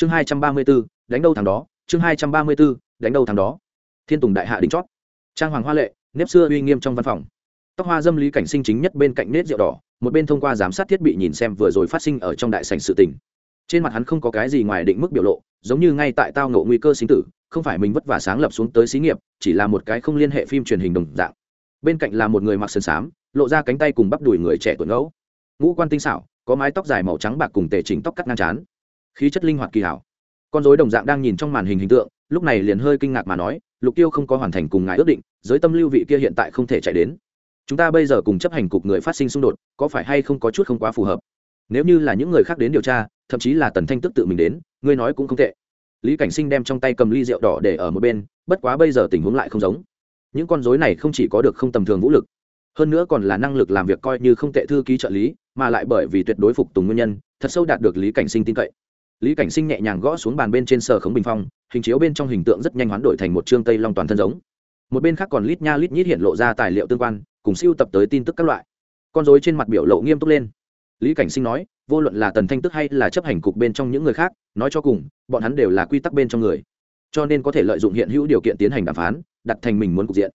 chương hai trăm ba mươi b ố đánh đâu thằng đó, chương hai trăm ba mươi b ố đánh đâu thằng đó. Thiên tùng đại hạ đính chót. Trang hoàng hoa lệ, nếp xưa uy nghiêm trong văn phòng. Tóc hoa dâm lý cảnh sinh chính nhất bên cạnh nết rượu đỏ, một bên thông qua giám sát thiết bị nhìn xem vừa rồi phát sinh ở trong đại sành sự tình. Trên mặt hắn không có cái gì ngoài định mức biểu lộ, giống như ngay tại tao ngộ nguy cơ sinh tử, không phải mình vất vả sáng lập xuống tới xí nghiệp, chỉ là một cái không liên hệ phim truyền hình đồng dạng. Bên cạnh là một người mặc sườn xám, lộ ra cánh tay cùng bắp đùi người trẻ tuổi ngẫu. Ngũ quan tinh xảo, có mái tóc dài màu trắng bạc cùng tề chỉnh tóc cắt ngang chán khí chất linh hoạt kỳ hảo. Con dối đồng dạng đang nhìn trong màn hình hình tượng, lúc này liền hơi kinh ngạc mà nói, lục tiêu không có hoàn thành cùng ngài ước định, giới tâm lưu vị kia hiện tại không thể chạy đến. Chúng ta bây giờ cùng chấp hành cục người phát sinh xung đột, có phải hay không có chút không quá phù hợp? Nếu như là những người khác đến điều tra, thậm chí là tần thanh tức tự mình đến, ngươi nói cũng không tệ. Lý cảnh sinh đem trong tay cầm ly rượu đỏ để ở một bên, bất quá bây giờ tình huống lại không giống. Những con dối này không chỉ có được không tầm thường vũ lực, hơn nữa còn là năng lực làm việc coi như không tệ thư ký trợ lý, mà lại bởi vì tuyệt đối phục tùng nguyên nhân, thật sâu đạt được lý cảnh sinh tin cậy lý cảnh sinh nhẹ nhàng gõ xuống bàn bên trên sờ khống bình phong, hình chiếu bên trong hình tượng rất nhanh hoán đổi thành một chương tây long toàn thân giống. Một bên khác còn lít nha lít nhít hiện lộ ra tài liệu tương quan, cùng siêu tập tới tin tức các loại. Con dối trên mặt biểu lộ nghiêm túc lên. Lý cảnh sinh nói, vô luận là tần thanh tức hay là chấp hành cục bên trong những người khác, nói cho cùng, bọn hắn đều là quy tắc bên trong người. Cho nên có thể lợi dụng hiện hữu điều kiện tiến hành đàm phán, đặt thành mình muốn cục diện.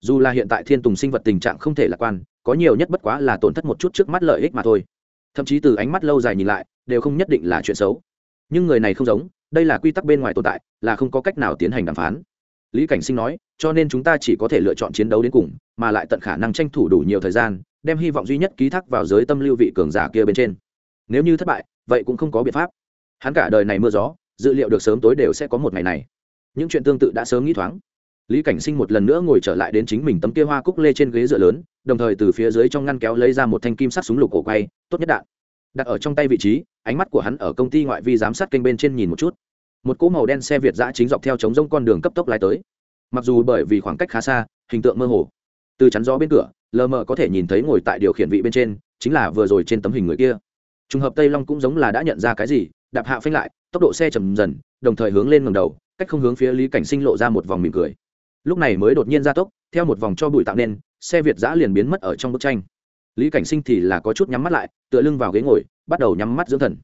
Dù là hiện tại thiên tùng sinh vật tình trạng không thể lạc quan, có nhiều nhất bất quá là tổn thất một chút trước mắt lợi ích mà thôi. Thậm chí từ ánh mắt lâu dài nhìn lại, đều không nhất định là chuyện xấu nhưng người này không giống, đây là quy tắc bên ngoài tồn tại, là không có cách nào tiến hành đàm phán. Lý cảnh sinh nói, cho nên chúng ta chỉ có thể lựa chọn chiến đấu đến cùng, mà lại tận khả năng tranh thủ đủ nhiều thời gian, đem hy vọng duy nhất ký thác vào giới tâm lưu vị cường giả kia bên trên. Nếu như thất bại, vậy cũng không có biện pháp. Hắn cả đời này mưa gió, dự liệu được sớm tối đều sẽ có một ngày này. Những chuyện tương tự đã sớm nghĩ thoáng. Lý cảnh sinh một lần nữa ngồi trở lại đến chính mình tấm kia hoa cúc lê trên ghế dựa lớn, đồng thời từ phía dưới trong ngăn kéo lấy ra một thanh kim sắc súng lục cổ quay, tốt nhất đạn đặt ở trong tay vị trí, ánh mắt của hắn ở công ty ngoại vi giám sát kênh bên trên nhìn một chút. Một cỗ màu đen xe việt giã chính dọc theo trống rông con đường cấp tốc lái tới. Mặc dù bởi vì khoảng cách khá xa, hình tượng mơ hồ, từ chắn gió bên cửa, lờ mờ có thể nhìn thấy ngồi tại điều khiển vị bên trên, chính là vừa rồi trên tấm hình người kia. Trùng hợp tây long cũng giống là đã nhận ra cái gì, đạp hạ phanh lại, tốc độ xe chầm dần, đồng thời hướng lên ngầm đầu, cách không hướng phía lý cảnh sinh lộ ra một vòng mỉm cười. Lúc này mới đột nhiên ra tốc, theo một vòng cho bụi tạo nên, xe việt giã liền biến mất ở trong bức tranh lý cảnh sinh thì là có chút nhắm mắt lại, tựa lưng vào ghế ngồi, bắt đầu nhắm mắt dưỡng thần.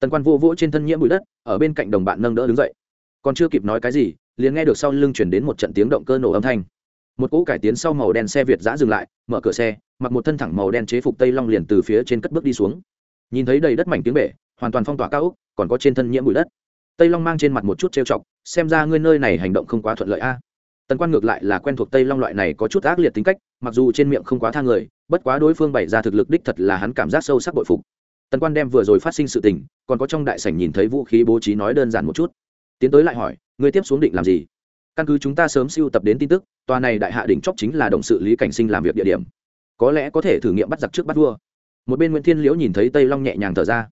Tần quan vô vỗ trên thân nhiễm bụi đất, ở bên cạnh đồng bạn nâng đỡ đứng dậy. Còn chưa kịp nói cái gì, liền nghe được sau lưng chuyển đến một trận tiếng động cơ nổ âm thanh. Một cỗ cải tiến sau màu đen xe việt giã dừng lại, mở cửa xe, mặc một thân thẳng màu đen chế phục tây long liền từ phía trên cất bước đi xuống. Nhìn thấy đầy đất mảnh tiếng bể, hoàn toàn phong tỏa cao úc còn có trên thân nhiễm bụi đất. Tây long mang trên mặt một chút trêu chọc, xem ra ngươi nơi này hành động không quá thuận lợi a. Tần quan ngược lại là quen thuộc tây long loại này có chút ác liệt tính cách, mặc dù trên miệng không quá tha người bất quá đối phương bày ra thực lực đích thật là hắn cảm giác sâu sắc bội phục. Tần quan đem vừa rồi phát sinh sự tình, còn có trong đại sảnh nhìn thấy vũ khí bố trí nói đơn giản một chút. Tiến tới lại hỏi người tiếp xuống định làm gì? Căn cứ chúng ta sớm siêu tập đến tin tức, tòa này đại hạ đỉnh chóc chính là động sự lý cảnh sinh làm việc địa điểm. Có lẽ có thể thử nghiệm bắt giặc trước bắt vua. Một bên nguyễn thiên liễu nhìn thấy tây long nhẹ nhàng thở ra.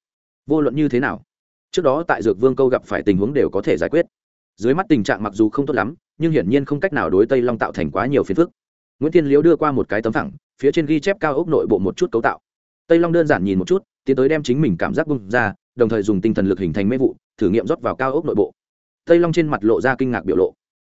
Vô luận như thế nào, trước đó tại dược vương câu gặp phải tình huống đều có thể giải quyết. Dưới mắt tình trạng mặc dù không tốt lắm, nhưng hiển nhiên không cách nào đối tây long tạo thành quá nhiều phiền phức. Nguyễn thiên liễu đưa qua một cái tấm thẳng phía trên ghi chép cao ốc nội bộ một chút cấu tạo. Tây long đơn giản nhìn một chút, tiến tới đem chính mình cảm giác bung ra, đồng thời dùng tinh thần lực hình thành mê vụ, thử nghiệm rót vào cao ốc nội bộ. Tây long trên mặt lộ ra kinh ngạc biểu lộ.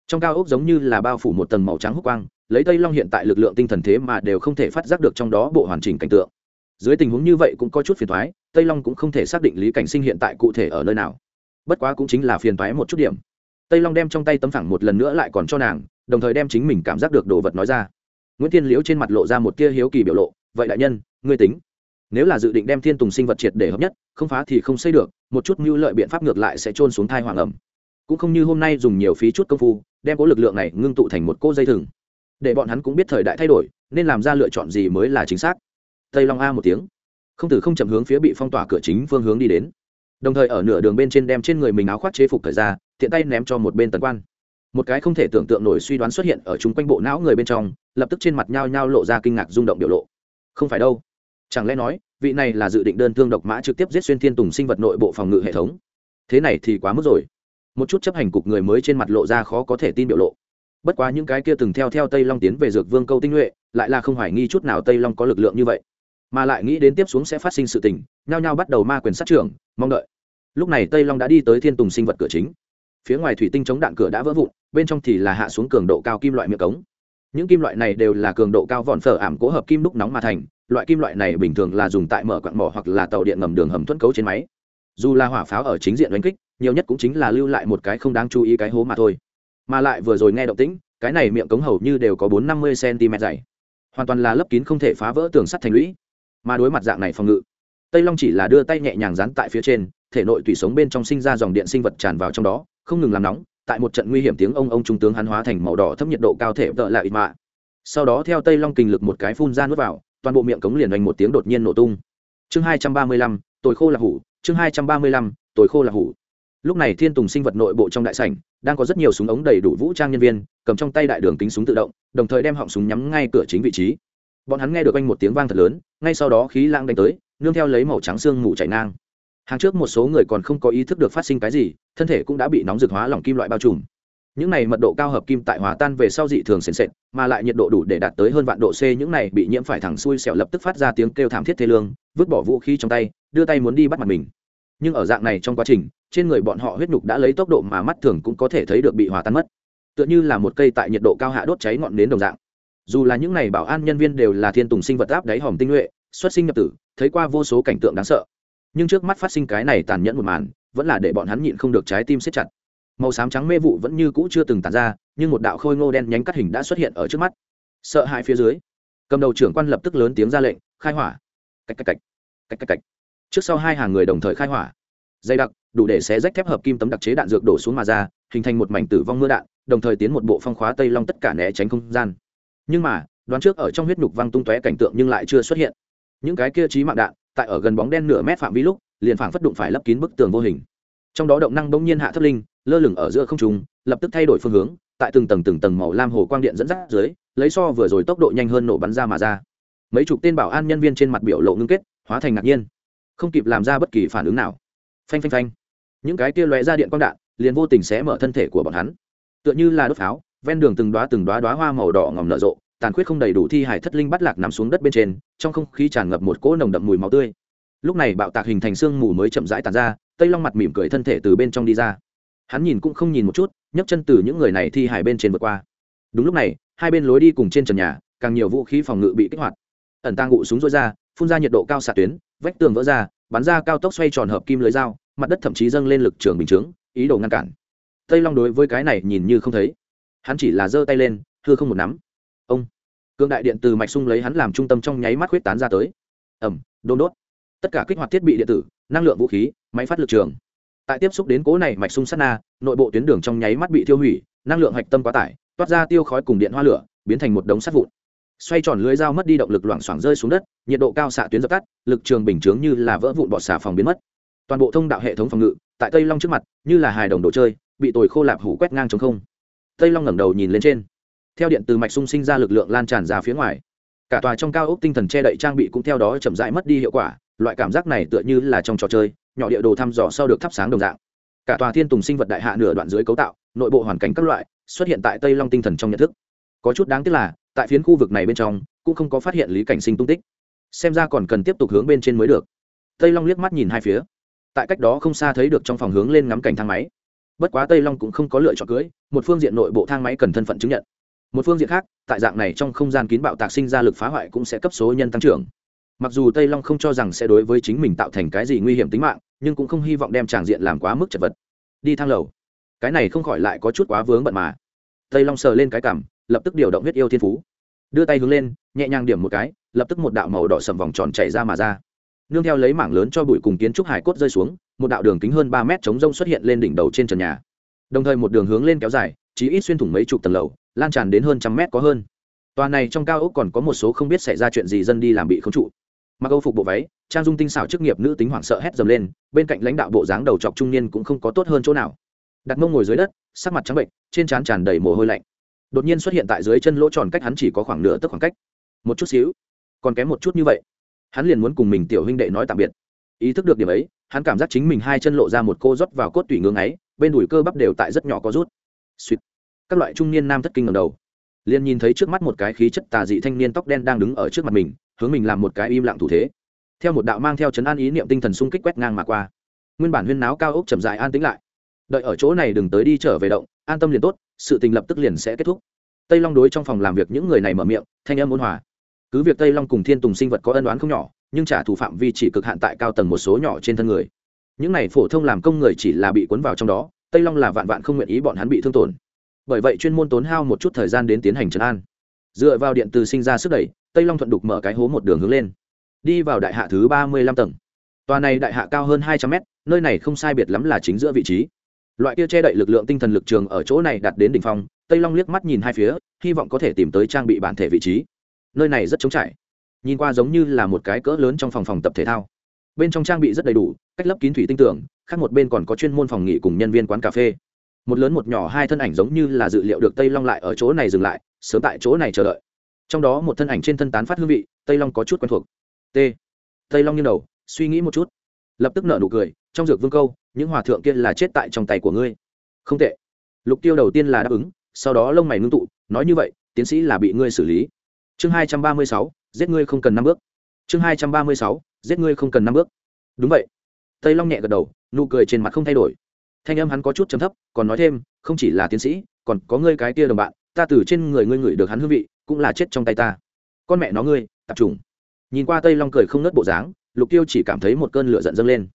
Trong cao ốc giống như là bao phủ một tầng màu trắng húc quang, lấy tây long hiện tại lực lượng tinh thần thế mà đều không thể phát giác được trong đó bộ hoàn chỉnh cảnh tượng. Dưới tình huống như vậy cũng có chút phiền thoái tây long cũng không thể xác định lý cảnh sinh hiện tại cụ thể ở nơi nào. Bất quá cũng chính là phiền thoái một chút điểm. Tây long đem trong tay tấm phẳng một lần nữa lại còn cho nàng, đồng thời đem chính mình cảm giác được đồ vật nói ra nguyễn thiên liễu trên mặt lộ ra một tia hiếu kỳ biểu lộ, vậy đại nhân, ngươi tính. Nếu là dự định đem thiên tùng sinh vật triệt để hợp nhất, không phá thì không xây được, một chút mưu lợi biện pháp ngược lại sẽ trôn xuống thai hoàng ẩm. Cũng không như hôm nay dùng nhiều phí chút công phu, đem cố lực lượng này ngưng tụ thành một cô dây thừng. Để bọn hắn cũng biết thời đại thay đổi, nên làm ra lựa chọn gì mới là chính xác. Tây long a một tiếng. Không từ không chậm hướng phía bị phong tỏa cửa chính phương hướng đi đến. Đồng thời ở nửa đường bên trên đem trên người mình áo khoác chế phục thời ra, tiện tay ném cho một bên tần quan một cái không thể tưởng tượng nổi suy đoán xuất hiện ở chung quanh bộ não người bên trong, lập tức trên mặt nhao nhao lộ ra kinh ngạc rung động biểu lộ. Không phải đâu. Chẳng lẽ nói, vị này là dự định đơn thương độc mã trực tiếp giết xuyên thiên tùng sinh vật nội bộ phòng ngự hệ thống? Thế này thì quá mức rồi. Một chút chấp hành cục người mới trên mặt lộ ra khó có thể tin biểu lộ. Bất quá những cái kia từng theo theo tây long tiến về dược vương câu tinh nhuệ lại là không hoài nghi chút nào tây long có lực lượng như vậy. Mà lại nghĩ đến tiếp xuống sẽ phát sinh sự tình, nhao nhao bắt đầu ma quyền sát trưởng, mong đợi. Lúc này tây long đã đi tới thiên tùng sinh vật cửa chính phía ngoài thủy tinh chống đạn cửa đã vỡ vụn, bên trong thì là hạ xuống cường độ cao kim loại miệng cống. Những kim loại này đều là cường độ cao vòn phở ảm cố hợp kim đúc nóng mà thành, loại kim loại này bình thường là dùng tại mở quặng mỏ hoặc là tàu điện ngầm đường hầm thuẫn cấu trên máy. Dù là hỏa pháo ở chính diện đánh kích, nhiều nhất cũng chính là lưu lại một cái không đáng chú ý cái hố mà thôi. Mà lại vừa rồi nghe động tĩnh, cái này miệng cống hầu như đều có bốn năm mươi cm dày. Hoàn toàn là lấp kín không thể phá vỡ tường sắt thành lũy. Mà đối mặt dạng này phòng ngự, tây long chỉ là đưa tay nhẹ nhàng dán tại phía trên, thể nội tủy sống bên trong sinh ra dòng điện sinh vật tràn vào trong đó không ngừng làm nóng, tại một trận nguy hiểm tiếng ông ông trung tướng hắn hóa thành màu đỏ thấp nhiệt độ cao thể vợ lại ít mạ sau đó theo tây long kình lực một cái phun ra nước vào, toàn bộ miệng cống liền đánh một tiếng đột nhiên nổ tung. Chương hai trăm ba mươi lăm tồi khô là hủ, chương hai trăm ba mươi lăm tồi khô là hủ. Lúc này thiên tùng sinh vật nội bộ trong đại sảnh, đang có rất nhiều súng ống đầy đủ vũ trang nhân viên, cầm trong tay đại đường kính súng tự động, đồng thời đem họng súng nhắm ngay cửa chính vị trí. Bọn hắn nghe được anh một tiếng vang thật lớn, ngay sau đó khí lãng đánh tới, nương theo lấy màu trắng xương mù chảy ngang hàng trước một số người còn không có ý thức được phát sinh cái gì, thân thể cũng đã bị nóng rực hóa lỏng kim loại bao trùm. Những này mật độ cao hợp kim tại hòa tan về sau dị thường sền sệt, mà lại nhiệt độ đủ để đạt tới hơn vạn độ c, những này bị nhiễm phải thẳng xuôi xẻo lập tức phát ra tiếng kêu thảm thiết thê lương, vứt bỏ vũ khí trong tay, đưa tay muốn đi bắt mặt mình. Nhưng ở dạng này trong quá trình, trên người bọn họ huyết nhục đã lấy tốc độ mà mắt thường cũng có thể thấy được bị hòa tan mất. Tựa như là một cây tại nhiệt độ cao hạ đốt cháy ngọn nến đồng dạng. Dù là những này bảo an nhân viên đều là thiên tùng sinh vật áp đáy hòm tinh nhuệ, xuất sinh nhập tử, thấy qua vô số cảnh tượng đáng sợ nhưng trước mắt phát sinh cái này tàn nhẫn một màn, vẫn là để bọn hắn nhịn không được trái tim siết chặt. Màu xám trắng mê vụ vẫn như cũ chưa từng tàn ra, nhưng một đạo khôi ngô đen nhánh cắt hình đã xuất hiện ở trước mắt. Sợ hãi phía dưới, cầm đầu trưởng quan lập tức lớn tiếng ra lệnh, khai hỏa! Cách cách cách cách cách cách. Trước sau hai hàng người đồng thời khai hỏa. Dây đặc, đủ để xé rách thép hợp kim tấm đặc chế đạn dược đổ xuống mà ra, hình thành một mảnh tử vong mưa đạn, đồng thời tiến một bộ phong khóa tây long tất cả né tránh không gian. Nhưng mà, đoán trước ở trong huyết nhục văng tung tóe cảnh tượng nhưng lại chưa xuất hiện. Những cái kia trí mạng đạn tại ở gần bóng đen nửa mét phạm vi lúc, liền phảng phất đụng phải lấp kín bức tường vô hình. Trong đó động năng bỗng nhiên hạ thấp linh, lơ lửng ở giữa không trung, lập tức thay đổi phương hướng, tại từng tầng từng tầng màu lam hồ quang điện dẫn dắt dưới, lấy so vừa rồi tốc độ nhanh hơn nổ bắn ra mà ra. Mấy chục tên bảo an nhân viên trên mặt biểu lộ ngưng kết, hóa thành ngạc nhiên. Không kịp làm ra bất kỳ phản ứng nào. Phanh phanh phanh. Những cái kia lóe ra điện quang đạn, liền vô tình sẽ mở thân thể của bọn hắn. Tựa như là đốt pháo, ven đường từng đoá từng đoá đoá hoa màu đỏ ngòm nở rộ tàn khuyết không đầy đủ thi hải thất linh bắt lạc nằm xuống đất bên trên, trong không khí tràn ngập một cỗ nồng đậm mùi máu tươi. Lúc này bạo tạc hình thành xương mù mới chậm rãi tàn ra, tây long mặt mỉm cười thân thể từ bên trong đi ra. Hắn nhìn cũng không nhìn một chút, nhấc chân từ những người này thi hải bên trên vượt qua. Đúng lúc này, hai bên lối đi cùng trên trần nhà, càng nhiều vũ khí phòng ngự bị kích hoạt. Ẩn tang ngụ súng rối ra, phun ra nhiệt độ cao xạ tuyến, vách tường vỡ ra, bắn ra cao tốc xoay tròn hợp kim lưới dao, mặt đất thậm chí dâng lên lực trường bình chướng, ý đồ ngăn cản. Tây long đối với cái này nhìn như không thấy. Hắn chỉ là giơ tay lên thưa không một nắm ông. Cương đại điện từ mạch sung lấy hắn làm trung tâm trong nháy mắt huyết tán ra tới. Ẩm đôn đốt. Tất cả kích hoạt thiết bị điện tử, năng lượng vũ khí, máy phát lực trường. Tại tiếp xúc đến cố này mạch sung sát na, nội bộ tuyến đường trong nháy mắt bị tiêu hủy, năng lượng hạch tâm quá tải, toát ra tiêu khói cùng điện hoa lửa, biến thành một đống sắt vụn. Xoay tròn lưới dao mất đi động lực loảng xoảng rơi xuống đất, nhiệt độ cao xạ tuyến dập tắt, lực trường bình chướng như là vỡ vụn bọt xà phòng biến mất. Toàn bộ thông đạo hệ thống phòng ngự, tại tây long trước mặt, như là hài đồng đồ chơi, bị tồi khô lạp hủ quét ngang chống không. Tây long ngẩng đầu nhìn lên trên theo điện từ mạch sung sinh ra lực lượng lan tràn ra phía ngoài. Cả tòa trong cao ốc tinh thần che đậy trang bị cũng theo đó chậm rãi mất đi hiệu quả, loại cảm giác này tựa như là trong trò chơi, nhỏ địa đồ thăm dò sau được thắp sáng đồng dạng. Cả tòa thiên tùng sinh vật đại hạ nửa đoạn dưới cấu tạo, nội bộ hoàn cảnh các loại, xuất hiện tại tây long tinh thần trong nhận thức. Có chút đáng tiếc là, tại phiến khu vực này bên trong, cũng không có phát hiện lý cảnh sinh tung tích. Xem ra còn cần tiếp tục hướng bên trên mới được. Tây long liếc mắt nhìn hai phía. Tại cách đó không xa thấy được trong phòng hướng lên ngắm cảnh thang máy. Bất quá tây long cũng không có lựa chọn cưới, một phương diện nội bộ thang máy cần thân phận chứng nhận một phương diện khác, tại dạng này trong không gian kín bạo tạc sinh ra lực phá hoại cũng sẽ cấp số nhân tăng trưởng. Mặc dù tây long không cho rằng sẽ đối với chính mình tạo thành cái gì nguy hiểm tính mạng, nhưng cũng không hy vọng đem tràng diện làm quá mức chật vật. Đi thang lầu. Cái này không khỏi lại có chút quá vướng bận mà. Tây long sờ lên cái cảm lập tức điều động huyết yêu thiên phú. Đưa tay hướng lên, nhẹ nhàng điểm một cái, lập tức một đạo màu đỏ sầm vòng tròn chạy ra mà ra. Nương theo lấy mảng lớn cho bụi cùng kiến trúc hải cốt rơi xuống, một đạo đường kính hơn ba mét chống rông xuất hiện lên đỉnh đầu trên trần nhà. Đồng thời một đường hướng lên kéo dài chỉ ít xuyên thủng mấy chục tầng lầu lan tràn đến hơn trăm mét có hơn. Tòa này trong cao ốc còn có một số không biết xảy ra chuyện gì dân đi làm bị không trụ. Mặc âu phục bộ váy, trang dung tinh xảo chức nghiệp nữ tính hoảng sợ hét dầm lên, bên cạnh lãnh đạo bộ dáng đầu trọc trung niên cũng không có tốt hơn chỗ nào. Đặt mông ngồi dưới đất, sắc mặt trắng bệnh, trên trán tràn đầy mồ hôi lạnh. Đột nhiên xuất hiện tại dưới chân lỗ tròn cách hắn chỉ có khoảng nửa tấc khoảng cách. Một chút xíu, còn kém một chút như vậy. Hắn liền muốn cùng mình tiểu huynh đệ nói tạm biệt. Ý thức được điểm ấy, hắn cảm giác chính mình hai chân lộ ra một cô rót vào cốt tủy ngưng ấy, bên đùi cơ bắp đều tại rất nhỏ có rút. Suýt các loại trung niên nam thất kinh ngầm đầu. Liền nhìn thấy trước mắt một cái khí chất tà dị thanh niên tóc đen đang đứng ở trước mặt mình, hướng mình làm một cái im lặng thủ thế. Theo một đạo mang theo chấn an ý niệm tinh thần xung kích quét ngang mà qua. Nguyên bản huyên náo cao ốc chậm dại an tĩnh lại. Đợi ở chỗ này đừng tới đi trở về động, an tâm liền tốt, sự tình lập tức liền sẽ kết thúc. Tây long đối trong phòng làm việc những người này mở miệng, thanh âm ôn hòa. Cứ việc tây long cùng thiên tùng sinh vật có ân đoán không nhỏ, nhưng trả thù phạm vi chỉ cực hạn tại cao tầng một số nhỏ trên thân người. Những này phổ thông làm công người chỉ là bị cuốn vào trong đó, tây long là vạn vạn không nguyện ý bọn hắn bị thương tổn bởi vậy chuyên môn tốn hao một chút thời gian đến tiến hành trấn an. Dựa vào điện từ sinh ra sức đẩy, tây long thuận đục mở cái hố một đường hướng lên. Đi vào đại hạ thứ ba mươi lăm tầng. Tòa này đại hạ cao hơn hai trăm mét, nơi này không sai biệt lắm là chính giữa vị trí. Loại kia che đậy lực lượng tinh thần lực trường ở chỗ này đạt đến đỉnh phong, tây long liếc mắt nhìn hai phía, hy vọng có thể tìm tới trang bị bản thể vị trí. Nơi này rất trống trải. Nhìn qua giống như là một cái cỡ lớn trong phòng phòng tập thể thao. Bên trong trang bị rất đầy đủ, cách lấp kín thủy tinh tưởng khác một bên còn có chuyên môn phòng nghỉ cùng nhân viên quán cà phê một lớn một nhỏ hai thân ảnh giống như là dự liệu được tây long lại ở chỗ này dừng lại, sớm tại chỗ này chờ đợi. Trong đó một thân ảnh trên thân tán phát hương vị, tây long có chút quen thuộc. T. Tây long như đầu, suy nghĩ một chút. Lập tức nở nụ cười, trong dược vương câu, những hòa thượng kia là chết tại trong tay của ngươi. Không tệ. Lục tiêu đầu tiên là đáp ứng, sau đó lông mày ngưng tụ, nói như vậy, tiến sĩ là bị ngươi xử lý. Chương hai trăm ba mươi sáu, giết ngươi không cần năm bước. Chương hai trăm ba mươi sáu, giết ngươi không cần năm bước. Đúng vậy. Tây long nhẹ gật đầu, nụ cười trên mặt không thay đổi thanh âm hắn có chút chấm thấp, còn nói thêm, không chỉ là tiến sĩ, còn có ngươi cái kia đồng bạn, ta từ trên người ngươi ngửi được hắn hương vị, cũng là chết trong tay ta. Con mẹ nó ngươi, tập trung nhìn qua tây long cười không nớt bộ dáng, lục tiêu chỉ cảm thấy một cơn lửa giận dâng lên.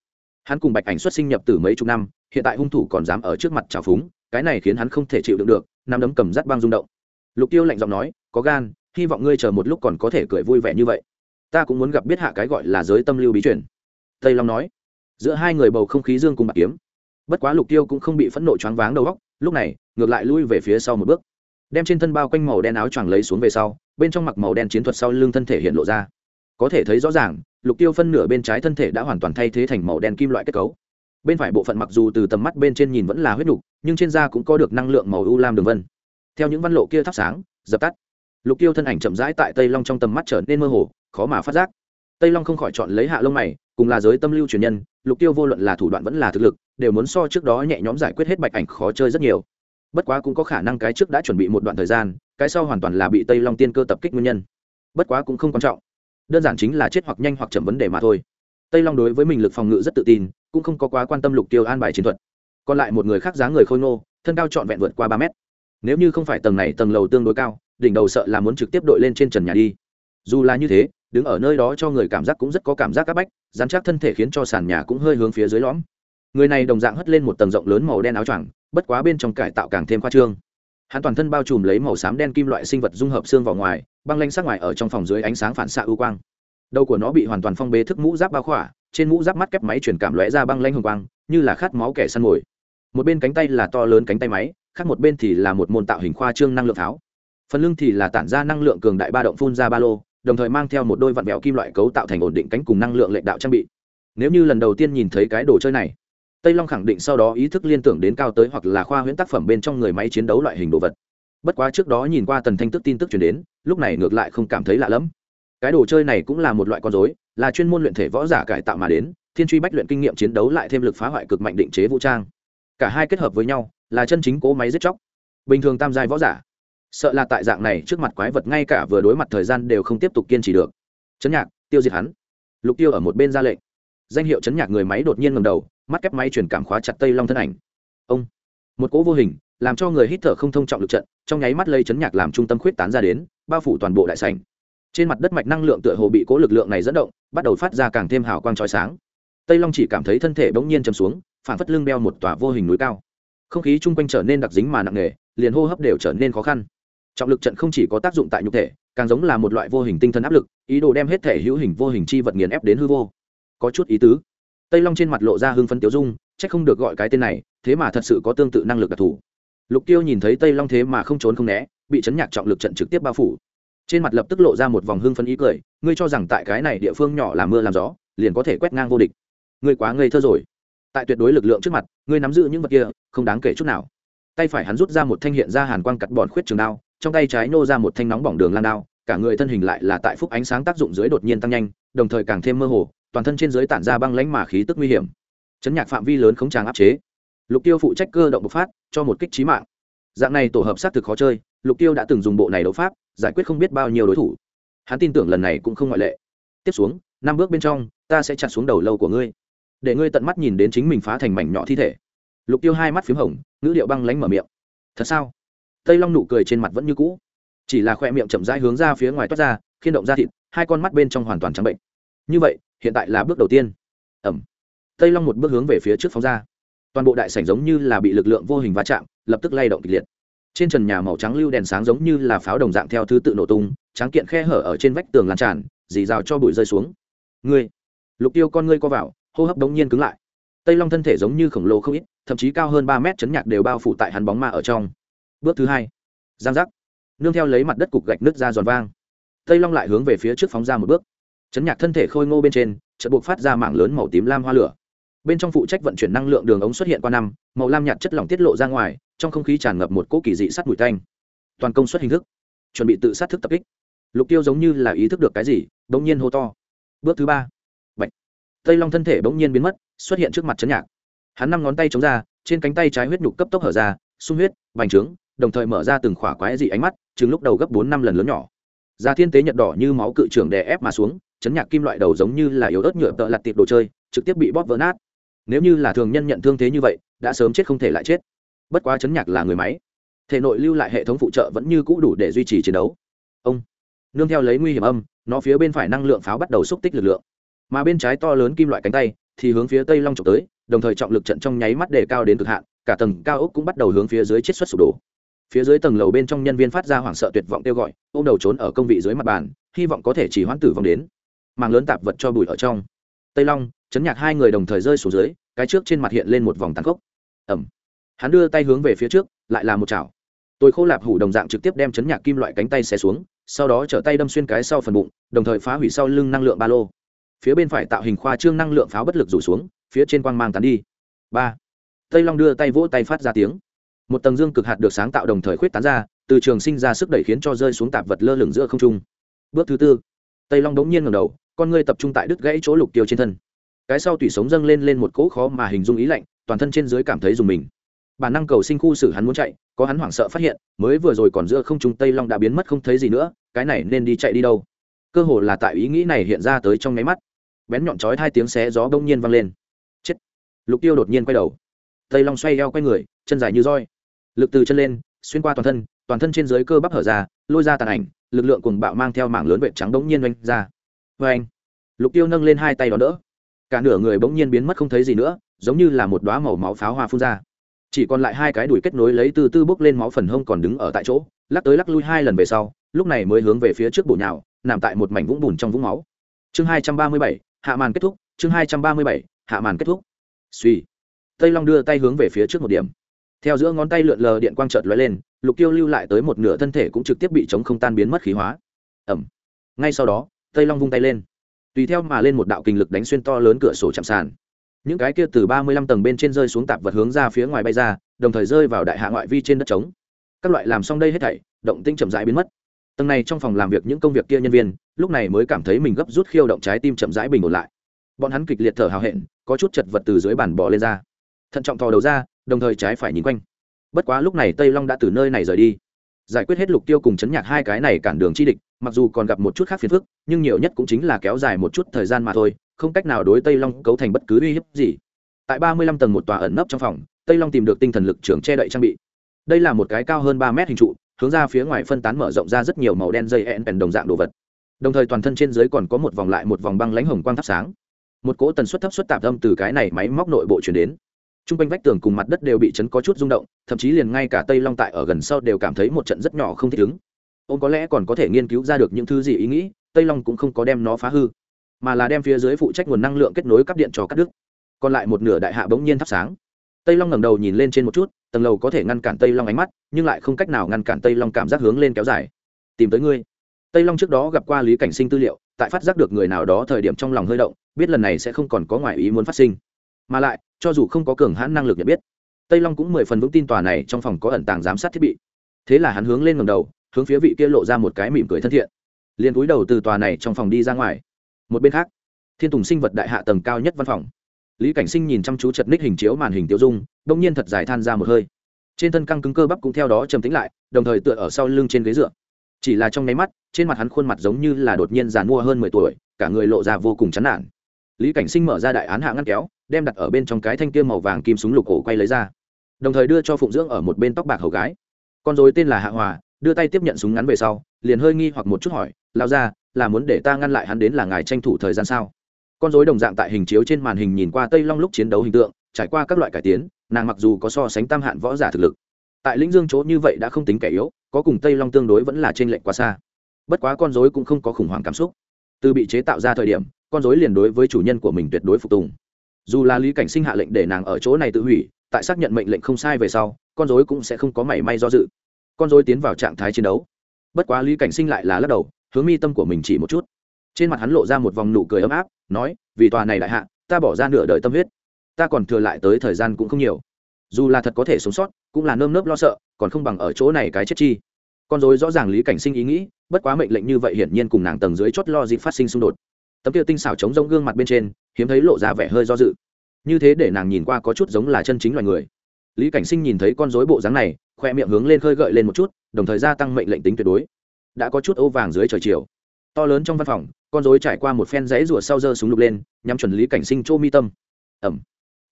Hắn cùng bạch ảnh xuất sinh nhập từ mấy chục năm, hiện tại hung thủ còn dám ở trước mặt trào phúng, cái này khiến hắn không thể chịu đựng được, nắm đấm cầm rắt băng rung động. Lục tiêu lạnh giọng nói, có gan, hy vọng ngươi chờ một lúc còn có thể cười vui vẻ như vậy. Ta cũng muốn gặp biết hạ cái gọi là giới tâm lưu bí truyền. Tây long nói. Giữa hai người bầu không khí dương cùng bạc kiếm bất quá lục tiêu cũng không bị phẫn nộ choáng váng đầu óc lúc này ngược lại lui về phía sau một bước. Đem trên thân bao quanh màu đen áo choàng lấy xuống về sau bên trong mặc màu đen chiến thuật sau lưng thân thể hiện lộ ra. Có thể thấy rõ ràng lục tiêu phân nửa bên trái thân thể đã hoàn toàn thay thế thành màu đen kim loại kết cấu. Bên phải bộ phận mặc dù từ tầm mắt bên trên nhìn vẫn là huyết đục, nhưng trên da cũng có được năng lượng màu u lam đường vân. Theo những văn lộ kia thắp sáng dập tắt lục tiêu thân ảnh chậm rãi tại tây long trong tầm mắt trở nên mơ hồ khó mà phát giác. Tây long không khỏi chọn lấy hạ lông mày cùng là giới tâm lưu truyền nhân lục tiêu vô luận là thủ đoạn vẫn là thực lực, đều muốn so trước đó nhẹ nhõm giải quyết hết bạch ảnh khó chơi rất nhiều. Bất quá cũng có khả năng cái trước đã chuẩn bị một đoạn thời gian, cái sau hoàn toàn là bị tây long tiên cơ tập kích nguyên nhân. Bất quá cũng không quan trọng. Đơn giản chính là chết hoặc nhanh hoặc chậm vấn đề mà thôi. Tây long đối với mình lực phòng ngự rất tự tin, cũng không có quá quan tâm lục tiêu an bài chiến thuật. Còn lại một người khác dáng người khôi ngô, thân cao trọn vẹn vượt qua ba mét. Nếu như không phải tầng này tầng lầu tương đối cao, đỉnh đầu sợ là muốn trực tiếp đội lên trên trần nhà đi. Dù là như thế, đứng ở nơi đó cho người cảm giác cũng rất có cảm giác áp bách dán chắc thân thể khiến cho sàn nhà cũng hơi hướng phía dưới lõm. Người này đồng dạng hất lên một tầng rộng lớn màu đen áo choàng, bất quá bên trong cải tạo càng thêm khoa trương. Hắn toàn thân bao trùm lấy màu xám đen kim loại sinh vật dung hợp xương vào ngoài, băng lanh sắc ngoài ở trong phòng dưới ánh sáng phản xạ ưu quang. Đầu của nó bị hoàn toàn phong bế thức mũ giáp bao khỏa, trên mũ giáp mắt kép máy truyền cảm lóe ra băng lanh hồng quang, như là khát máu kẻ săn mồi. Một bên cánh tay là to lớn cánh tay máy, khác một bên thì là một môn tạo hình khoa trương năng lượng pháo. Phần lưng thì là tản ra năng lượng cường đại ba động phun ra ba lô đồng thời mang theo một đôi vặn vẹo kim loại cấu tạo thành ổn định cánh cùng năng lượng lệnh đạo trang bị. Nếu như lần đầu tiên nhìn thấy cái đồ chơi này, tây long khẳng định sau đó ý thức liên tưởng đến cao tới hoặc là khoa huyễn tác phẩm bên trong người máy chiến đấu loại hình đồ vật. Bất quá trước đó nhìn qua tần thanh tức tin tức chuyển đến, lúc này ngược lại không cảm thấy lạ lẫm. Cái đồ chơi này cũng là một loại con dối là chuyên môn luyện thể võ giả cải tạo mà đến, thiên truy bách luyện kinh nghiệm chiến đấu lại thêm lực phá hoại cực mạnh định chế vũ trang. Cả hai kết hợp với nhau, là chân chính cố máy giết chóc. Bình thường tam giai võ giả sợ là tại dạng này trước mặt quái vật ngay cả vừa đối mặt thời gian đều không tiếp tục kiên trì được. Chấn nhạc, tiêu diệt hắn. Lục tiêu ở một bên ra lệnh. Danh hiệu chấn nhạc người máy đột nhiên ngầm đầu, mắt kép máy truyền cảm khóa chặt tây long thân ảnh. Ông, một cỗ vô hình, làm cho người hít thở không thông trọng lực trận, trong nháy mắt lây chấn nhạc làm trung tâm khuyết tán ra đến, bao phủ toàn bộ đại sảnh. Trên mặt đất mạch năng lượng tựa hồ bị cỗ lực lượng này dẫn động, bắt đầu phát ra càng thêm hào quang trói sáng. Tây long chỉ cảm thấy thân thể bỗng nhiên chầm xuống, phản phất lưng đeo một tòa vô hình núi cao. Không khí chung quanh trở nên đặc dính mà nặng nề, liền hô hấp đều trở nên khó khăn trọng lực trận không chỉ có tác dụng tại nhục thể, càng giống là một loại vô hình tinh thần áp lực, ý đồ đem hết thể hữu hình vô hình chi vật nghiền ép đến hư vô. Có chút ý tứ. Tây long trên mặt lộ ra hưng phấn tiêu dung c h ắ c không được gọi cái tên này, thế mà thật sự có tương tự năng lực đặc thù. Lục tiêu nhìn thấy tây long thế mà không trốn không né, bị chấn nhạc trọng lực trận trực tiếp bao phủ. Trên mặt lập tức lộ ra một vòng hưng phấn ý cười, ngươi cho rằng tại cái này địa phương nhỏ làm mưa làm gió, liền có thể quét ngang vô địch. Ngươi quá ngây thơ rồi. Tại tuyệt đối lực lượng trước mặt, ngươi nắm giữ những vật kia, không đáng kể chút nào. Tay phải hắn rút ra một thanh hiện ra hàn quang cắt bòn khuyết trường đao trong tay trái nô ra một thanh nóng bỏng đường lan đao, cả người thân hình lại là tại phúc ánh sáng tác dụng dưới đột nhiên tăng nhanh, đồng thời càng thêm mơ hồ, toàn thân trên dưới tản ra băng lãnh mà khí tức nguy hiểm. Chấn nhạc phạm vi lớn không tràng áp chế. Lục tiêu phụ trách cơ động bộc phát, cho một kích trí mạng. Dạng này tổ hợp xác thực khó chơi, lục tiêu đã từng dùng bộ này đấu pháp, giải quyết không biết bao nhiêu đối thủ. Hắn tin tưởng lần này cũng không ngoại lệ. Tiếp xuống, năm bước bên trong, ta sẽ chặt xuống đầu lâu của ngươi, để ngươi tận mắt nhìn đến chính mình phá thành mảnh nhỏ thi thể. Lục tiêu hai mắt p h í m hồng, ngữ điệu băng lánh mở miệng. Thật sao? Tây long nụ cười trên mặt vẫn như cũ. Chỉ là khoe miệng chậm rãi hướng ra phía ngoài toát ra khiên động ra thịt, hai con mắt bên trong hoàn toàn trắng bệnh. Như vậy, hiện tại là bước đầu tiên. Ẩm. Tây long một bước hướng về phía trước phóng ra. Toàn bộ đại sảnh giống như là bị lực lượng vô hình va chạm, lập tức lay động kịch liệt. Trên trần nhà màu trắng lưu đèn sáng giống như là pháo đồng dạng theo thứ tự nổ tung, tráng kiện khe hở ở trên vách tường lan tràn, dì rào cho bụi rơi xuống. Ngươi. Lục tiêu con ngươi co vào, hô hấp đống nhiên cứng lại. Tây long thân thể giống như khổng lồ không ít, thậm chí cao hơn ba mét chấn nhạc đều bao phủ tại hắn bóng ma ở trong bước thứ hai. Giang giác. Nương theo lấy mặt đất cục gạch nước ra giòn vang. Tây long lại hướng về phía trước phóng ra một bước. Chấn nhạc thân thể khôi ngô bên trên, chợt buộc phát ra mảng lớn màu tím lam hoa lửa. Bên trong phụ trách vận chuyển năng lượng đường ống xuất hiện qua năm, màu lam nhạt chất lỏng tiết lộ ra ngoài, trong không khí tràn ngập một cỗ kỳ dị sắt mùi tanh. Toàn công suất hình thức. Chuẩn bị tự sát thức tập kích. Lục tiêu giống như là ý thức được cái gì, bỗng nhiên hô to. Bước thứ ba. Bạch. tây long thân thể bỗng nhiên biến mất, xuất hiện trước mặt chấn nhạc. Hắn năm ngón tay chống ra, trên cánh tay trái huyết nhục cấp tốc hở ra, sung huyết, bành trướng đồng thời mở ra từng khỏa quái dị ánh mắt, chừng lúc đầu gấp bốn năm lần lớn nhỏ. Da thiên tế nhật đỏ như máu cự trưởng đè ép mà xuống, chấn nhạc kim loại đầu giống như là yếu ớt nhựa tợ lặt tiệp đồ chơi, trực tiếp bị bóp vỡ nát. Nếu như là thường nhân nhận thương thế như vậy, đã sớm chết không thể lại chết. Bất quá chấn nhạc là người máy. Thể nội lưu lại hệ thống phụ trợ vẫn như cũ đủ để duy trì chiến đấu. Ông, nương theo lấy nguy hiểm âm, nó phía bên phải năng lượng pháo bắt đầu xúc tích lực lượng. Mà bên trái to lớn kim loại cánh tay, thì hướng phía tây long trộm tới, đồng thời trọng lực trận trong nháy mắt đề cao đến cực hạn, cả tầng cao ốc cũng bắt đầu hướng phía dưới chết xuất sụp đổ phía dưới tầng lầu bên trong nhân viên phát ra hoảng sợ tuyệt vọng kêu gọi, ôm đầu trốn ở công vị dưới mặt bàn, hy vọng có thể chỉ hoãn tử vong đến. Mạng lớn tạp vật cho bụi ở trong. Tây long chấn nhạc hai người đồng thời rơi xuống dưới, cái trước trên mặt hiện lên một vòng tàn khốc. Ẩm hắn đưa tay hướng về phía trước, lại là một chảo. Tôi khô lạp hủ đồng dạng trực tiếp đem chấn nhạc kim loại cánh tay xé xuống, sau đó trở tay đâm xuyên cái sau phần bụng, đồng thời phá hủy sau lưng năng lượng ba lô. Phía bên phải tạo hình khoa trương năng lượng pháo bất lực rủ xuống, phía trên quang mang tán đi. Ba. Tây long đưa tay vỗ tay phát ra tiếng một tầng dương cực hạt được sáng tạo đồng thời khuyết tán ra, từ trường sinh ra sức đẩy khiến cho rơi xuống tạp vật lơ lửng giữa không trung. Bước thứ tư, tây long đống nhiên ngầm đầu, con ngươi tập trung tại đứt gãy chỗ lục tiêu trên thân. Cái sau tủy sống dâng lên lên một cỗ khó mà hình dung ý lạnh, toàn thân trên dưới cảm thấy dùng mình. Bản năng cầu sinh khu xử hắn muốn chạy, có hắn hoảng sợ phát hiện, mới vừa rồi còn giữa không trung tây long đã biến mất không thấy gì nữa, cái này nên đi chạy đi đâu? Cơ hồ là tại ý nghĩ này hiện ra tới trong nháy mắt. Bén nhọn chói hai tiếng xé gió đông nhiên vang lên. Chết! Lục tiêu đột nhiên quay đầu. Tây long xoay eo quay người, chân dài như roi lực từ chân lên, xuyên qua toàn thân toàn thân trên dưới cơ bắp hở ra, lôi ra tàn ảnh, lực lượng cùng bạo mang theo mảng lớn vệ trắng đống nhiên oanh ra. Vê anh lục tiêu nâng lên hai tay đó đỡ. Cả nửa người bỗng nhiên biến mất không thấy gì nữa, giống như là một đóa màu máu pháo hoa phun ra. Chỉ còn lại hai cái đùi kết nối lấy từ từ bốc lên máu phần hông còn đứng ở tại chỗ, lắc tới lắc lui hai lần về sau, lúc này mới hướng về phía trước bổ nhào, nằm tại một mảnh vũng bùn trong vũng máu. Chương hai trăm ba mươi bảy, hạ màn kết thúc, chương hai trăm ba mươi bảy, hạ màn kết thúc. Suy tây long đưa tay hướng về phía trước một điểm theo giữa ngón tay lượn lờ điện quang trợt lóe lên, lục tiêu lưu lại tới một nửa thân thể cũng trực tiếp bị chống không tan biến mất khí hóa. Ẩm ngay sau đó, tây long vung tay lên. Tùy theo mà lên một đạo kinh lực đánh xuyên to lớn cửa sổ chạm sàn. Những cái kia từ ba mươi lăm tầng bên trên rơi xuống tạp vật hướng ra phía ngoài bay ra, đồng thời rơi vào đại hạ ngoại vi trên đất trống. Các loại làm xong đây hết thảy, động tinh chậm rãi biến mất. Tầng này trong phòng làm việc những công việc kia nhân viên, lúc này mới cảm thấy mình gấp rút khiêu động trái tim chậm rãi bình ổn lại. Bọn hắn kịch liệt thở hào hẹn, có chút chật vật từ dưới bàn bỏ lên ra. Thận trọng thò đầu ra đồng thời trái phải nhìn quanh. Bất quá lúc này tây long đã từ nơi này rời đi. Giải quyết hết lục tiêu cùng chấn nhạc hai cái này cản đường chi địch, mặc dù còn gặp một chút khác phiền phức, nhưng nhiều nhất cũng chính là kéo dài một chút thời gian mà thôi, không cách nào đối tây long cấu thành bất cứ uy hiếp gì. Tại ba mươi lăm tầng một tòa ẩn nấp trong phòng, tây long tìm được tinh thần lực trưởng che đậy trang bị. Đây là một cái cao hơn ba mét hình trụ, hướng ra phía ngoài phân tán mở rộng ra rất nhiều màu đen dây ẹn bèn đồng dạng đồ vật. Đồng thời toàn thân trên dưới còn có một vòng lại một vòng băng lãnh hồng quang thắp sáng. Một cỗ tần suất thấp suất tạp âm từ cái này máy móc nội bộ chuyển đến t r u n g quanh vách tường cùng mặt đất đều bị chấn có chút rung động, thậm chí liền ngay cả tây long tại ở gần sau đều cảm thấy một trận rất nhỏ không thích ứng. Ông có lẽ còn có thể nghiên cứu ra được những thứ gì ý nghĩ, tây long cũng không có đem nó phá hư, mà là đem phía dưới phụ trách nguồn năng lượng kết nối cắp điện cho cắt đứt. Còn lại một nửa đại hạ bỗng nhiên thắp sáng. Tây long ngẩng đầu nhìn lên trên một chút, tầng lầu có thể ngăn cản tây long ánh mắt, nhưng lại không cách nào ngăn cản tây long cảm giác hướng lên kéo dài. Tìm tới ngươi. Tây long trước đó gặp qua lý cảnh sinh tư liệu, tại phát giác được người nào đó thời điểm trong lòng hơi động, biết lần này sẽ không còn có ngoại ý muốn phát sinh. Mà lại cho dù không có cường hãn năng lực nhận biết, tây long cũng mười phần vững tin tòa này trong phòng có ẩn tàng giám sát thiết bị. Thế là hắn hướng lên ngầm đầu, hướng phía vị kia lộ ra một cái mỉm cười thân thiện. Liền cúi đầu từ tòa này trong phòng đi ra ngoài. Một bên khác, thiên tùng sinh vật đại hạ tầng cao nhất văn phòng. Lý cảnh sinh nhìn chăm chú chật ních hình chiếu màn hình tiêu dung đông nhiên thật dài than ra một hơi. Trên thân căng cứng cơ bắp cũng theo đó trầm tính lại, đồng thời tựa ở sau lưng trên ghế dựa. Chỉ là trong nháy mắt, trên mặt hắn khuôn mặt giống như là đột nhiên giàn mua hơn mười tuổi, cả người lộ ra vô cùng chán nản. Lý cảnh sinh mở ra đại án hạ ngăn kéo đem đặt ở bên trong cái thanh kia màu vàng kim súng lục cổ quay lấy ra. Đồng thời đưa cho phụng dưỡng ở một bên tóc bạc hầu gái. Con dối tên là hạ hòa, đưa tay tiếp nhận súng ngắn về sau, liền hơi nghi hoặc một chút hỏi lao ra là muốn để ta ngăn lại hắn đến là ngài tranh thủ thời gian sao? Con dối đồng dạng tại hình chiếu trên màn hình nhìn qua tây long lúc chiến đấu hình tượng, trải qua các loại cải tiến, nàng mặc dù có so sánh tam hạn võ giả thực lực, tại lĩnh dương chỗ như vậy đã không tính kẻ yếu, có cùng tây long tương đối vẫn là t r ê n lệch quá xa. Bất quá con dối cũng không có khủng hoảng cảm xúc. Từ bị chế tạo ra thời điểm, con dối liền đối với chủ nhân của mình tuyệt đối phục tùng dù là lý cảnh sinh hạ lệnh để nàng ở chỗ này tự hủy, tại xác nhận mệnh lệnh không sai về sau, con dối cũng sẽ không có mảy may do dự. Con dối tiến vào trạng thái chiến đấu. Bất quá lý cảnh sinh lại là lắc đầu, hướng mi tâm của mình chỉ một chút. Trên mặt hắn lộ ra một vòng nụ cười ấm áp, nói, vì tòa này đại hạ, ta bỏ ra nửa đời tâm huyết. Ta còn thừa lại tới thời gian cũng không nhiều. Dù là thật có thể sống sót, cũng là nơm nớp lo sợ, còn không bằng ở chỗ này cái chết chi. Con dối rõ ràng lý cảnh sinh ý nghĩ, bất quá mệnh lệnh như vậy hiển nhiên cùng nàng tầng dưới chót lo dịp phát sinh xung đột tấm kia tinh xảo chống rông gương mặt bên trên, hiếm thấy lộ ra vẻ hơi do dự. Như thế để nàng nhìn qua có chút giống là chân chính loài người. Lý cảnh sinh nhìn thấy con dối bộ dáng này, khoe miệng hướng lên khơi gợi lên một chút, đồng thời gia tăng mệnh lệnh tính tuyệt đối. Đã có chút ô vàng dưới trời chiều. To lớn trong văn phòng, con dối trải qua một phen giấy rủa sau giơ súng lục lên, nhắm chuẩn lý cảnh sinh chỗ mi tâm. Ẩm.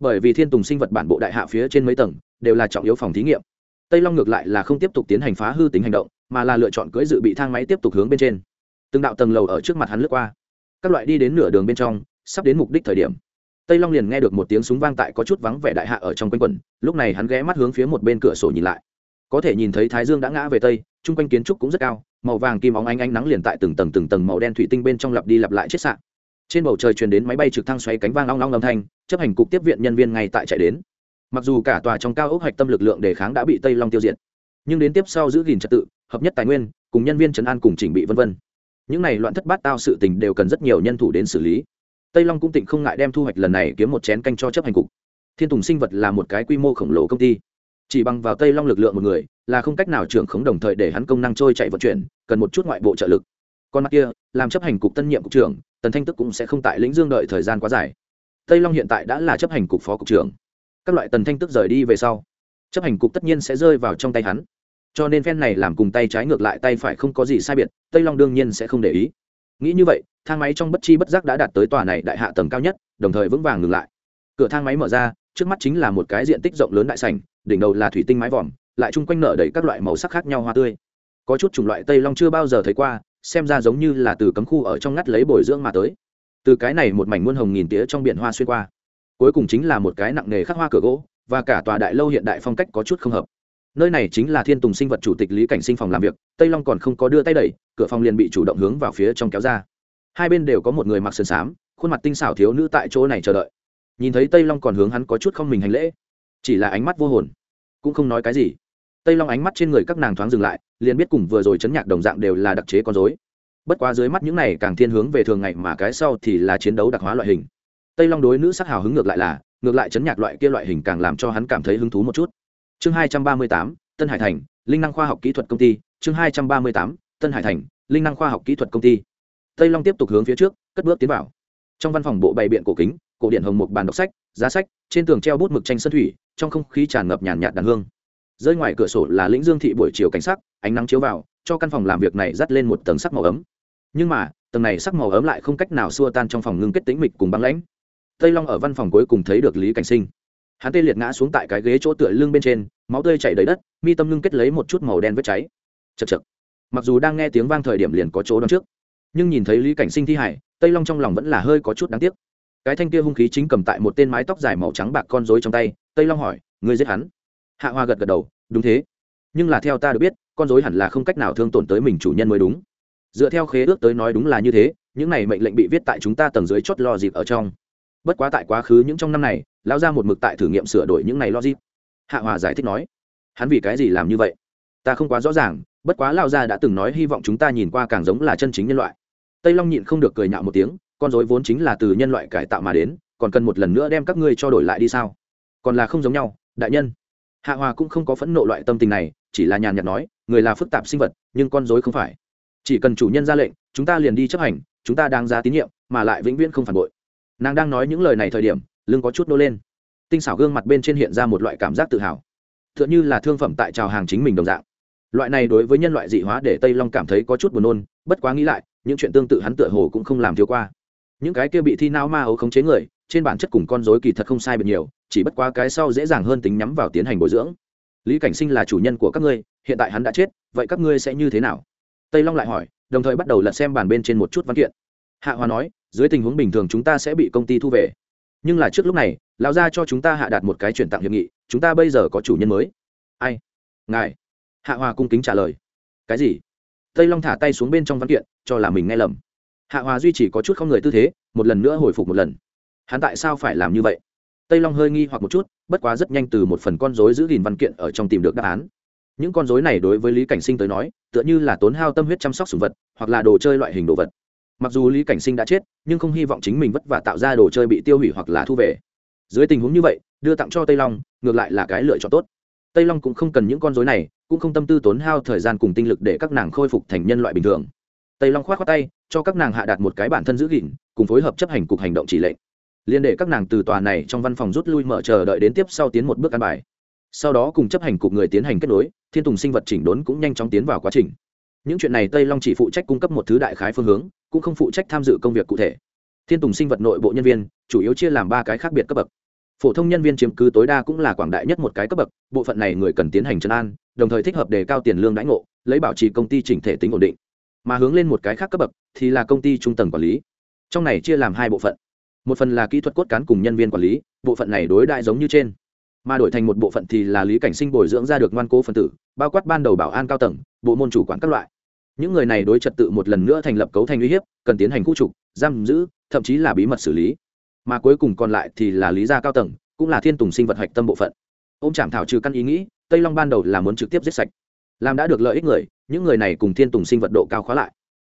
Bởi vì thiên tùng sinh vật bản bộ đại hạ phía trên mấy tầng, đều là trọng yếu phòng thí nghiệm. Tây long ngược lại là không tiếp tục tiến hành phá hư tính hành động, mà là lựa chọn cưỡi dự bị thang máy tiếp tục hướng bên trên. Từng đạo tầng lầu ở trước mặt hắn lướt qua các loại đi đến nửa đường bên trong, sắp đến mục đích thời điểm. Tây long liền nghe được một tiếng súng vang tại có chút vắng vẻ đại hạ ở trong quanh quẩn lúc này hắn ghé mắt hướng phía một bên cửa sổ nhìn lại. Có thể nhìn thấy thái dương đã ngã về tây, chung quanh kiến trúc cũng rất cao, màu vàng kim óng ánh ánh nắng liền tại từng tầng từng tầng màu đen thủy tinh bên trong lặp đi lặp lại chết sạn trên bầu trời truyền đến máy bay trực thăng xoay cánh vang long long âm thanh, chấp hành cục tiếp viện nhân viên ngay tại chạy đến. Mặc dù cả tòa trong cao ốc hạch tâm lực lượng đề kháng đã bị tây long tiêu diệt, nhưng đến tiếp sau giữ gìn trật tự, hợp nhất tài nguyên, cùng nhân viên trấn an cùng chỉnh bị vân vân những này loạn thất bát tao sự tình đều cần rất nhiều nhân thủ đến xử lý. Tây long cũng tỉnh không ngại đem thu hoạch lần này kiếm một chén canh cho chấp hành cục. Thiên tùng sinh vật là một cái quy mô khổng lồ công ty. Chỉ bằng vào tây long lực lượng một người, là không cách nào trưởng khống đồng thời để hắn công năng trôi chạy vận chuyển, cần một chút ngoại bộ trợ lực. Còn mặt kia, làm chấp hành cục tân nhiệm cục trưởng, tần thanh tức cũng sẽ không tại lĩnh dương đợi thời gian quá dài. Tây long hiện tại đã là chấp hành cục phó cục trưởng. Các loại tần thanh tức rời đi về sau, chấp hành cục tất nhiên sẽ rơi vào trong tay hắn cho nên phen này làm cùng tay trái ngược lại tay phải không có gì sai biệt, tây long đương nhiên sẽ không để ý. Nghĩ như vậy, thang máy trong bất chi bất giác đã đạt tới tòa này đại hạ tầng cao nhất, đồng thời vững vàng ngừng lại. Cửa thang máy mở ra, trước mắt chính là một cái diện tích rộng lớn đại sành đỉnh đầu là thủy tinh mái vòm, lại chung quanh nở đầy các loại màu sắc khác nhau hoa tươi. Có chút chủng loại tây long chưa bao giờ thấy qua, xem ra giống như là từ cấm khu ở trong ngắt lấy bồi dưỡng mà tới. Từ cái này một mảnh muôn hồng nghìn tía trong biển hoa xuyên qua, cuối cùng chính là một cái nặng nghề khắc hoa cửa gỗ, và cả tòa đại lâu hiện đại phong cách có chút không hợp nơi này chính là thiên tùng sinh vật chủ tịch lý cảnh sinh phòng làm việc, tây long còn không có đưa tay đẩy, cửa phòng liền bị chủ động hướng vào phía trong kéo ra. Hai bên đều có một người mặc sườn xám, khuôn mặt tinh xảo thiếu nữ tại chỗ này chờ đợi. Nhìn thấy tây long còn hướng hắn có chút không mình hành lễ, chỉ là ánh mắt vô hồn, cũng không nói cái gì. Tây long ánh mắt trên người các nàng thoáng dừng lại, liền biết cùng vừa rồi chấn nhạc đồng dạng đều là đặc chế con dối bất quá dưới mắt những này càng thiên hướng về thường ngày mà cái sau thì là chiến đấu đặc hóa loại hình. Tây long đối nữ sắc hào hứng ngược lại là, ngược lại chấn nhạc loại kia loại hình càng làm cho hắn cảm thấy hứng thú một chút chương hai trăm ba mươi tám, tân hải thành, linh năng khoa học kỹ thuật công ty. Chương hai trăm ba mươi tám, tân hải thành, linh năng khoa học kỹ thuật công ty. Tây long tiếp tục hướng phía trước, cất bước tiến vào. Trong văn phòng bộ bày biện cổ kính, cổ điện hồng một bàn đọc sách, giá sách, trên tường treo bút mực tranh sân thủy, trong không khí tràn ngập nhàn nhạt đàn hương. Rơi ngoài cửa sổ là lĩnh dương thị buổi chiều cảnh sắc, ánh nắng chiếu vào, cho căn phòng làm việc này dắt lên một tầng sắc màu ấm. Nhưng mà, tầng này sắc màu ấm lại không cách nào xua tan trong phòng ngưng kết tĩnh mịch cùng băng lãnh. Tây long ở văn phòng cuối cùng thấy được lý cảnh sinh hắn tê liệt ngã xuống tại cái ghế chỗ tựa lưng bên trên, máu tươi chảy đầy đất, mi tâm ngưng kết lấy một chút màu đen vết cháy. Chật chật mặc dù đang nghe tiếng vang thời điểm liền có chỗ đón trước, nhưng nhìn thấy lý cảnh sinh thi hải tây long trong lòng vẫn là hơi có chút đáng tiếc. Cái thanh kia hung khí chính cầm tại một tên mái tóc dài màu trắng bạc con rối trong tay, tây long hỏi người giết hắn? Hạ hoa gật gật đầu, đúng thế. Nhưng là theo ta được biết, con dối hẳn là không cách nào thương tổn tới mình chủ nhân mới đúng. Dựa theo khế ước tới nói đúng là như thế, những này mệnh lệnh bị viết tại chúng ta tầng dưới chốt lò dịp ở trong bất quá tại quá khứ những trong năm này lao ra một mực tại thử nghiệm sửa đổi những này lo hạ hòa giải thích nói, hắn vì cái gì làm như vậy? Ta không quá rõ ràng, bất quá lao ra đã từng nói hy vọng chúng ta nhìn qua càng giống là chân chính nhân loại. Tây long nhịn không được cười nhạo một tiếng, con dối vốn chính là từ nhân loại cải tạo mà đến, còn cần một lần nữa đem các ngươi cho đổi lại đi sao? Còn là không giống nhau, đại nhân. Hạ hòa cũng không có phẫn nộ loại tâm tình này, chỉ là nhàn nhạt nói, người là phức tạp sinh vật, nhưng con dối không phải. Chỉ cần chủ nhân ra lệnh, chúng ta liền đi chấp hành, chúng ta đang ra tín nhiệm, mà lại vĩnh viễn không phản bội nàng đang nói những lời này thời điểm, lưng có chút nô lên. Tinh xảo gương mặt bên trên hiện ra một loại cảm giác tự hào. T h ư ợ n h ư là thương phẩm tại trào hàng chính mình đồng dạng. Loại này đối với nhân loại dị hóa để tây long cảm thấy có chút buồn nôn, bất quá nghĩ lại, những chuyện tương tự hắn tựa hồ cũng không làm thiếu qua. Những cái kia bị thi não ma ấu khống chế người, trên bản chất cùng con dối kỳ thật không sai biệt nhiều, chỉ bất quá cái sau dễ dàng hơn tính nhắm vào tiến hành bồi dưỡng. Lý cảnh sinh là chủ nhân của các ngươi, hiện tại hắn đã chết, vậy các ngươi sẽ như thế nào? Tây long lại hỏi, đồng thời bắt đầu lật xem bàn bên trên một chút văn kiện. Hạ hòa nói dưới tình huống bình thường chúng ta sẽ bị công ty thu về. Nhưng là trước lúc này, lão gia cho chúng ta hạ đạt một cái chuyển tặng hiệp nghị, chúng ta bây giờ có chủ nhân mới. Ai? Ngài. Hạ hòa cung kính trả lời. Cái gì? Tây long thả tay xuống bên trong văn kiện, cho là mình nghe lầm. Hạ hòa duy chỉ có chút không người tư thế, một lần nữa hồi phục một lần. Hắn tại sao phải làm như vậy? Tây long hơi nghi hoặc một chút, bất quá rất nhanh từ một phần con dối giữ gìn văn kiện ở trong tìm được đáp án. Những con dối này đối với lý cảnh sinh tới nói, tựa như là tốn hao tâm huyết chăm sóc sùng vật, hoặc là đồ chơi loại hình đồ vật mặc dù lý cảnh sinh đã chết, nhưng không hy vọng chính mình vất vả tạo ra đồ chơi bị tiêu hủy hoặc là thu về. Dưới tình huống như vậy, đưa tặng cho tây long, ngược lại là cái lựa chọn tốt. Tây long cũng không cần những con dối này, cũng không tâm tư tốn hao thời gian cùng tinh lực để các nàng khôi phục thành nhân loại bình thường. Tây long k h o á t khoác tay, cho các nàng hạ đặt một cái bản thân giữ gìn, cùng phối hợp chấp hành cục hành động chỉ lệnh. Liên để các nàng từ tòa này trong văn phòng rút lui mở chờ đợi đến tiếp sau tiến một bước ăn bài. Sau đó cùng chấp hành cục người tiến hành kết nối, thiên tùng sinh vật chỉnh đốn cũng nhanh chóng tiến vào quá trình những chuyện này tây long chỉ phụ trách cung cấp một thứ đại khái phương hướng, cũng không phụ trách tham dự công việc cụ thể. Thiên tùng sinh vật nội bộ nhân viên, chủ yếu chia làm ba cái khác biệt cấp bậc. Phổ thông nhân viên chiếm cứ tối đa cũng là quảng đại nhất một cái cấp bậc, bộ phận này người cần tiến hành trấn an, đồng thời thích hợp đề cao tiền lương đãi ngộ, lấy bảo trì công ty chỉnh thể tính ổn định. Mà hướng lên một cái khác cấp bậc thì là công ty trung tầng quản lý. Trong này chia làm hai bộ phận. Một phần là kỹ thuật cốt cán cùng nhân viên quản lý, bộ phận này đối đại giống như trên. Mà đổi thành một bộ phận thì là lý cảnh sinh bồi dưỡng ra được ngoan cố phân tử, bao quát ban đầu bảo an cao tầng bộ môn chủ quản các loại. Những người này đối trật tự một lần nữa thành lập cấu thành uy hiếp, cần tiến hành khu trục, giam giữ, thậm chí là bí mật xử lý. Mà cuối cùng còn lại thì là lý gia cao tầng, cũng là thiên tùng sinh vật hạch tâm bộ phận. Ông chạm thảo trừ căn ý nghĩ, tây long ban đầu là muốn trực tiếp giết sạch. Làm đã được lợi ích người, những người này cùng thiên tùng sinh vật độ cao khóa lại.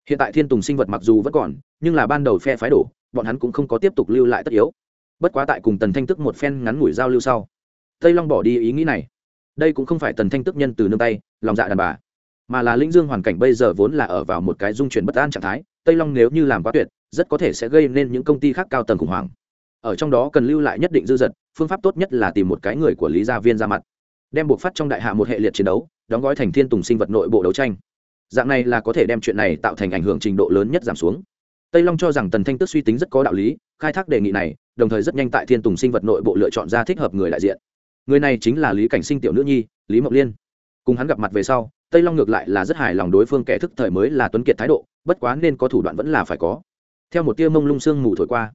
Hiện tại thiên tùng sinh vật mặc dù vẫn còn, nhưng là ban đầu phe phái đổ, bọn hắn cũng không có tiếp tục lưu lại tất yếu. Bất quá tại cùng tần thanh tức một phen ngắn ngủi giao lưu sau, tây long bỏ đi ý nghĩ này. Đây cũng không phải tần thanh tức nhân từ nương tay, lòng dạ đàn bà mà là linh dương hoàn cảnh bây giờ vốn là ở vào một cái dung chuyển bất an trạng thái, tây long nếu như làm quá tuyệt, rất có thể sẽ gây nên những công ty khác cao tầng khủng hoảng. Ở trong đó cần lưu lại nhất định dư dật, phương pháp tốt nhất là tìm một cái người của lý gia viên ra mặt, đem buộc phát trong đại hạ một hệ liệt chiến đấu, đóng gói thành thiên tùng sinh vật nội bộ đấu tranh. Dạng này là có thể đem chuyện này tạo thành ảnh hưởng trình độ lớn nhất giảm xuống. Tây long cho rằng tần thanh tức suy tính rất có đạo lý, khai thác đề nghị này, đồng thời rất nhanh tại thiên tùng sinh vật nội bộ lựa chọn ra thích hợp người đại diện. Người này chính là lý cảnh sinh tiểu nữ nhi, lý mộc liên cùng hắn gặp mặt về sau, tây long ngược lại là rất hài lòng đối phương kẻ thức thời mới là tuấn kiệt thái độ, bất quá nên có thủ đoạn vẫn là phải có. Theo một tia mông lung sương mù thổi qua,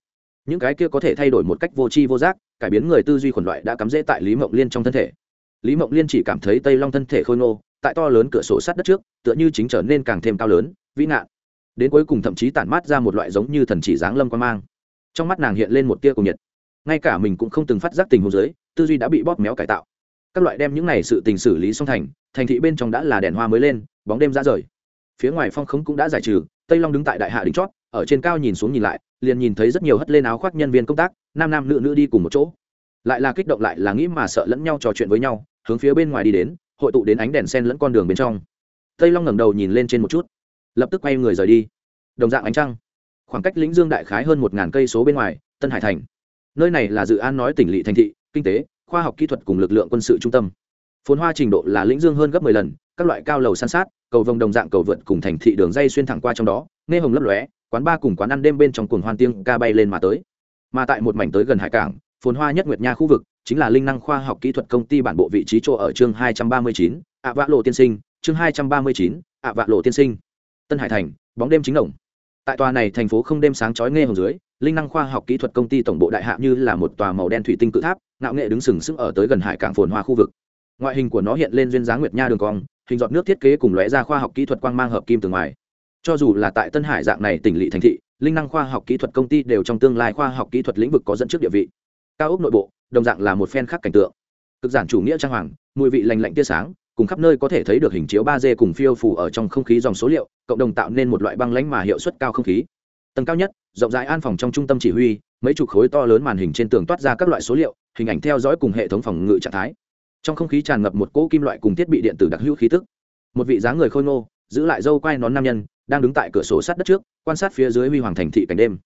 những cái kia có thể thay đổi một cách vô tri vô giác, cải biến người tư duy khuẩn loại đã cắm rễ tại lý mộng liên trong thân thể. Lý mộng liên chỉ cảm thấy tây long thân thể khôi ngô, tại to lớn cửa sổ sát đất trước, tựa như chính trở nên càng thêm cao lớn, vĩ nạn. Đến cuối cùng thậm chí tản mát ra một loại giống như thần chỉ giáng lâm quan mang. Trong mắt nàng hiện lên một tia cùng nhiệt. Ngay cả mình cũng không từng phát giác tình huống giới tư duy đã bị bóp méo cải tạo. Các loại đem những này sự tình xử lý xong thành thành thị bên trong đã là đèn hoa mới lên, bóng đêm ra rời. Phía ngoài phong khống cũng đã giải trừ, tây long đứng tại đại hạ đỉnh chót, ở trên cao nhìn xuống nhìn lại, liền nhìn thấy rất nhiều hất lên áo khoác nhân viên công tác, nam nam nữ nữ đi cùng một chỗ. Lại là kích động lại là nghĩ mà sợ lẫn nhau trò chuyện với nhau, hướng phía bên ngoài đi đến, hội tụ đến ánh đèn sen lẫn con đường bên trong. Tây long ngẩng đầu nhìn lên trên một chút, lập tức quay người rời đi. Đồng dạng ánh trăng, khoảng cách lĩnh dương đại khái hơn một ngàn cây số bên ngoài, tân hải thành. Nơi này là dự án nói tỉnh lỵ thành thị, kinh tế, khoa học kỹ thuật cùng lực lượng quân sự trung tâm phồn hoa trình độ là lĩnh dương hơn gấp mười lần, các loại cao lầu san sát, cầu vồng đồng dạng cầu vượt cùng thành thị đường dây xuyên thẳng qua trong đó, nghe hồng lấp lóe, quán ba cùng quán ăn đêm bên trong cuồng hoan tiếng ca bay lên mà tới. Mà tại một mảnh tới gần hải cảng, phồn hoa nhất nguyệt nha khu vực, chính là linh năng khoa học kỹ thuật công ty bản bộ vị trí chỗ ở chương hai trăm ba mươi chín, ạ vạ lộ tiên sinh, chương hai trăm ba mươi chín, ạ vạ lộ tiên sinh. Tân hải thành, bóng đêm chính đồng tại tòa này thành phố không đêm sáng chói nghe hồng dưới, linh năng khoa học kỹ thuật công ty tổng bộ đại hạ như là một tòa màu đen thủy tinh cự tháp, ngạo nghệ đứng sừng sững ở tới gần hải cảng phồn hoa khu vực ngoại hình của nó hiện lên duyên dáng nguyệt nha đường cong, hình giọt nước thiết kế cùng lóe ra khoa học kỹ thuật quang mang hợp kim từ ngoài. Cho dù là tại tân hải dạng này tỉnh lỵ thành thị, linh năng khoa học kỹ thuật công ty đều trong tương lai khoa học kỹ thuật lĩnh vực có dẫn trước địa vị. Cao ốc nội bộ, đồng dạng là một phen khác cảnh tượng. Cực giản chủ nghĩa trang hoàng, mùi vị lành lạnh tia sáng, cùng khắp nơi có thể thấy được hình chiếu ba d cùng phiêu phủ ở trong không khí dòng số liệu, cộng đồng tạo nên một loại băng lãnh mà hiệu suất cao không khí. Tầng cao nhất, rộng rãi an phòng trong trung tâm chỉ huy, mấy chục khối to lớn màn hình trên tường toát ra các loại số liệu, hình ảnh theo dõi cùng hệ thống phòng ngự trạng thái trong không khí tràn ngập một cỗ kim loại cùng thiết bị điện tử đặc hữu khí tức. Một vị dáng người khôi ngô, giữ lại dâu quai nón nam nhân, đang đứng tại cửa sổ sát đất trước, quan sát phía dưới huy hoàng thành thị cảnh đêm.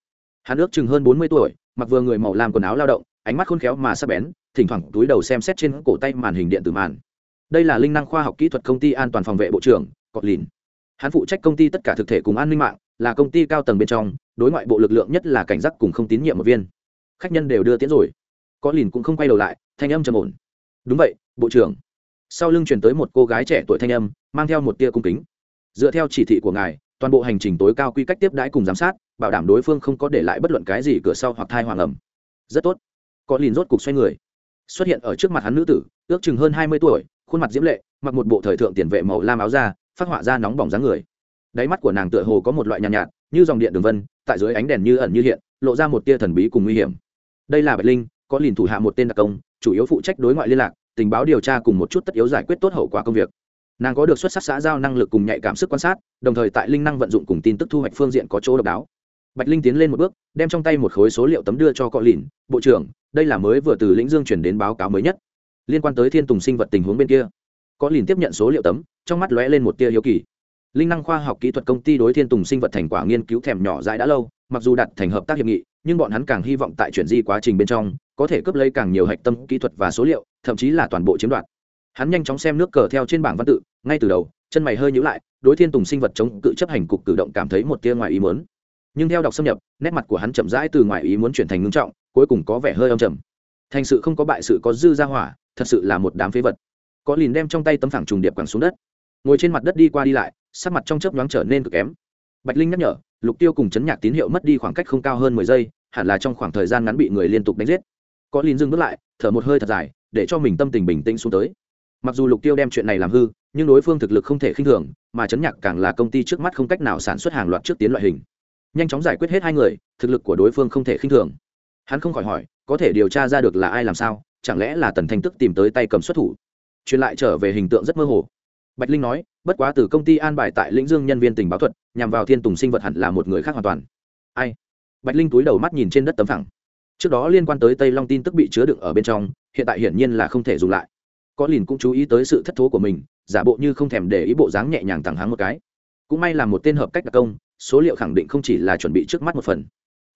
Hắn ước chừng hơn bốn mươi tuổi, mặc vừa người màu làm quần áo lao động, ánh mắt khôn khéo mà sắc bén, thỉnh thoảng túi đầu xem xét trên cổ tay màn hình điện tử màn. Đây là linh năng khoa học kỹ thuật công ty an toàn phòng vệ bộ trưởng cọt lìn hắn phụ trách công ty tất cả thực thể cùng an ninh mạng, là công ty cao tầng bên trong, đối ngoại bộ lực lượng nhất là cảnh giác cùng không tín nhiệm một viên. Khách nhân đều đưa tiễn rồi. Có lìn cũng không quay đầu lại, thanh âm trầm ổn đúng vậy bộ trưởng. Sau lưng chuyển tới một cô gái trẻ tuổi thanh âm mang theo một tia cung kính. Dựa theo chỉ thị của ngài toàn bộ hành trình tối cao quy cách tiếp đãi cùng giám sát bảo đảm đối phương không có để lại bất luận cái gì cửa sau hoặc thai hoàng ẩm. Rất tốt. Có lìn rốt cục xoay người. Xuất hiện ở trước mặt hắn nữ tử ước chừng hơn hai mươi tuổi khuôn mặt diễm lệ mặc một bộ thời thượng tiền vệ màu lam áo da phát họa ra nóng bỏng dáng người. Đáy mắt của nàng tựa hồ có một loại nhàn nhạt, nhạt như dòng điện đường vân tại dưới ánh đèn như ẩn như hiện lộ ra một tia thần bí cùng nguy hiểm. Đây là bạch linh có lìn thủ hạ một tên đặc công chủ yếu phụ trách đối ngoại liên lạc, tình báo điều tra cùng một chút tất yếu giải quyết tốt hậu quả công việc. Nàng có được xuất sắc xã giao năng lực cùng nhạy cảm sức quan sát, đồng thời tại linh năng vận dụng cùng tin tức thu hoạch phương diện có chỗ độc đáo. Bạch linh tiến lên một bước, đem trong tay một khối số liệu tấm đưa cho cọ lìn, bộ trưởng, đây là mới vừa từ lĩnh dương chuyển đến báo cáo mới nhất, liên quan tới thiên tùng sinh vật tình huống bên kia. Có lìn tiếp nhận số liệu tấm, trong mắt lóe lên một tia hiếu kỳ linh năng khoa học kỹ thuật công ty đối thiên tùng sinh vật thành quả nghiên cứu thèm nhỏ dãi đã lâu, mặc dù đặt thành hợp tác hiệp nghị, nhưng bọn hắn càng hy vọng tại chuyển di quá trình bên trong, có thể cướp lấy càng nhiều hạch tâm kỹ thuật và số liệu, thậm chí là toàn bộ chiếm đoạt. Hắn nhanh chóng xem nước cờ theo trên bảng văn tự, ngay từ đầu, chân mày hơi nhữ lại, đối thiên tùng sinh vật chống cự chấp hành cục cử động cảm thấy một tia ngoài ý muốn. Nhưng theo đọc xâm nhập, nét mặt của hắn chậm rãi từ ngoài ý muốn chuyển thành ngưng trọng, cuối cùng có vẻ hơi âm trầm. Thành sự không có bại sự có dư ra hỏa, thật sự là một đám phế vật. Có lìn đem trong tay tấm phẳng trùng điệp quẳng xuống đất ngồi trên mặt đất đi qua đi lại, sắc mặt trong chớp nhoáng trở nên cực kém. Bạch linh nhắc nhở, lục tiêu cùng chấn nhạc tín hiệu mất đi khoảng cách không cao hơn mười giây, hẳn là trong khoảng thời gian ngắn bị người liên tục đánh giết. Có lìn dừng bước lại, thở một hơi thật dài, để cho mình tâm tình bình tĩnh xuống tới. Mặc dù lục tiêu đem chuyện này làm hư, nhưng đối phương thực lực không thể khinh thường, mà chấn nhạc càng là công ty trước mắt không cách nào sản xuất hàng loạt trước tiến loại hình. Nhanh chóng giải quyết hết hai người, thực lực của đối phương không thể khinh thường. Hắn không khỏi hỏi, có thể điều tra ra được là ai làm sao? Chẳng lẽ là tần thanh tức tìm tới tay cầm xuất thủ? Truyền lại trở về hình tượng rất mơ hồ bạch linh nói, bất quá từ công ty an bài tại lĩnh dương nhân viên tình báo thuật, nhằm vào thiên tùng sinh vật hẳn là một người khác hoàn toàn. Ai? Bạch linh túi đầu mắt nhìn trên đất tấm phẳng. Trước đó liên quan tới tây long tin tức bị chứa đựng ở bên trong, hiện tại hiển nhiên là không thể dùng lại. Có lìn cũng chú ý tới sự thất thố của mình, giả bộ như không thèm để ý bộ dáng nhẹ nhàng thẳng háng một cái. Cũng may là một tên hợp cách đặc công, số liệu khẳng định không chỉ là chuẩn bị trước mắt một phần.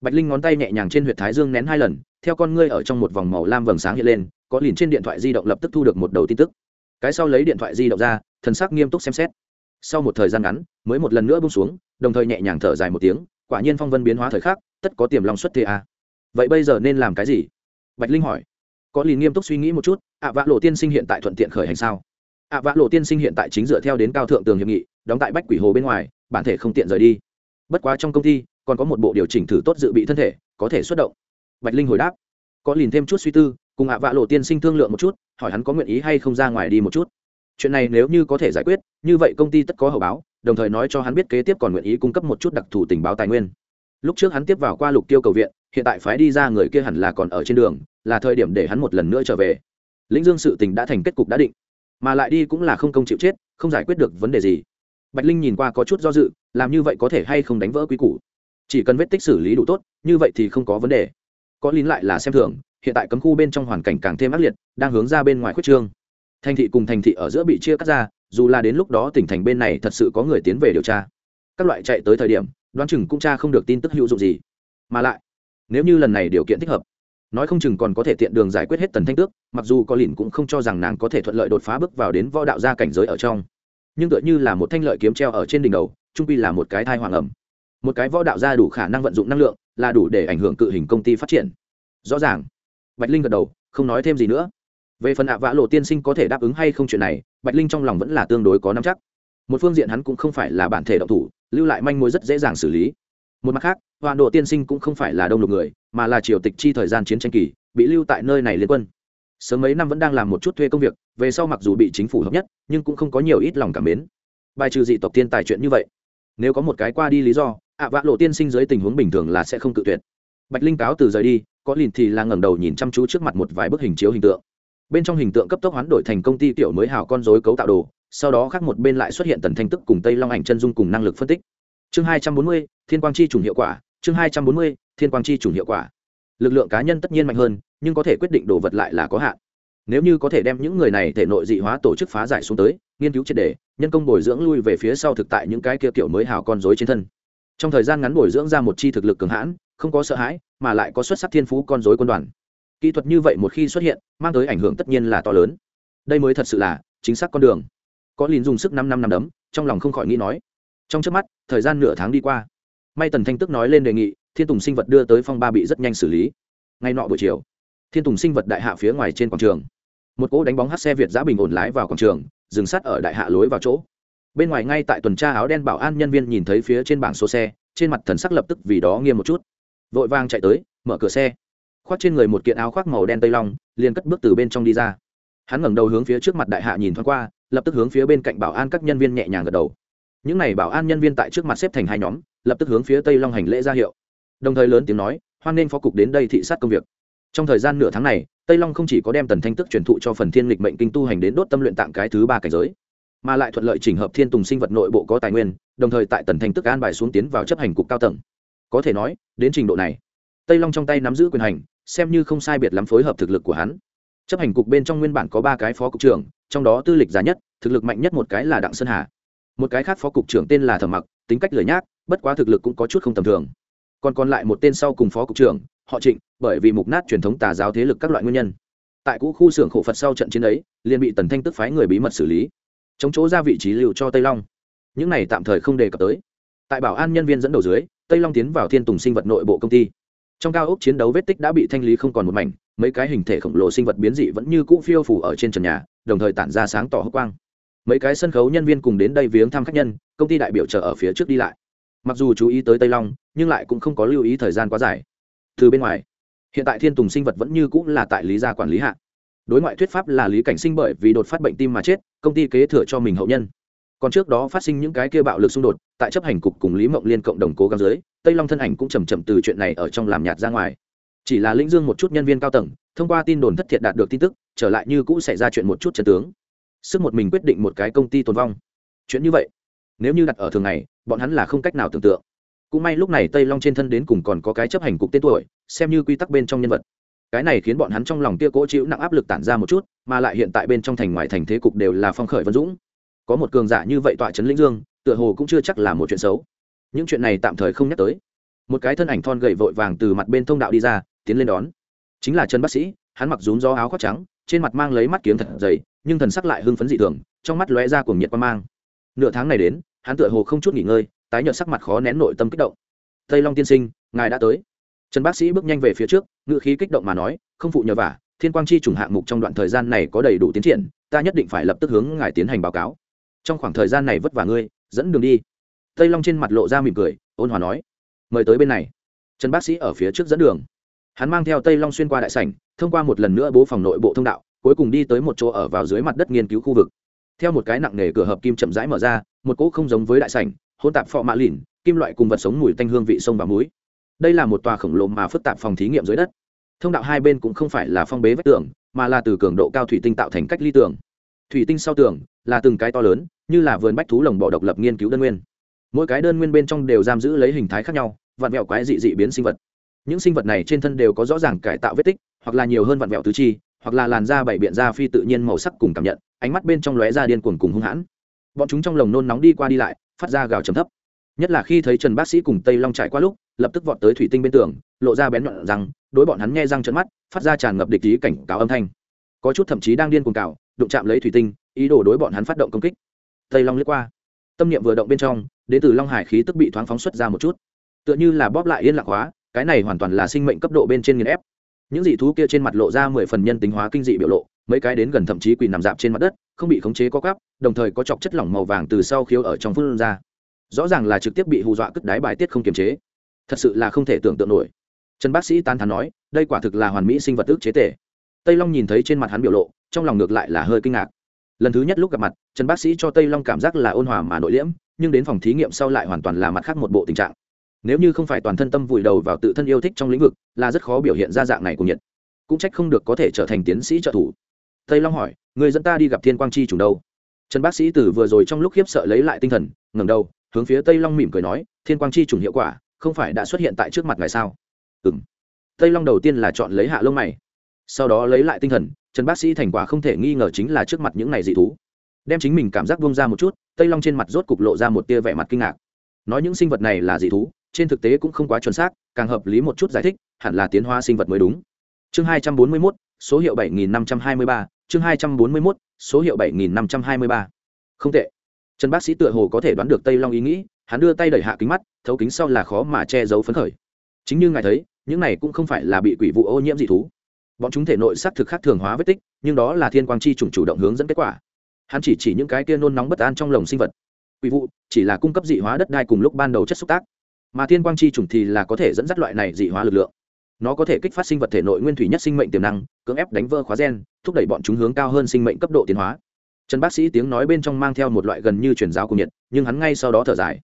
Bạch linh ngón tay nhẹ nhàng trên h u y ệ t thái dương nén hai lần, theo con ngươi ở trong một vòng màu lam vầng sáng hiện lên, có lìn trên điện thoại di động lập tức thu được một đầu tin tức. Cái sau lấy điện thoại di động ra thần sắc nghiêm túc xem xét. Sau một thời gian ngắn, mới một lần nữa bung xuống, đồng thời nhẹ nhàng thở dài một tiếng, quả nhiên phong vân biến hóa thời khắc, tất có tiềm long xuất thế à. vậy bây giờ nên làm cái gì? Bạch linh hỏi. Có lìn nghiêm túc suy nghĩ một chút, ạ vạ lộ tiên sinh hiện tại thuận tiện khởi hành sao? Ạ vạ lộ tiên sinh hiện tại chính dựa theo đến cao thượng tường hiệp nghị, đóng tại bách quỷ hồ bên ngoài, bản thể không tiện rời đi. Bất quá trong công ty, còn có một bộ điều chỉnh thử tốt dự bị thân thể, có thể xuất động. Bạch linh hồi đáp. Có lìn thêm chút suy tư, cùng ạ vạ lộ tiên sinh thương lượng một chút, hỏi hắn có nguyện ý hay không ra ngoài đi một chút chuyện này nếu như có thể giải quyết, như vậy công ty tất có hậu báo, đồng thời nói cho hắn biết kế tiếp còn nguyện ý cung cấp một chút đặc thù tình báo tài nguyên. Lúc trước hắn tiếp vào qua lục tiêu cầu viện, hiện tại phái đi ra người kia hẳn là còn ở trên đường, là thời điểm để hắn một lần nữa trở về. Lĩnh dương sự tình đã thành kết cục đã định, mà lại đi cũng là không công chịu chết, không giải quyết được vấn đề gì. Bạch linh nhìn qua có chút do dự, làm như vậy có thể hay không đánh vỡ quy củ? Chỉ cần vết tích xử lý đủ tốt, như vậy thì không có vấn đề. Có lín lại là xem thường, hiện tại cấm khu bên trong hoàn cảnh càng thêm ác liệt, đang hướng ra bên ngoài khuyết trương thành thị cùng thành thị ở giữa bị chia cắt ra, dù là đến lúc đó tỉnh thành bên này thật sự có người tiến về điều tra. Các loại chạy tới thời điểm, đoán chừng cũng cha không được tin tức hữu dụng gì. Mà lại, nếu như lần này điều kiện thích hợp, nói không chừng còn có thể tiện đường giải quyết hết tần thanh tước, mặc dù có lìn cũng không cho rằng nàng có thể thuận lợi đột phá bước vào đến võ đạo gia cảnh giới ở trong. Nhưng tựa như là một thanh lợi kiếm treo ở trên đỉnh đầu, trung pi là một cái thai hoàng ẩm. Một cái võ đạo gia đủ khả năng vận dụng năng lượng, là đủ để ảnh hưởng cự hình công ty phát triển. Rõ ràng, bạch linh gật đầu, không nói thêm gì nữa về phần ạ vã lộ tiên sinh có thể đáp ứng hay không chuyện này, bạch linh trong lòng vẫn là tương đối có nắm chắc. Một phương diện hắn cũng không phải là bản thể động thủ, lưu lại manh mối rất dễ dàng xử lý. Một mặt khác hoàn độ tiên sinh cũng không phải là đông lục người, mà là triều tịch chi thời gian chiến tranh kỳ, bị lưu tại nơi này liên quân. Sớm mấy năm vẫn đang làm một chút thuê công việc, về sau mặc dù bị chính phủ hợp nhất, nhưng cũng không có nhiều ít lòng cảm mến. Bài trừ dị tộc tiên tài chuyện như vậy. Nếu có một cái qua đi lý do, ạ vã lộ tiên sinh dưới tình huống bình thường là sẽ không cự tuyệt. Bạch linh cáo từ rời đi, có lìn thì là ngẩng đầu nhìn chăm chú trước mặt một vài bức hình chiếu hình tượng bên trong hình tượng cấp tốc hoán đổi thành công ty tiểu mới hào con dối cấu tạo đồ, sau đó khác một bên lại xuất hiện tần thanh tức cùng tây long ảnh chân dung cùng năng lực phân tích. Chương hai trăm bốn mươi, thiên quang chi chủng hiệu quả, chương hai trăm bốn mươi, thiên quang chi chủng hiệu quả. Lực lượng cá nhân tất nhiên mạnh hơn, nhưng có thể quyết định đồ vật lại là có hạn. Nếu như có thể đem những người này thể nội dị hóa tổ chức phá giải xuống tới, nghiên cứu triệt đề nhân công bồi dưỡng lui về phía sau thực tại những cái kia kiểu mới hào con dối trên thân. Trong thời gian ngắn bồi dưỡng ra một chi thực lực cường hãn, không có sợ hãi, mà lại có xuất sắc thiên phú con dối quân đoàn kỹ thuật như vậy một khi xuất hiện, mang tới ảnh hưởng tất nhiên là to lớn. Đây mới thật sự là chính xác con đường. Có lìn dùng sức năm năm năm đấm, trong lòng không khỏi nghĩ nói. Trong trước mắt, thời gian nửa tháng đi qua. May tần thanh tức nói lên đề nghị, thiên tùng sinh vật đưa tới phong ba bị rất nhanh xử lý. Ngay nọ buổi chiều, thiên tùng sinh vật đại hạ phía ngoài trên quảng trường. Một cỗ đánh bóng hát xe việt giã bình ổn lái vào quảng trường, dừng sát ở đại hạ lối vào chỗ. Bên ngoài ngay tại tuần tra áo đen bảo an nhân viên nhìn thấy phía trên bảng số xe, trên mặt thần sắc lập tức vì đó nghiêm một chút. Vội vang chạy tới, mở cửa xe khoác trên người một kiện áo khoác màu đen tây long, liền cất bước từ bên trong đi ra. Hắn ngẩng đầu hướng phía trước mặt đại hạ nhìn thoáng qua, lập tức hướng phía bên cạnh bảo an các nhân viên nhẹ nhàng gật đầu. Những n à y bảo an nhân viên tại trước mặt xếp thành hai nhóm, lập tức hướng phía tây long hành lễ ra hiệu. Đồng thời lớn tiếng nói, hoan nghênh phó cục đến đây thị sát công việc. Trong thời gian nửa tháng này, tây long không chỉ có đem tần thanh tức truyền thụ cho phần thiên lịch mệnh kinh tu hành đến đốt tâm luyện tạng cái thứ ba cảnh giới, mà lại thuận lợi chỉnh hợp thiên tùng sinh vật nội bộ có tài nguyên, đồng thời tại tần thanh tức an bài xuống tiến vào chấp hành cục cao tầng. Có thể nói, đến trình độ này, tây long trong tay nắm giữ quyền hành xem như không sai biệt lắm phối hợp thực lực của hắn. Chấp hành cục bên trong nguyên bản có ba cái phó cục trưởng, trong đó tư lịch giá nhất, thực lực mạnh nhất một cái là đặng sơn hà. Một cái khác phó cục trưởng tên là thẩm mặc, tính cách lười nhác, bất quá thực lực cũng có chút không tầm thường. Còn còn lại một tên sau cùng phó cục trưởng, họ trịnh, bởi vì mục nát truyền thống tà giáo thế lực các loại nguyên nhân. Tại cũ khu xưởng khổ phật sau trận chiến ấy, liền bị tần thanh tức phái người bí mật xử lý. Chống chỗ ra vị trí lưu cho tây long. Những này tạm thời không đề cập tới. Tại bảo an nhân viên dẫn đầu dưới, tây long tiến vào thiên tùng sinh vật nội bộ công ty trong cao ốc chiến đấu vết tích đã bị thanh lý không còn một mảnh, mấy cái hình thể khổng lồ sinh vật biến dị vẫn như cũ phiêu phủ ở trên trần nhà, đồng thời tản ra sáng tỏ hốc quang. Mấy cái sân khấu nhân viên cùng đến đây viếng thăm khách nhân, công ty đại biểu chờ ở phía trước đi lại. Mặc dù chú ý tới tây long, nhưng lại cũng không có lưu ý thời gian quá dài. Từ bên ngoài, hiện tại thiên tùng sinh vật vẫn như cũng là tại lý gia quản lý hạ. Đối ngoại thuyết pháp là lý cảnh sinh bởi vì đột phát bệnh tim mà chết, công ty kế thừa cho mình hậu nhân. Còn trước đó phát sinh những cái kia bạo lực xung đột, tại chấp hành cục cùng lý mộng liên cộng đồng cố gắng dưới tây long thân ảnh cũng chầm chậm từ chuyện này ở trong làm nhạt ra ngoài. Chỉ là lĩnh dương một chút nhân viên cao tầng, thông qua tin đồn thất thiệt đạt được tin tức, trở lại như cũ xảy ra chuyện một chút trần tướng. Sức một mình quyết định một cái công ty tồn vong. Chuyện như vậy, nếu như đặt ở thường ngày, bọn hắn là không cách nào tưởng tượng. Cũng may lúc này tây long trên thân đến cùng còn có cái chấp hành cục tên tuổi, xem như quy tắc bên trong nhân vật. Cái này khiến bọn hắn trong lòng kia cỗ chịu nặng áp lực tản ra một chút, mà lại hiện tại bên trong thành ngoài thành thế cục đều là phong khởi vân dũng. Có một cường giả như vậy tọa trấn lĩnh dương, tựa hồ cũng chưa chắc là một chuyện xấu những chuyện này tạm thời không nhắc tới. Một cái thân ảnh thon gậy vội vàng từ mặt bên thông đạo đi ra, tiến lên đón. Chính là trần bác sĩ, hắn mặc rúm gió áo khoác trắng, trên mặt mang lấy mắt kiếm thật dày, nhưng thần sắc lại hưng phấn dị thường, trong mắt lóe ra cuồng nhiệt quan mang. Nửa tháng này đến, hắn tựa hồ không chút nghỉ ngơi, tái nhợt sắc mặt khó nén nội tâm kích động. Tây long tiên sinh, ngài đã tới. Trần bác sĩ bước nhanh về phía trước ngự khí kích động mà nói, không phụ nhờ vả, thiên quang chi trùng hạng mục trong đoạn thời gian này có đầy đủ tiến triển, ta nhất định phải lập tức hướng ngài tiến hành báo cáo. Trong khoảng thời gian này vất vả ngươi, dẫn đường đi tây long trên mặt lộ ra mỉm cười, ôn hòa nói, mời tới bên này. Trần bác sĩ ở phía trước dẫn đường. Hắn mang theo tây long xuyên qua đại sảnh, thông qua một lần nữa bố phòng nội bộ thông đạo, cuối cùng đi tới một chỗ ở vào dưới mặt đất nghiên cứu khu vực. Theo một cái nặng nề cửa hợp kim chậm rãi mở ra, một cỗ không giống với đại sảnh hôn tạp phọ mạ lìn, kim loại cùng vật sống mùi tanh hương vị sông và muối. Đây là một tòa khổng lồ mà phức tạp phòng thí nghiệm dưới đất. Thông đạo hai bên cũng không phải là phong bế vách tường, mà là từ cường độ cao thủy tinh tạo thành cách ly tường. Thủy tinh sau tường là từng cái to lớn, như là vườn bách thú lồng bỏ độc lập nghiên cứu đơn nguyên mỗi cái đơn nguyên bên trong đều giam giữ lấy hình thái khác nhau vạn vẹo quái dị dị biến sinh vật. Những sinh vật này trên thân đều có rõ ràng cải tạo vết tích, hoặc là nhiều hơn vạn vẹo tứ chi, hoặc là làn da bảy biện da phi tự nhiên màu sắc cùng cảm nhận, ánh mắt bên trong lóe ra điên cuồng cùng hung hãn. Bọn chúng trong lồng nôn nóng đi qua đi lại, phát ra gào trầm thấp. Nhất là khi thấy trần bác sĩ cùng tây long trải qua lúc, lập tức vọt tới thủy tinh bên tường, lộ ra bén nhọn rằng đối bọn hắn nghe răng trận mắt, phát ra tràn ngập địch ý cảnh cáo âm thanh. Có chút thậm chí đang điên cuồng cào, đụng chạm lấy thủy tinh, ý đồ đối bọn hắn phát động công kích. Tây long lướt qua tâm niệm vừa động bên trong đến từ long hải khí tức bị thoáng phóng xuất ra một chút. Tựa như là bóp lại yên lạc hóa, cái này hoàn toàn là sinh mệnh cấp độ bên trên nghiền ép. Những dị thú kia trên mặt lộ ra mười phần nhân tính hóa kinh dị biểu lộ, mấy cái đến gần thậm chí quỳ nằm dạp trên mặt đất, không bị khống chế có cắp đồng thời có chọc chất lỏng màu vàng từ sau khiếu ở trong phun ra. Rõ ràng là trực tiếp bị hù dọa cất đáy bài tiết không kiềm chế. Thật sự là không thể tưởng tượng nổi. Trần bác sĩ tán thán nói, đây quả thực là hoàn mỹ sinh vật ước chế tể tây long nhìn thấy trên mặt hắn biểu lộ, trong lòng ngược lại là hơi kinh ngạc lần thứ nhất lúc gặp mặt, trần bác sĩ cho tây long cảm giác là ôn hòa mà nội liễm, nhưng đến phòng thí nghiệm sau lại hoàn toàn là mặt khác một bộ tình trạng. Nếu như không phải toàn thân tâm vùi đầu vào tự thân yêu thích trong lĩnh vực, là rất khó biểu hiện ra dạng này của nhiệt. Cũng trách không được có thể trở thành tiến sĩ trợ thủ. Tây long hỏi, người dẫn ta đi gặp thiên quang chi chủ đâu? Trần bác sĩ từ vừa rồi trong lúc khiếp sợ lấy lại tinh thần, ngẩng đầu, hướng phía tây long mỉm cười nói, thiên quang chi trùng hiệu quả, không phải đã xuất hiện tại trước mặt ngài sao? Ừ m tây long đầu tiên là chọn lấy hạ lông mày sau đó lấy lại tinh thần, trần bác sĩ thành quả không thể nghi ngờ chính là trước mặt những này dị thú. Đem chính mình cảm giác bông ra một chút, tây long trên mặt rốt cục lộ ra một tia vẻ mặt kinh ngạc. Nói những sinh vật này là dị thú, trên thực tế cũng không quá chuẩn xác, càng hợp lý một chút giải thích, hẳn là tiến hóa sinh vật mới đúng. Chương hai trăm bốn mươi mốt, số hiệu bảy nghìn năm trăm hai mươi ba, chương hai trăm bốn mươi mốt, số hiệu bảy nghìn năm trăm hai mươi ba. Không tệ. Trần bác sĩ tựa hồ có thể đoán được tây long ý nghĩ, hắn đưa tay đẩy hạ kính mắt, thấu kính sau là khó mà che giấu phấn khởi. Chính như ngài thấy, những này cũng không phải là bị quỷ vụ ô nhiễm dị thú bọn chúng thể nội xác thực khác thường hóa vết tích, nhưng đó là thiên quang chi trùng chủ động hướng dẫn kết quả. Hắn chỉ chỉ những cái kia nôn nóng bất an trong lồng sinh vật. Quỷ vụ, chỉ là cung cấp dị hóa đất đai cùng lúc ban đầu chất xúc tác. Mà thiên quang chi trùng thì là có thể dẫn dắt loại này dị hóa lực lượng. Nó có thể kích phát sinh vật thể nội nguyên thủy nhất sinh mệnh tiềm năng, cưỡng ép đánh vỡ khóa gen, thúc đẩy bọn chúng hướng cao hơn sinh mệnh cấp độ tiến hóa. Trần bác sĩ tiếng nói bên trong mang theo một loại gần như truyền giáo cùng nhiệt, nhưng hắn ngay sau đó thở dài.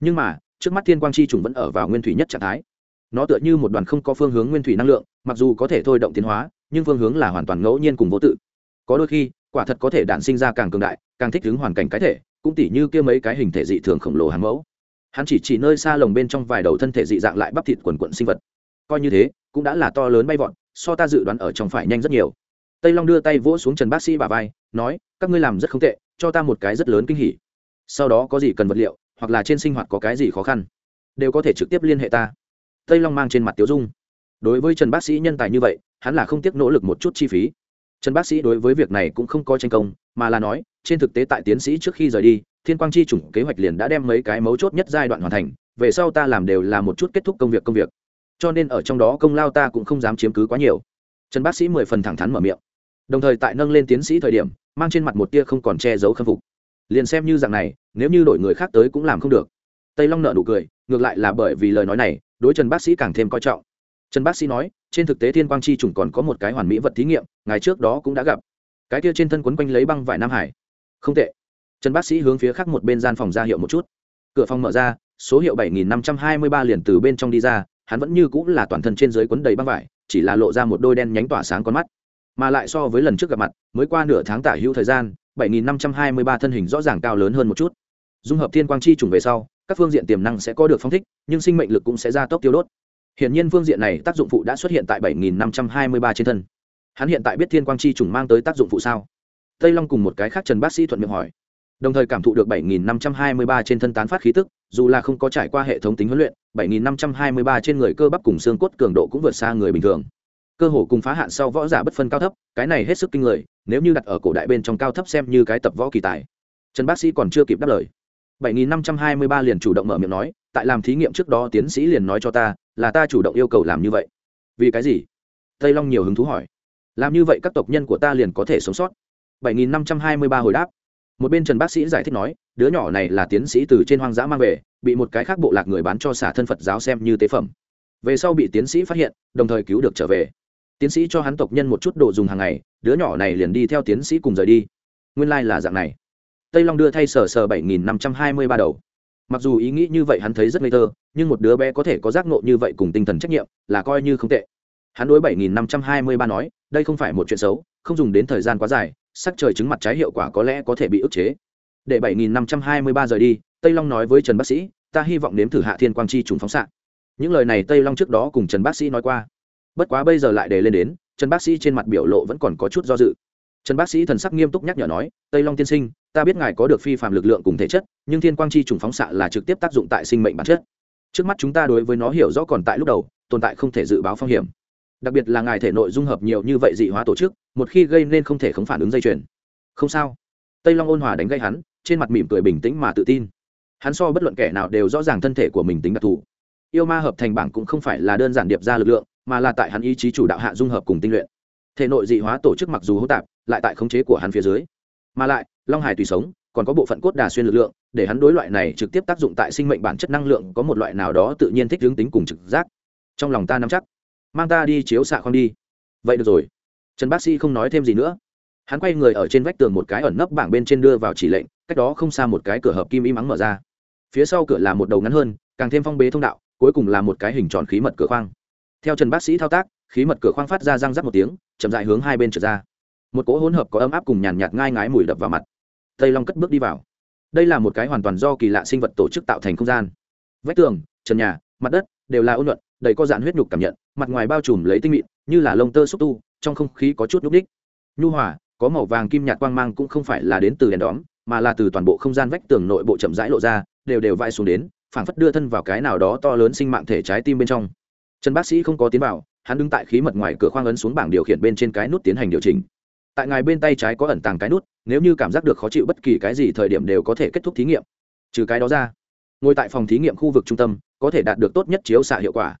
Nhưng mà, trước mắt thiên quang chi trùng vẫn ở vào nguyên thủy nhất trạng thái nó tựa như một đoàn không có phương hướng nguyên thủy năng lượng, mặc dù có thể thôi động tiến hóa, nhưng phương hướng là hoàn toàn ngẫu nhiên cùng vô tự. Có đôi khi, quả thật có thể đản sinh ra càng cường đại, càng thích ứng hoàn cảnh cái thể, cũng tỉ như kia mấy cái hình thể dị thường khổng lồ hàng mẫu. Hắn chỉ chỉ nơi xa lồng bên trong vài đầu thân thể dị dạng lại bắp thịt quần quận sinh vật. Coi như thế, cũng đã là to lớn bay vọt, so ta dự đoán ở trong phải nhanh rất nhiều. Tây long đưa tay vỗ xuống trần bác sĩ bà vai, nói, các ngươi làm rất không tệ, cho ta một cái rất lớn kinh hỉ. Sau đó có gì cần vật liệu, hoặc là trên sinh hoạt có cái gì khó khăn, đều có thể trực tiếp liên hệ ta tây long mang trên mặt tiếu dung. Đối với trần bác sĩ nhân tài như vậy, hắn là không tiếc nỗ lực một chút chi phí. Trần bác sĩ đối với việc này cũng không có tranh công, mà là nói, trên thực tế tại tiến sĩ trước khi rời đi, thiên quang chi chủng kế hoạch liền đã đem mấy cái mấu chốt nhất giai đoạn hoàn thành, về sau ta làm đều là một chút kết thúc công việc công việc. Cho nên ở trong đó công lao ta cũng không dám chiếm cứ quá nhiều. Trần bác sĩ mười phần thẳng thắn mở miệng. Đồng thời tại nâng lên tiến sĩ thời điểm, mang trên mặt một tia không còn che giấu khâm phục. Liền xem như dạng này, nếu như đổi người khác tới cũng làm không được. Tây long nợ nụ cười, ngược lại là bởi vì lời nói này đối trần bác sĩ càng thêm coi trọng. Trần bác sĩ nói, trên thực tế thiên quang chi trùng còn có một cái hoàn mỹ vật thí nghiệm, ngày trước đó cũng đã gặp. Cái kia trên thân quấn quanh lấy băng vải nam hải. Không tệ. Trần bác sĩ hướng phía khác một bên gian phòng ra hiệu một chút. Cửa phòng mở ra, số hiệu bảy nghìn năm trăm hai mươi ba liền từ bên trong đi ra, hắn vẫn như cũng là toàn thân trên dưới quấn đầy băng vải, chỉ là lộ ra một đôi đen nhánh tỏa sáng con mắt. Mà lại so với lần trước gặp mặt, mới qua nửa tháng tả hữu thời gian, bảy nghìn năm trăm hai mươi ba thân hình rõ ràng cao lớn hơn một chút. Dung hợp thiên quang chi trùng về sau các phương diện tiềm năng sẽ có được phong thích nhưng sinh mệnh lực cũng sẽ gia tốc tiêu đốt Hiển nhiên phương diện này tác dụng phụ đã xuất hiện tại 7.523 trên thân. Hắn hiện tại biết thiên quang chi trùng mang tới tác dụng phụ sao? Tây Long cùng một cái khác Trần bác sĩ thuận miệng hỏi. Đồng thời cảm thụ được 7.523 trên thân tán phát khí tức, dù là không có trải qua hệ thống tính huấn luyện, 7.523 trên người cơ bắp cùng xương cốt cường độ cũng vượt xa người bình thường. Cơ hồ cùng phá hạn sau võ giả bất phân cao thấp, cái này hết sức kinh người, nếu như đặt ở cổ đại bên trong cao thấp xem như cái tập võ kỳ tài. Trần bác sĩ còn chưa kịp đáp lời. 7523 liền chủ động mở miệng nói, tại làm thí nghiệm trước đó tiến sĩ liền nói cho ta, là ta chủ động yêu cầu làm như vậy. Vì cái gì? Tây long nhiều hứng thú hỏi. Làm như vậy các tộc nhân của ta liền có thể sống sót. 7523 hồi đáp. Một bên trần bác sĩ giải thích nói đứa nhỏ này là tiến sĩ từ trên hoang dã mang về bị một cái khác bộ lạc người bán cho xả thân phật giáo xem như tế phẩm. Về sau bị tiến sĩ phát hiện đồng thời cứu được trở về. Tiến sĩ cho hắn tộc nhân một chút đồ dùng hàng ngày đứa nhỏ này liền đi theo tiến sĩ cùng rời đi. Nguyên lai là dạng này tây long đưa thay sở sở bảy nghìn năm trăm hai mươi ba đầu. Mặc dù ý nghĩ như vậy hắn thấy rất ngây thơ, nhưng một đứa bé có thể có giác ngộ như vậy cùng tinh thần trách nhiệm là coi như không tệ. Hắn đối bảy nghìn năm trăm hai mươi ba nói, đây không phải một chuyện xấu, không dùng đến thời gian quá dài, sắc trời chứng mặt trái hiệu quả có lẽ có thể bị ức chế. Để bảy nghìn năm trăm hai mươi ba rời đi, tây long nói với trần bác sĩ, ta hy vọng nếm thử hạ thiên quang chi trùng phóng xạ. Những lời này tây long trước đó cùng trần bác sĩ nói qua. Bất quá bây giờ lại để lên đến, trần bác sĩ trên mặt biểu lộ vẫn còn có chút do dự. Trần bác sĩ thần sắc nghiêm túc nhắc nhở nói, tây long tiên sinh ta biết ngài có được phi phạm lực lượng cùng thể chất, nhưng thiên quang chi trùng phóng xạ là trực tiếp tác dụng tại sinh mệnh bản chất. Trước mắt chúng ta đối với nó hiểu rõ còn tại lúc đầu, tồn tại không thể dự báo phong hiểm. Đặc biệt là ngài thể nội dung hợp nhiều như vậy dị hóa tổ chức, một khi gây nên không thể không phản ứng dây chuyền. Không sao. Tây long ôn hòa đánh gây hắn, trên mặt mỉm cười bình tĩnh mà tự tin. Hắn so bất luận kẻ nào đều rõ ràng thân thể của mình tính đặc thù. Yêu ma hợp thành bảng cũng không phải là đơn giản điệp ra lực lượng, mà là tại hắn ý chí chủ đạo hạ dung hợp cùng tinh luyện. Thể nội dị hóa tổ chức mặc dù hỗn tạp, lại tại khống chế của hắn phía dưới mà lại, long hải tùy sống, còn có bộ phận cốt đà xuyên lực lượng, để hắn đối loại này trực tiếp tác dụng tại sinh mệnh bản chất năng lượng có một loại nào đó tự nhiên thích hướng tính cùng trực giác. Trong lòng ta nắm chắc. Mang ta đi chiếu xạ khoang đi. Vậy được rồi. Trần bác sĩ không nói thêm gì nữa. Hắn quay người ở trên vách tường một cái ẩn nấp bảng bên trên đưa vào chỉ lệnh, cách đó không xa một cái cửa hợp kim im ắng mở ra. Phía sau cửa là một đầu ngắn hơn, càng thêm phong bế thông đạo, cuối cùng là một cái hình tròn khí mật cửa khoang. Theo trần bác sĩ thao tác, khí mật cửa khoang phát ra răng rắc một tiếng, chậm dại hướng hai bên trượt ra một cỗ hỗn hợp có ấm áp cùng nhàn nhạt ngai ngái mùi đập vào mặt. Tây long cất bước đi vào. Đây là một cái hoàn toàn do kỳ lạ sinh vật tổ chức tạo thành không gian. Vách tường, trần nhà, mặt đất đều là ôn nhuận, đầy có dạn huyết nhục cảm nhận, mặt ngoài bao trùm lấy tinh mịn, như là lông tơ xúc tu, trong không khí có chút núc đích nhu hòa, có màu vàng kim nhạt quang mang cũng không phải là đến từ đèn đóm, mà là từ toàn bộ không gian vách tường nội bộ chậm rãi lộ ra, đều đều vai xuống đến, phảng phất đưa thân vào cái nào đó to lớn sinh mạng thể trái tim bên trong. Trần bác sĩ không có tiến vào, hắn đứng tại khí mật ngoài cửa khoang ấn xuống bảng điều khiển bên trên cái nút tiến hành điều chỉnh tại ngài bên tay trái có ẩn tàng cái nút, nếu như cảm giác được khó chịu bất kỳ cái gì thời điểm đều có thể kết thúc thí nghiệm. Trừ cái đó ra, ngồi tại phòng thí nghiệm khu vực trung tâm, có thể đạt được tốt nhất chiếu xạ hiệu quả.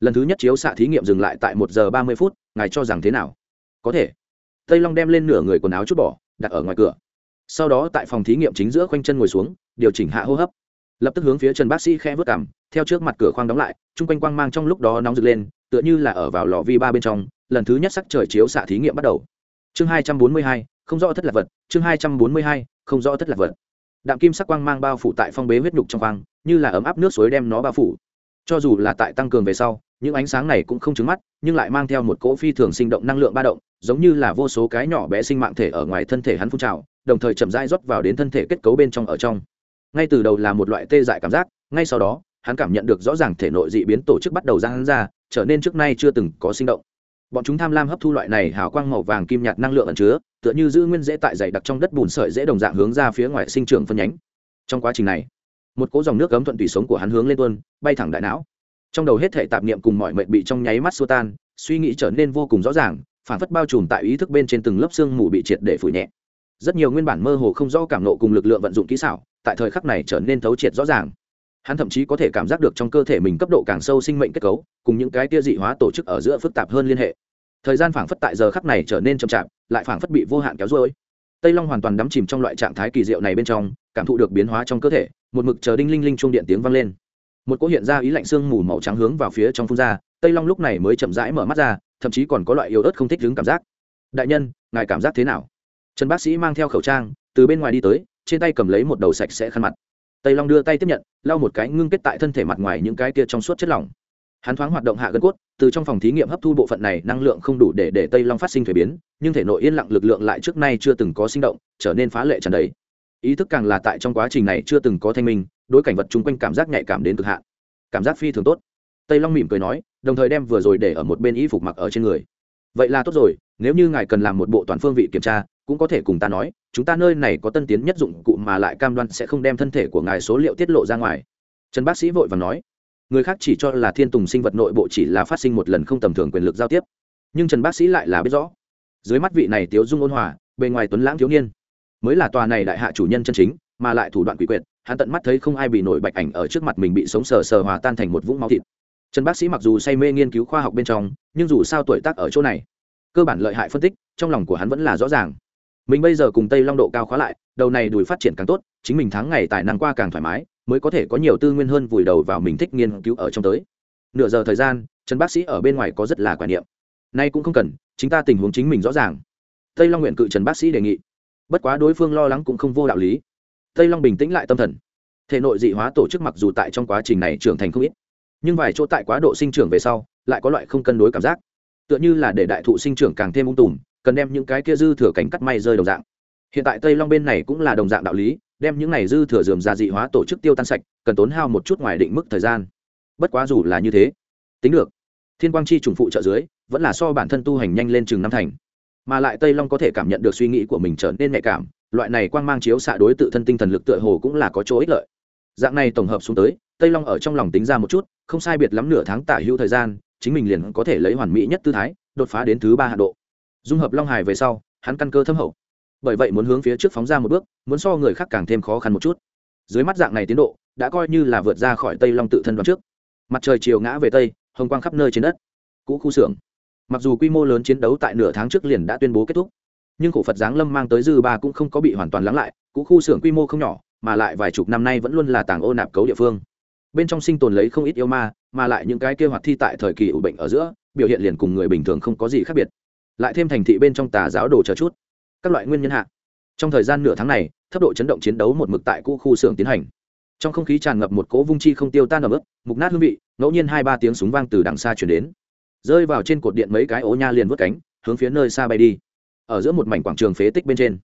Lần thứ nhất chiếu xạ thí nghiệm dừng lại tại một giờ ba mươi phút, ngài cho rằng thế nào? Có thể. Tây long đem lên nửa người quần áo chút bỏ, đặt ở ngoài cửa. Sau đó tại phòng thí nghiệm chính giữa khoanh chân ngồi xuống, điều chỉnh hạ hô hấp. Lập tức hướng phía trần bác sĩ khẽ vớt cảm theo trước mặt cửa khoang đóng lại, chung quanh quang mang trong lúc đó nóng rực lên, tựa như là ở vào lò vi ba bên trong, lần thứ nhất sắc trời chiếu xạ thí nghiệm bắt đầu chương hai trăm bốn mươi hai, không rõ thất lạc vật, chương hai trăm bốn mươi hai, không rõ thất lạc vật. Đạm kim sắc quang mang bao phủ tại phong bế huyết nhục trong quang như là ấm áp nước suối đem nó bao phủ. Cho dù là tại tăng cường về sau, những ánh sáng này cũng không trứng mắt, nhưng lại mang theo một cỗ phi thường sinh động năng lượng ba động, giống như là vô số cái nhỏ bé sinh mạng thể ở ngoài thân thể hắn phun trào, đồng thời chậm rãi rót vào đến thân thể kết cấu bên trong ở trong. Ngay từ đầu là một loại tê dại cảm giác, ngay sau đó, hắn cảm nhận được rõ ràng thể nội dị biến tổ chức bắt đầu ra hắn ra, trở nên trước nay chưa từng có sinh động bọn chúng tham lam hấp thu loại này hào quang màu vàng kim nhạt năng lượng ẩn chứa, tựa như giữ nguyên dễ tại dày đặc trong đất bùn sợi dễ đồng dạng hướng ra phía ngoài sinh trưởng phân nhánh. Trong quá trình này, một cỗ dòng nước cấm thuận tùy sống của hắn hướng lên tuôn, bay thẳng đại não. Trong đầu hết thể tạp niệm cùng mọi mệnh bị trong nháy mắt xua tan, suy nghĩ trở nên vô cùng rõ ràng, phản phất bao trùm tại ý thức bên trên từng lớp xương mù bị triệt để phủ nhẹ. Rất nhiều nguyên bản mơ hồ không rõ cảm nộ cùng lực lượng vận dụng kỹ xảo, tại thời khắc này trở nên thấu triệt rõ ràng hắn thậm chí có thể cảm giác được trong cơ thể mình cấp độ càng sâu sinh mệnh kết cấu, cùng những cái tia dị hóa tổ chức ở giữa phức tạp hơn liên hệ. Thời gian phảng phất tại giờ khắc này trở nên chậm chạp, lại phảng phất bị vô hạn kéo dối tây long hoàn toàn đắm chìm trong loại trạng thái kỳ diệu này bên trong, cảm thụ được biến hóa trong cơ thể, một mực chờ đinh linh linh chuông điện tiếng vang lên. Một cỗ hiện ra ý lạnh xương mù màu trắng hướng vào phía trong phun ra, tây long lúc này mới chậm rãi mở mắt ra, thậm chí còn có loại yếu ớt không thích đứng cảm giác. Đại nhân, ngài cảm giác thế nào? Trần bác sĩ mang theo khẩu trang, từ bên ngoài đi tới, trên tay cầm lấy một đầu sạch sẽ khăn mặt tây long đưa tay tiếp nhận lau một cái ngưng kết tại thân thể mặt ngoài những cái kia trong suốt chất lỏng hắn thoáng hoạt động hạ gân cốt từ trong phòng thí nghiệm hấp thu bộ phận này năng lượng không đủ để để tây long phát sinh thuế biến nhưng thể nội yên lặng lực lượng lại trước nay chưa từng có sinh động trở nên phá lệ trần đấy ý thức càng là tại trong quá trình này chưa từng có thanh minh đối cảnh vật chung quanh cảm giác nhạy cảm đến cực hạn cảm giác phi thường tốt tây long mỉm cười nói đồng thời đem vừa rồi để ở một bên y phục mặc ở trên người vậy là tốt rồi nếu như ngài cần làm một bộ toàn phương vị kiểm tra cũng có thể cùng ta nói, chúng ta nơi này có tân tiến nhất dụng cụ mà lại cam đoan sẽ không đem thân thể của ngài số liệu tiết lộ ra ngoài. Trần bác sĩ vội và nói. Người khác chỉ cho là thiên tùng sinh vật nội bộ chỉ là phát sinh một lần không tầm thường quyền lực giao tiếp. Nhưng trần bác sĩ lại là biết rõ, dưới mắt vị này tiếu dung ôn hòa, bề ngoài tuấn lãng thiếu niên, mới là tòa này đại hạ chủ nhân chân chính, mà lại thủ đoạn quỷ quyệt, hắn tận mắt thấy không ai bị nổi bạch ảnh ở trước mặt mình bị sống sờ sờ hòa tan thành một vũng máu thịt. Trần bác sĩ mặc dù say mê nghiên cứu khoa học bên trong, nhưng dù sao tuổi tác ở chỗ này, cơ bản lợi hại phân tích, trong lòng của hắn vẫn là rõ ràng mình bây giờ cùng tây long độ cao khóa lại, đầu này đùi phát triển càng tốt, chính mình tháng ngày tài năng qua càng thoải mái, mới có thể có nhiều tư nguyên hơn vùi đầu vào mình thích nghiên cứu ở trong tới. Nửa giờ thời gian, trần bác sĩ ở bên ngoài có rất là quan niệm. Nay cũng không cần, chính ta tình huống chính mình rõ ràng. Tây long nguyện cự trần bác sĩ đề nghị. Bất quá đối phương lo lắng cũng không vô đạo lý. Tây long bình tĩnh lại tâm thần. Thể nội dị hóa tổ chức mặc dù tại trong quá trình này trưởng thành không ít, nhưng vài chỗ tại quá độ sinh trưởng về sau, lại có loại không cân đối cảm giác. Tựa như là để đại thụ sinh trưởng càng thêm ung tùm cần đem những cái kia dư thừa cánh cắt may rơi đồng dạng. Hiện tại tây long bên này cũng là đồng dạng đạo lý, đem những này dư thừa dườm ra dị hóa tổ chức tiêu tan sạch, cần tốn hao một chút ngoài định mức thời gian. Bất quá dù là như thế, tính được, thiên quang chi trùng phụ trợ dưới, vẫn là so bản thân tu hành nhanh lên chừng năm thành. Mà lại tây long có thể cảm nhận được suy nghĩ của mình trở nên nhạy cảm, loại này quang mang chiếu xạ đối tự thân tinh thần lực tựa hồ cũng là có chỗ ích lợi. Dạng này tổng hợp xuống tới, tây long ở trong lòng tính ra một chút, không sai biệt lắm nửa tháng tả hữu thời gian, chính mình liền có thể lấy hoàn mỹ nhất tư thái, đột phá đến thứ ba hạ độ dung hợp long hải về sau, hắn căn cơ thâm hậu. Bởi vậy muốn hướng phía trước phóng ra một bước, muốn so người khác càng thêm khó khăn một chút. Dưới mắt dạng này tiến độ, đã coi như là vượt ra khỏi tây long tự thân đoạn trước. Mặt trời chiều ngã về tây, hồng quang khắp nơi trên đất. Cũ khu xưởng. Mặc dù quy mô lớn chiến đấu tại nửa tháng trước liền đã tuyên bố kết thúc, nhưng cổ phật giáng lâm mang tới dư ba cũng không có bị hoàn toàn lắng lại, cũ khu xưởng quy mô không nhỏ, mà lại vài chục năm nay vẫn luôn là tàng ô nạp cấu địa phương. Bên trong sinh tồn lấy không ít yêu ma, mà lại những cái kêu hoạt thi tại thời kỳ ủ bệnh ở giữa, biểu hiện liền cùng người bình thường không có gì khác biệt lại thêm thành thị bên trong tà giáo đồ chờ chút. Các loại nguyên nhân hạ. Trong thời gian nửa tháng này, thấp độ chấn động chiến đấu một mực tại cũ khu xưởng tiến hành. Trong không khí tràn ngập một cỗ vung chi không tiêu tan ở mức mục nát hương vị, ngẫu nhiên hai ba tiếng súng vang từ đằng xa chuyển đến. Rơi vào trên cột điện mấy cái ố nha liền vớt cánh, hướng phía nơi xa bay đi. Ở giữa một mảnh quảng trường phế tích bên trên,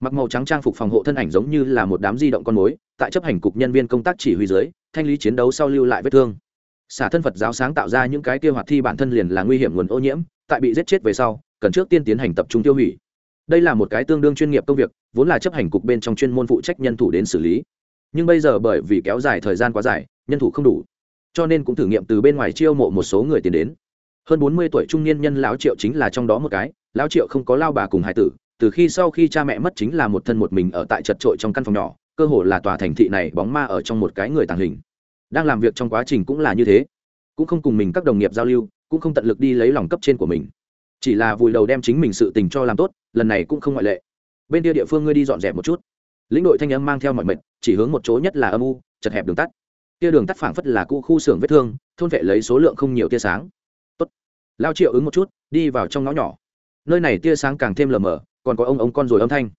mặc màu trắng trang phục phòng hộ thân ảnh giống như là một đám di động con mối, tại chấp hành cục nhân viên công tác chỉ huy dưới, thanh lý chiến đấu sau lưu lại vết thương. Xả thân phật giáo sáng tạo ra những cái kia hoạt thi bản thân liền là nguy hiểm nguồn ô nhiễm, tại bị giết chết về sau cần trước tiên tiến hành tập trung tiêu hủy. Đây là một cái tương đương chuyên nghiệp công việc, vốn là chấp hành cục bên trong chuyên môn phụ trách nhân thủ đến xử lý. Nhưng bây giờ bởi vì kéo dài thời gian quá dài, nhân thủ không đủ, cho nên cũng thử nghiệm từ bên ngoài chiêu mộ một số người tiến đến. Hơn bốn mươi tuổi trung niên nhân lão triệu chính là trong đó một cái, lão triệu không có lao bà cùng hải tử, từ khi sau khi cha mẹ mất chính là một thân một mình ở tại chật trội trong căn phòng nhỏ, cơ hồ là tòa thành thị này bóng ma ở trong một cái người tàng hình. Đang làm việc trong quá trình cũng là như thế, cũng không cùng mình các đồng nghiệp giao lưu, cũng không tận lực đi lấy lòng cấp trên của mình chỉ là vùi đầu đem chính mình sự tình cho làm tốt, lần này cũng không ngoại lệ. Bên kia địa phương ngươi đi dọn dẹp một chút. Lĩnh đội thanh âm mang theo mọi mệnh chỉ hướng một chỗ nhất là âm u, chật hẹp đường tắt. Tia đường tắt phảng phất là cũ khu xưởng vết thương, thôn vệ lấy số lượng không nhiều tia sáng. Tốt. lao triệu ứng một chút, đi vào trong ngõ nhỏ. Nơi này tia sáng càng thêm lờ mờ, còn có ông ông con rồi âm thanh.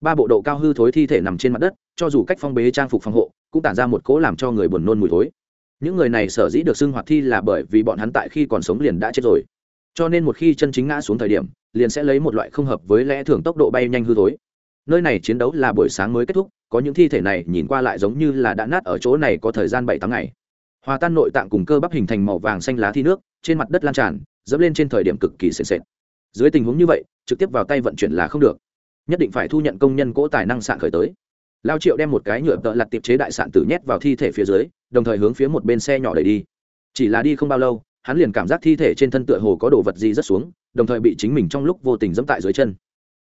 Ba bộ độ cao hư thối thi thể nằm trên mặt đất, cho dù cách phong bế trang phục phòng hộ, cũng tản ra một cỗ làm cho người buồn nôn mùi thối. Những người này sở dĩ được xưng hoạt thi là bởi vì bọn hắn tại khi còn sống liền đã chết rồi cho nên một khi chân chính ngã xuống thời điểm, liền sẽ lấy một loại không hợp với lẽ thường tốc độ bay nhanh hư thối. Nơi này chiến đấu là buổi sáng mới kết thúc, có những thi thể này nhìn qua lại giống như là đã nát ở chỗ này có thời gian bảy tháng ngày. Hòa tan nội tạng cùng cơ bắp hình thành màu vàng xanh lá thi nước, trên mặt đất lan tràn, dẫm lên trên thời điểm cực kỳ sệt sệt. Dưới tình huống như vậy, trực tiếp vào tay vận chuyển là không được. Nhất định phải thu nhận công nhân cỗ tài năng sạn khởi tới. Lao triệu đem một cái nhựa tợ lặt tiệp chế đại sạn tử nhét vào thi thể phía dưới, đồng thời hướng phía một bên xe nhỏ đẩy đi. Chỉ là đi không bao lâu hắn liền cảm giác thi thể trên thân tựa hồ có đồ vật gì rất xuống, đồng thời bị chính mình trong lúc vô tình dẫm tại dưới chân.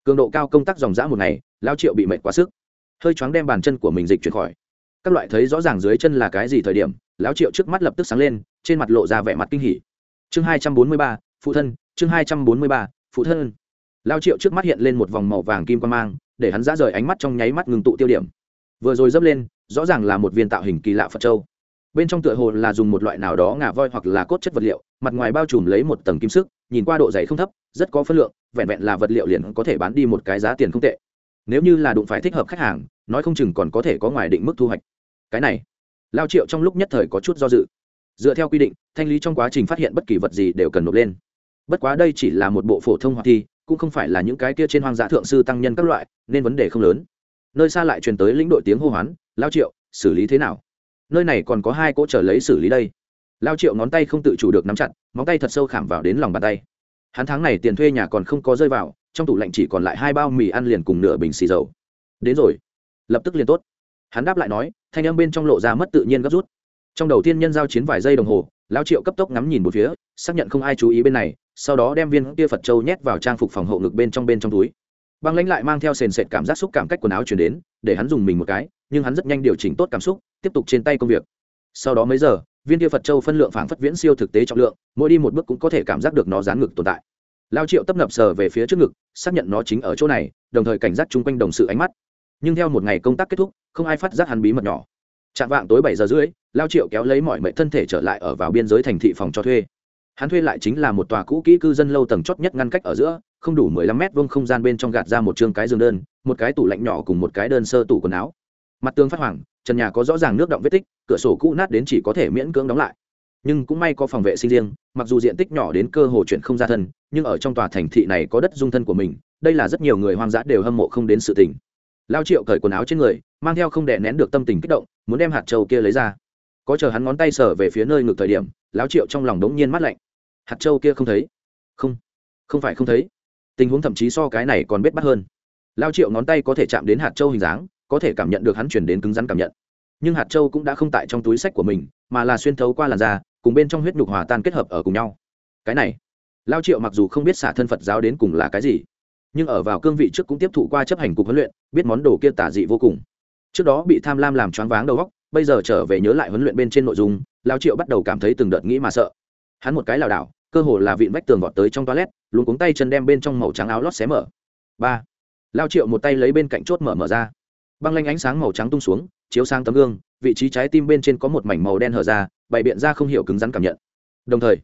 Cường độ cao công tác dòng dã một ngày, lao triệu bị mệt quá sức. Hơi choáng đem bàn chân của mình dịch chuyển khỏi. Các loại thấy rõ ràng dưới chân là cái gì thời điểm lão triệu trước mắt lập tức sáng lên, trên mặt lộ ra vẻ mặt kinh hỉ. Chương hai trăm bốn mươi ba, phụ thân, chương hai trăm bốn mươi ba, phụ thân. Lao triệu trước mắt hiện lên một vòng màu vàng kim quan mang, để hắn ra rời ánh mắt trong nháy mắt ngừng tụ tiêu điểm. Vừa rồi dấp lên, rõ ràng là một viên tạo hình kỳ lạ phật châu bên trong tựa hồ là dùng một loại nào đó ngà voi hoặc là cốt chất vật liệu, mặt ngoài bao trùm lấy một tầng kim sức, nhìn qua độ dày không thấp, rất có phân lượng, vẹn vẹn là vật liệu liền có thể bán đi một cái giá tiền không tệ. Nếu như là đụng phải thích hợp khách hàng, nói không chừng còn có thể có ngoài định mức thu hoạch. Cái này, lao triệu trong lúc nhất thời có chút do dự. Dựa theo quy định, thanh lý trong quá trình phát hiện bất kỳ vật gì đều cần nộp lên. Bất quá đây chỉ là một bộ phổ thông hoạt thi, cũng không phải là những cái kia trên hoang dã thượng sư tăng nhân các loại, nên vấn đề không lớn. Nơi xa lại truyền tới lĩnh đội tiếng hô hoán, lao triệu, xử lý thế nào? Nơi này còn có hai cỗ trở lấy xử lý đây. Lao triệu ngón tay không tự chủ được nắm chặt, móng tay thật sâu khảm vào đến lòng bàn tay. Hắn tháng này tiền thuê nhà còn không có rơi vào, trong tủ lạnh chỉ còn lại hai bao mì ăn liền cùng nửa bình xì dầu. Đến rồi. Lập tức liền tốt. Hắn đáp lại nói, thanh âm bên trong lộ ra mất tự nhiên gấp rút. Trong đầu tiên nhân giao chiến vài giây đồng hồ, lao triệu cấp tốc ngắm nhìn một phía, xác nhận không ai chú ý bên này, sau đó đem viên kia phật châu nhét vào trang phục phòng hộ ngực bên trong bên trong túi. Băng lãnh lại mang theo sền sệt cảm giác xúc cảm cách quần áo chuyển đến để hắn dùng mình một cái, nhưng hắn rất nhanh điều chỉnh tốt cảm xúc, tiếp tục trên tay công việc. Sau đó mấy giờ, viên kia phật châu phân lượng phảng phất viễn siêu thực tế trọng lượng, mỗi đi một bước cũng có thể cảm giác được nó dán ngực tồn tại. Lao triệu tấp nập sờ về phía trước ngực, xác nhận nó chính ở chỗ này, đồng thời cảnh giác chung quanh đồng sự ánh mắt. Nhưng theo một ngày công tác kết thúc, không ai phát giác hắn bí mật nhỏ. Chạm vạng tối bảy giờ rưỡi, lao triệu kéo lấy mọi mệnh thân thể trở lại ở vào biên giới thành thị phòng cho thuê. Hắn thuê lại chính là một tòa cũ kỹ cư dân lâu tầng chót nhất ngăn cách ở giữa, không đủ mười lăm mét vuông không gian bên trong gạt ra một chương cái giường đơn một cái tủ lạnh nhỏ cùng một cái đơn sơ tủ quần áo. Mặt tường phát hoàng, trần nhà có rõ ràng nước động vết tích, cửa sổ cũ nát đến chỉ có thể miễn cưỡng đóng lại. Nhưng cũng may có phòng vệ sinh riêng, mặc dù diện tích nhỏ đến cơ hồ chuyện không ra thân, nhưng ở trong tòa thành thị này có đất dung thân của mình, đây là rất nhiều người hoang dã đều hâm mộ không đến sự tình. Lao triệu cởi quần áo trên người, mang theo không đè nén được tâm tình kích động, muốn đem hạt trâu kia lấy ra. Có chờ hắn ngón tay sờ về phía nơi ngược thời điểm, lao triệu trong lòng đống nhiên mắt lạnh. Hạt trâu kia không thấy. Không không phải không thấy. Tình huống thậm chí so cái này còn bết bắt hơn lao triệu ngón tay có thể chạm đến hạt châu hình dáng, có thể cảm nhận được hắn chuyển đến cứng rắn cảm nhận. Nhưng hạt châu cũng đã không tại trong túi sách của mình, mà là xuyên thấu qua làn da, cùng bên trong huyết nhục hòa tan kết hợp ở cùng nhau. Cái này, lao triệu mặc dù không biết xả thân phật giáo đến cùng là cái gì, nhưng ở vào cương vị trước cũng tiếp thụ qua chấp hành cục huấn luyện, biết món đồ kia tả dị vô cùng. Trước đó bị tham lam làm choáng váng đầu góc bây giờ trở về nhớ lại huấn luyện bên trên nội dung, lao triệu bắt đầu cảm thấy từng đợt nghĩ mà sợ. Hắn một cái lảo đảo, cơ hồ là vịn vách tường vọt tới trong toilet luôn cuống tay chân đem bên trong màu trắng áo lót xé mở. Ba lao triệu một tay lấy bên cạnh chốt mở mở ra. Băng lanh ánh sáng màu trắng tung xuống, chiếu sang tấm gương, vị trí trái tim bên trên có một mảnh màu đen hở ra, bày biện ra không hiểu cứng rắn cảm nhận. Đồng thời,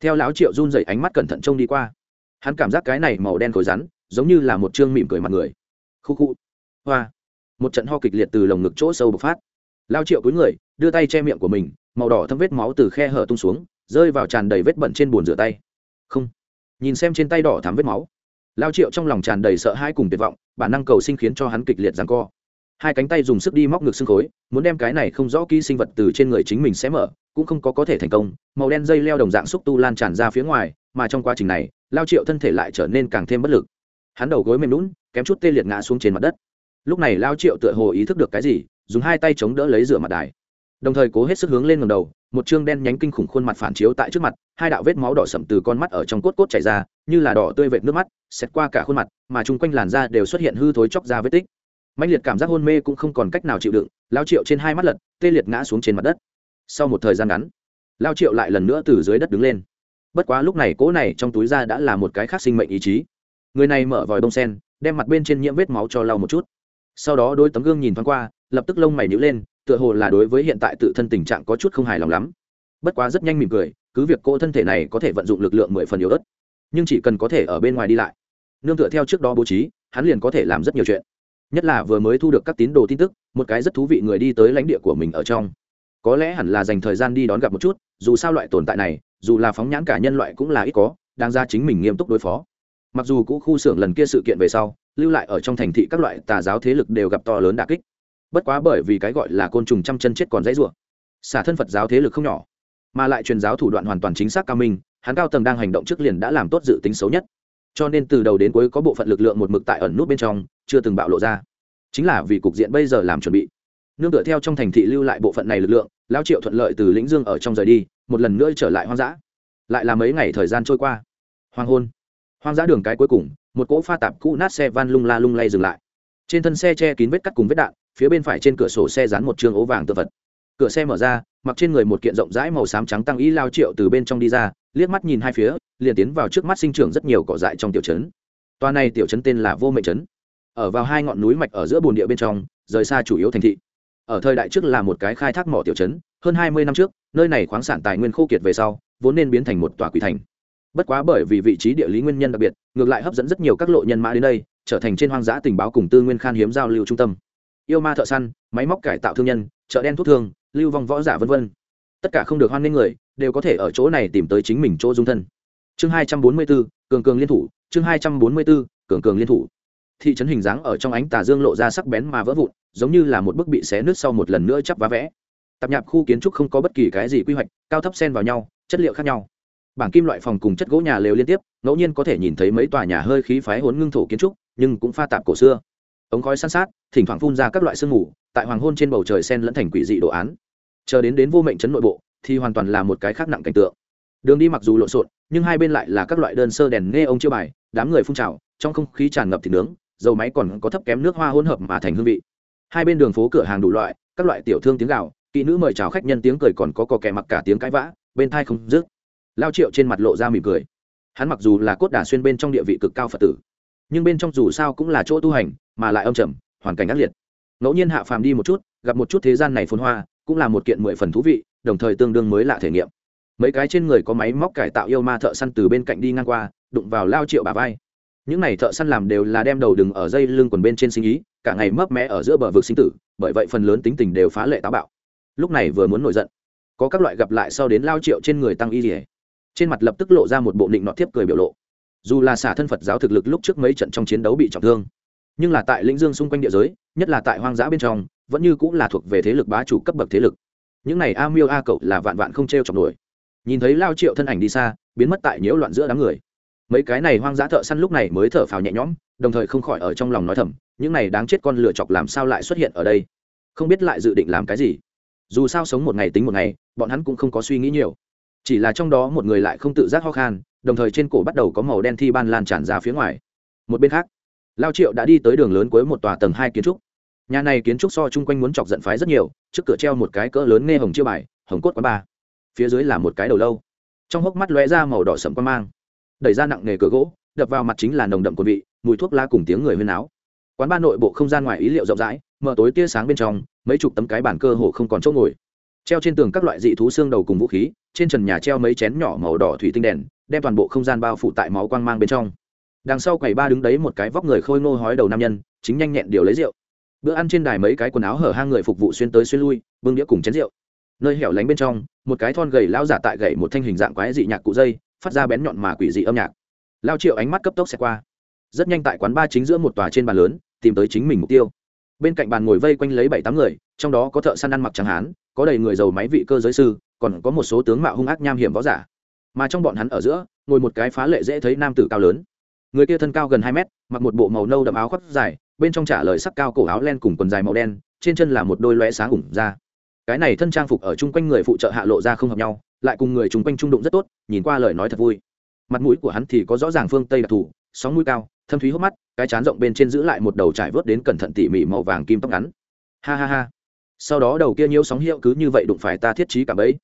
theo lão triệu run dậy ánh mắt cẩn thận trông đi qua, hắn cảm giác cái này màu đen khối rắn, giống như là một chương mỉm cười mặt người. Khu khu. Hoa. Một trận ho kịch liệt từ lồng ngực chỗ sâu bộc phát. Lao triệu cúi người, đưa tay che miệng của mình, màu đỏ thâm vết máu từ khe hở tung xuống, rơi vào tràn đầy vết bẩn trên bồn rửa tay. Không. Nhìn xem trên tay đỏ thắm vết máu lao triệu trong lòng tràn đầy sợ hãi cùng tuyệt vọng, bản năng cầu sinh khiến cho hắn kịch liệt rằng co. Hai cánh tay dùng sức đi móc ngực xương khối, muốn đem cái này không rõ ký sinh vật từ trên người chính mình sẽ mở, cũng không có có thể thành công, màu đen dây leo đồng dạng xúc tu lan tràn ra phía ngoài, mà trong quá trình này, lao triệu thân thể lại trở nên càng thêm bất lực. Hắn đầu gối mềm lún kém chút tê liệt ngã xuống trên mặt đất. Lúc này lao triệu tựa hồ ý thức được cái gì, dùng hai tay chống đỡ lấy rửa mặt đài. Đồng thời cố hết sức hướng lên ngầm đầu một chương đen nhánh kinh khủng khuôn mặt phản chiếu tại trước mặt, hai đạo vết máu đỏ sậm từ con mắt ở trong cốt cốt chảy ra, như là đỏ tươi vệt nước mắt xét qua cả khuôn mặt, mà chung quanh làn da đều xuất hiện hư thối chóc ra vết tích. Mạnh liệt cảm giác hôn mê cũng không còn cách nào chịu đựng, lao triệu trên hai mắt lật, tê liệt ngã xuống trên mặt đất. Sau một thời gian ngắn, lao triệu lại lần nữa từ dưới đất đứng lên. Bất quá lúc này cỗ này trong túi da đã là một cái khác sinh mệnh ý chí. Người này mở vòi bông sen, đem mặt bên trên nhiễm vết máu cho lau một chút. Sau đó đôi tấm gương nhìn thoáng qua, lập tức lông mày nhữ lên tựa hồ là đối với hiện tại tự thân tình trạng có chút không hài lòng lắm. Bất quá rất nhanh mỉm cười, cứ việc cô thân thể này có thể vận dụng lực lượng mười phần yếu ớt, nhưng chỉ cần có thể ở bên ngoài đi lại, nương tựa theo trước đó bố trí, hắn liền có thể làm rất nhiều chuyện. Nhất là vừa mới thu được các tín đồ tin tức, một cái rất thú vị người đi tới lãnh địa của mình ở trong. Có lẽ hẳn là dành thời gian đi đón gặp một chút, dù sao loại tồn tại này, dù là phóng nhãn cả nhân loại cũng là ít có đang ra chính mình nghiêm túc đối phó. Mặc dù cũ khu xưởng lần kia sự kiện về sau, lưu lại ở trong thành thị các loại tà giáo thế lực đều gặp to lớn đà kích bất quá bởi vì cái gọi là côn trùng trăm chân chết còn dãy rủa, xả thân phật giáo thế lực không nhỏ, mà lại truyền giáo thủ đoạn hoàn toàn chính xác cao minh, hắn cao tầng đang hành động trước liền đã làm tốt dự tính xấu nhất. Cho nên từ đầu đến cuối có bộ phận lực lượng một mực tại ẩn nút bên trong, chưa từng bạo lộ ra. Chính là vì cục diện bây giờ làm chuẩn bị. Nương tựa theo trong thành thị lưu lại bộ phận này lực lượng lao triệu thuận lợi từ lĩnh dương ở trong rời đi, một lần nữa trở lại hoang dã. Lại là mấy ngày thời gian trôi qua. Hoang hôn. Hoang dã đường cái cuối cùng, một cỗ pha tạp cũ nát xe van lung la lung lay dừng lại. Trên thân xe che kín vết cắt cùng vết đạn phía bên phải trên cửa sổ xe dán một chương ố vàng tự vật. Cửa xe mở ra, mặc trên người một kiện rộng rãi màu xám trắng tăng ý lao triệu từ bên trong đi ra, liếc mắt nhìn hai phía, liền tiến vào trước mắt sinh trưởng rất nhiều cỏ dại trong tiểu trấn. Toa này tiểu trấn tên là vô mệnh trấn. Ở vào hai ngọn núi mạch ở giữa bồn địa bên trong, rời xa chủ yếu thành thị. Ở thời đại trước là một cái khai thác mỏ tiểu trấn, hơn hai mươi năm trước, nơi này khoáng sản tài nguyên khô kiệt về sau, vốn nên biến thành một tòa quỷ thành. Bất quá bởi vì vị trí địa lý nguyên nhân đặc biệt, ngược lại hấp dẫn rất nhiều các lộ nhân mã đến đây, trở thành trên hoang dã tình báo cùng tư nguyên khan hiếm giao lưu trung tâm yêu ma thợ săn, máy móc cải tạo thương nhân, chợ đen thuốc thương, lưu vong võ giả v v tất cả không được hoan nghênh người, đều có thể ở chỗ này tìm tới chính mình chỗ dung thân. Chương hai trăm bốn mươi bốn, cường cường liên thủ, chương hai trăm bốn mươi bốn, cường cường liên thủ. Thị trấn hình dáng ở trong ánh tà dương lộ ra sắc bén mà vỡ vụn, giống như là một bức bị xé nứt sau một lần nữa chắp vá vẽ. Tạp nhạp khu kiến trúc không có bất kỳ cái gì quy hoạch, cao thấp xen vào nhau, chất liệu khác nhau. Bảng kim loại phòng cùng chất gỗ nhà lều liên tiếp, ngẫu nhiên có thể nhìn thấy mấy tòa nhà hơi khí phái hốn ngưng thổ kiến trúc, nhưng cũng pha tạp cổ xưa ống khói san sát, thỉnh thoảng phun ra các loại sương mù, tại hoàng hôn trên bầu trời sen lẫn thành quỷ dị đồ án. Chờ đến đến vô mệnh trấn nội bộ, thì hoàn toàn là một cái khác nặng cảnh tượng. Đường đi mặc dù lộn xộn, nhưng hai bên lại là các loại đơn sơ đèn nghe ông chưa bài, đám người phun trào, trong không khí tràn ngập thịt nướng, dầu máy còn có thấp kém nước hoa hỗn hợp mà thành hương vị. Hai bên đường phố cửa hàng đủ loại, các loại tiểu thương tiếng gạo kỹ nữ mời chào khách nhân tiếng cười còn có cò kẻ mặc cả tiếng cãi vã, bên thai không dứt. Lao triệu trên mặt lộ ra mỉm cười. Hắn mặc dù là cốt đà xuyên bên trong địa vị cực cao phật tử, nhưng bên trong dù sao cũng là chỗ tu hành mà lại âm trầm, hoàn cảnh ác liệt. Ngẫu nhiên hạ phàm đi một chút, gặp một chút thế gian này phồn hoa, cũng là một kiện mười phần thú vị, đồng thời tương đương mới lạ thể nghiệm. Mấy cái trên người có máy móc cải tạo yêu ma thợ săn từ bên cạnh đi ngang qua, đụng vào lao triệu bà vai. Những này thợ săn làm đều là đem đầu đừng ở dây lưng quần bên trên sinh ý, cả ngày mấp mé ở giữa bờ vực sinh tử, bởi vậy phần lớn tính tình đều phá lệ táo bạo. Lúc này vừa muốn nổi giận, có các loại gặp lại sau đến lao triệu trên người tăng y rỉa trên mặt lập tức lộ ra một bộ định nọ tiếp cười biểu lộ. Dù là xả thân phật giáo thực lực lúc trước mấy trận trong chiến đấu bị trọng thương nhưng là tại lĩnh dương xung quanh địa giới, nhất là tại hoang dã bên trong, vẫn như cũng là thuộc về thế lực bá chủ cấp bậc thế lực. Những này a miêu a cậu là vạn vạn không t r e o chọc nổi. Nhìn thấy lao triệu thân ảnh đi xa, biến mất tại nhiễu loạn giữa đám người. Mấy cái này hoang dã thợ săn lúc này mới thở phào nhẹ nhõm, đồng thời không khỏi ở trong lòng nói thầm, những này đáng chết con lựa chọc làm sao lại xuất hiện ở đây? Không biết lại dự định làm cái gì. Dù sao sống một ngày tính một ngày, bọn hắn cũng không có suy nghĩ nhiều. Chỉ là trong đó một người lại không tự giác ho khan, đồng thời trên cổ bắt đầu có màu đen thi ban lan tràn ra phía ngoài. Một bên khác lao triệu đã đi tới đường lớn cuối một tòa tầng hai kiến trúc. Nhà này kiến trúc so chung quanh muốn chọc giận phái rất nhiều, trước cửa treo một cái cỡ lớn nghe hồng chiêu bài, hồng cốt quá ba. Phía dưới là một cái đầu lâu. Trong hốc mắt lóe ra màu đỏ sậm quan mang. Đẩy ra nặng nghề cửa gỗ, đập vào mặt chính là nồng đậm của vị, mùi thuốc la cùng tiếng người huyên áo quán ba nội bộ không gian ngoài ý liệu rộng rãi, mở tối tia sáng bên trong, mấy chục tấm cái bản cơ hồ không còn chỗ ngồi. Treo trên tường các loại dị thú xương đầu cùng vũ khí, trên trần nhà treo mấy chén nhỏ màu đỏ thủy tinh đèn, đem toàn bộ không gian bao phủ tại máu quang mang bên trong đằng sau quầy ba đứng đấy một cái vóc người khôi ngô hói đầu nam nhân, chính nhanh nhẹn điều lấy rượu. Bữa ăn trên đài mấy cái quần áo hở hang người phục vụ xuyên tới xuyên lui vương đĩa cùng chén rượu. Nơi hẻo lánh bên trong, một cái thon gầy lao giả tại gậy một thanh hình dạng quái dị nhạc cụ dây, phát ra bén nhọn mà quỷ dị âm nhạc. Lao triệu ánh mắt cấp tốc xẹt qua. Rất nhanh tại quán ba chính giữa một tòa trên bàn lớn, tìm tới chính mình mục tiêu. Bên cạnh bàn ngồi vây quanh lấy bảy tám người, trong đó có thợ săn ăn mặc trắng hán, có đầy người giàu máy vị cơ giới sư, còn có một số tướng mạo hung ác nham hiểm võ giả. Mà trong bọn hắn ở giữa, ngồi một cái phá lệ dễ thấy nam tử cao lớn người kia thân cao gần hai mét, mặc một bộ màu nâu đậm áo khoác dài, bên trong trả lời sắc cao cổ áo len cùng quần dài màu đen, trên chân là một đôi loe sáng ủng ra cái này thân trang phục ở chung quanh người phụ trợ hạ lộ ra không hợp nhau, lại cùng người chung quanh trung đụng rất tốt, nhìn qua lời nói thật vui. Mặt mũi của hắn thì có rõ ràng phương tây đặc thù, sóng mũi cao, thâm thúy hốc mắt, cái chán rộng bên trên giữ lại một đầu trải vớt đến cẩn thận tỉ mỉ màu vàng kim tóc ngắn. Ha ha ha. Sau đó đầu kia nhiễu sóng hiệu cứ như vậy đụng phải ta thiết trí cả bấy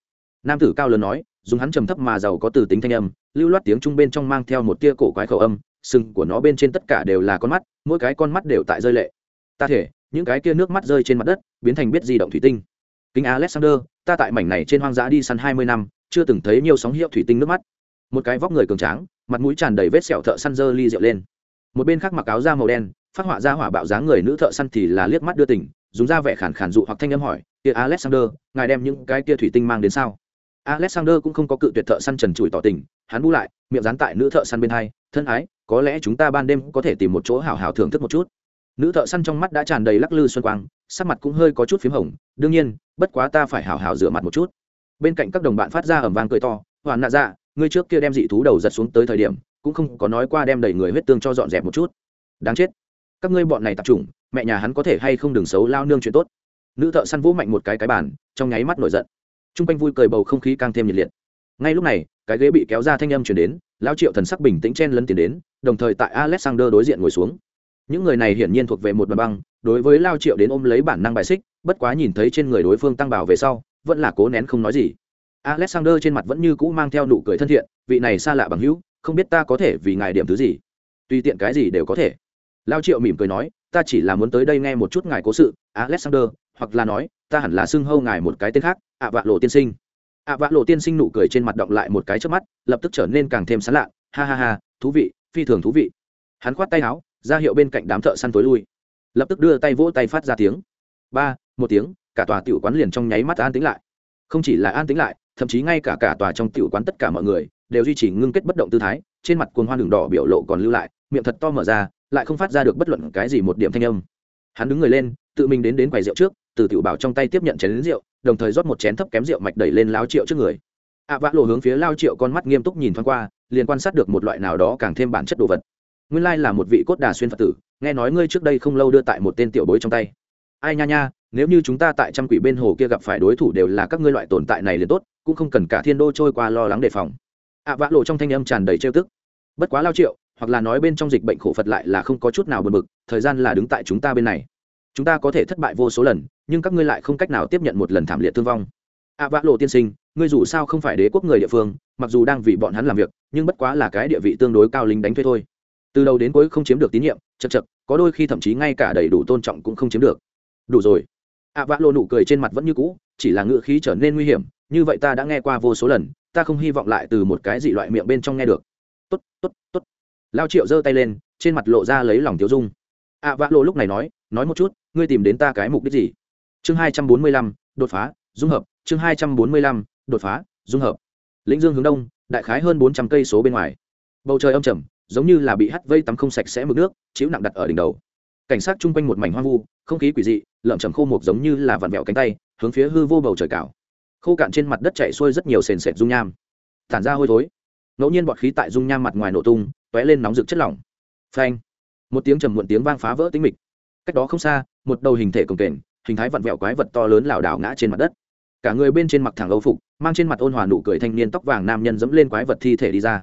nam tử cao lớn nói, dùng hắn trầm thấp mà giàu có từ tính thanh âm, lưu loát tiếng trung bên trong mang theo một tia cổ quái khẩu âm sừng của nó bên trên tất cả đều là con mắt, mỗi cái con mắt đều tại rơi lệ. Ta thể, những cái kia nước mắt rơi trên mặt đất, biến thành biết di động thủy tinh. Kính alexander, ta tại mảnh này trên hoang dã đi săn hai mươi năm, chưa từng thấy nhiều sóng hiệu thủy tinh nước mắt. Một cái vóc người cường tráng, mặt mũi tràn đầy vết sẹo thợ săn dơ ly rượu lên. Một bên khác mặc áo da màu đen, phát họa ra hỏa bạo dáng người nữ thợ săn thì là liếc mắt đưa tỉnh dùng ra vẻ khản khản dụ hoặc thanh âm hỏi kia alexander, ngài đem những cái kia thủy tinh mang đến sao? Alexander cũng không có cự tuyệt thợ săn trần trụi tỏ tình, hắn bu lại, miệng dán tại nữ thợ săn bên hai thân ái, có lẽ chúng ta ban đêm có thể tìm một chỗ hào hào thưởng thức một chút. Nữ thợ săn trong mắt đã tràn đầy lắc lư xuân quang, sắc mặt cũng hơi có chút p h í m hồng, đương nhiên, bất quá ta phải hào hào rửa mặt một chút. Bên cạnh các đồng bạn phát ra ẩm vang cười to hoàn nạ dạ ngươi trước kia đem dị thú đầu giật xuống tới thời điểm, cũng không có nói qua đem đầy người huyết tương cho dọn dẹp một chút. Đáng chết. Các ngươi bọn này tập trung mẹ nhà hắn có thể hay không đừng xấu lao nương chuyện tốt. Nữ thợ săn vũ mạnh một cái cái bàn, trong nháy mắt nổi giận. T r u n g quanh vui cười bầu không khí càng thêm nhiệt liệt ngay lúc này, cái ghế bị kéo ra thanh âm chuyển đến lao triệu thần sắc bình tĩnh chen lấn tiền đến, đồng thời tại alexander đối diện ngồi xuống. Những người này hiển nhiên thuộc về một đoàn băng, đối với lao triệu đến ôm lấy bản năng bài xích, bất quá nhìn thấy trên người đối phương tăng bảo về sau, vẫn là cố nén không nói gì. Alexander trên mặt vẫn như cũ mang theo nụ cười thân thiện, vị này xa lạ bằng hữu, không biết ta có thể vì ngài điểm thứ gì? Tùy tiện cái gì đều có thể. Lao triệu mỉm cười nói, ta chỉ là muốn tới đây nghe một chút ngài cố sự, alexander, hoặc là nói, ta hẳn là xưng hâu ngài một cái tên khác, ạ vạ lộ tiên sinh ạ vạ lộ tiên sinh nụ cười trên mặt động lại một cái trước mắt, lập tức trở nên càng thêm sán lạ ha ha ha, thú vị, phi thường thú vị. Hắn khoát tay áo, ra hiệu bên cạnh đám thợ săn tối lui. Lập tức đưa tay vỗ tay phát ra tiếng. Ba, một tiếng, cả tòa tiểu quán liền trong nháy mắt an tĩnh lại. Không chỉ là an tĩnh lại, thậm chí ngay cả cả tòa trong tiểu quán tất cả mọi người đều duy trì ngưng kết bất động tư thái, trên mặt cuồng hoa đường đỏ biểu lộ còn lưu lại, miệng thật to mở ra, lại không phát ra được bất luận cái gì một điểm thanh âm. Hắn đứng người lên, tự mình đến đến quầy rượu trước, từ tiểu bảo trong tay tiếp nhận chén lính rượu đồng thời rót một chén thấp kém rượu mạch đẩy lên lao triệu trước người. Ạ vã lộ hướng phía lao triệu con mắt nghiêm túc nhìn thoáng qua, liền quan sát được một loại nào đó càng thêm bản chất đồ vật. Nguyên lai là một vị cốt đà xuyên phật tử, nghe nói ngươi trước đây không lâu đưa tại một tên tiểu bối trong tay. Ai nha nha, nếu như chúng ta tại trăm quỷ bên hồ kia gặp phải đối thủ đều là các ngươi loại tồn tại này liền tốt, cũng không cần cả thiên đô trôi qua lo lắng đề phòng. Ạ vã lộ trong thanh âm tràn đầy trêu tức. Bất quá lao triệu, hoặc là nói bên trong dịch bệnh khổ phật lại là không có chút nào bật mực thời gian là đứng tại chúng ta bên này. Chúng ta có thể thất bại vô số lần nhưng các ngươi lại không cách nào tiếp nhận một lần thảm liệt thương vong. A vã lộ tiên sinh, ngươi dù sao không phải đế quốc người địa phương, mặc dù đang vì bọn hắn làm việc, nhưng bất quá là cái địa vị tương đối cao lính đánh thuê thôi. Từ đầu đến cuối không chiếm được tín nhiệm, chật chật, có đôi khi thậm chí ngay cả đầy đủ tôn trọng cũng không chiếm được. Đủ rồi. A vã lộ nụ cười trên mặt vẫn như cũ, chỉ là ngựa khí trở nên nguy hiểm, như vậy ta đã nghe qua vô số lần, ta không hy vọng lại từ một cái dị loại miệng bên trong nghe được. Tốt tốt tốt. Lao triệu giơ tay lên, trên mặt lộ ra lấy lòng tiêu dung. A vã lộ lúc này nói nói một chút, ngươi tìm đến ta cái mục đích gì? Chương hai trăm bốn mươi lăm, đột phá, dung hợp. Chương hai trăm bốn mươi lăm, đột phá, dung hợp. Lĩnh dương hướng đông, đại khái hơn bốn trăm cây số bên ngoài. Bầu trời âm trầm, giống như là bị hắt vây tắm không sạch sẽ mực nước, chịu nặng đặt ở đỉnh đầu. Cảnh sát chung quanh một mảnh hoang vu, không khí quỷ dị lợm chầm khô mục giống như là vặn vẹo cánh tay, hướng phía hư vô bầu trời cào. Khô cạn trên mặt đất chạy xuôi rất nhiều sền sệt dung nham. Tản ra hôi thối. Ngẫu nhiên bọt khí tại dung nham mặt ngoài nổ tung t ó é lên nóng rực chất lỏng. Phanh. Một tiếng trầm muộn tiếng vang phá vỡ tính mịch. Cách đó không xa, một đầu hình thể cồng kềnh hình thái vặn vẹo quái vật to lớn lảo đảo ngã trên mặt đất. Cả người bên trên mặc thẳng âu phục, mang trên mặt ôn hòa nụ cười thanh niên tóc vàng nam nhân dẫm lên quái vật thi thể đi ra.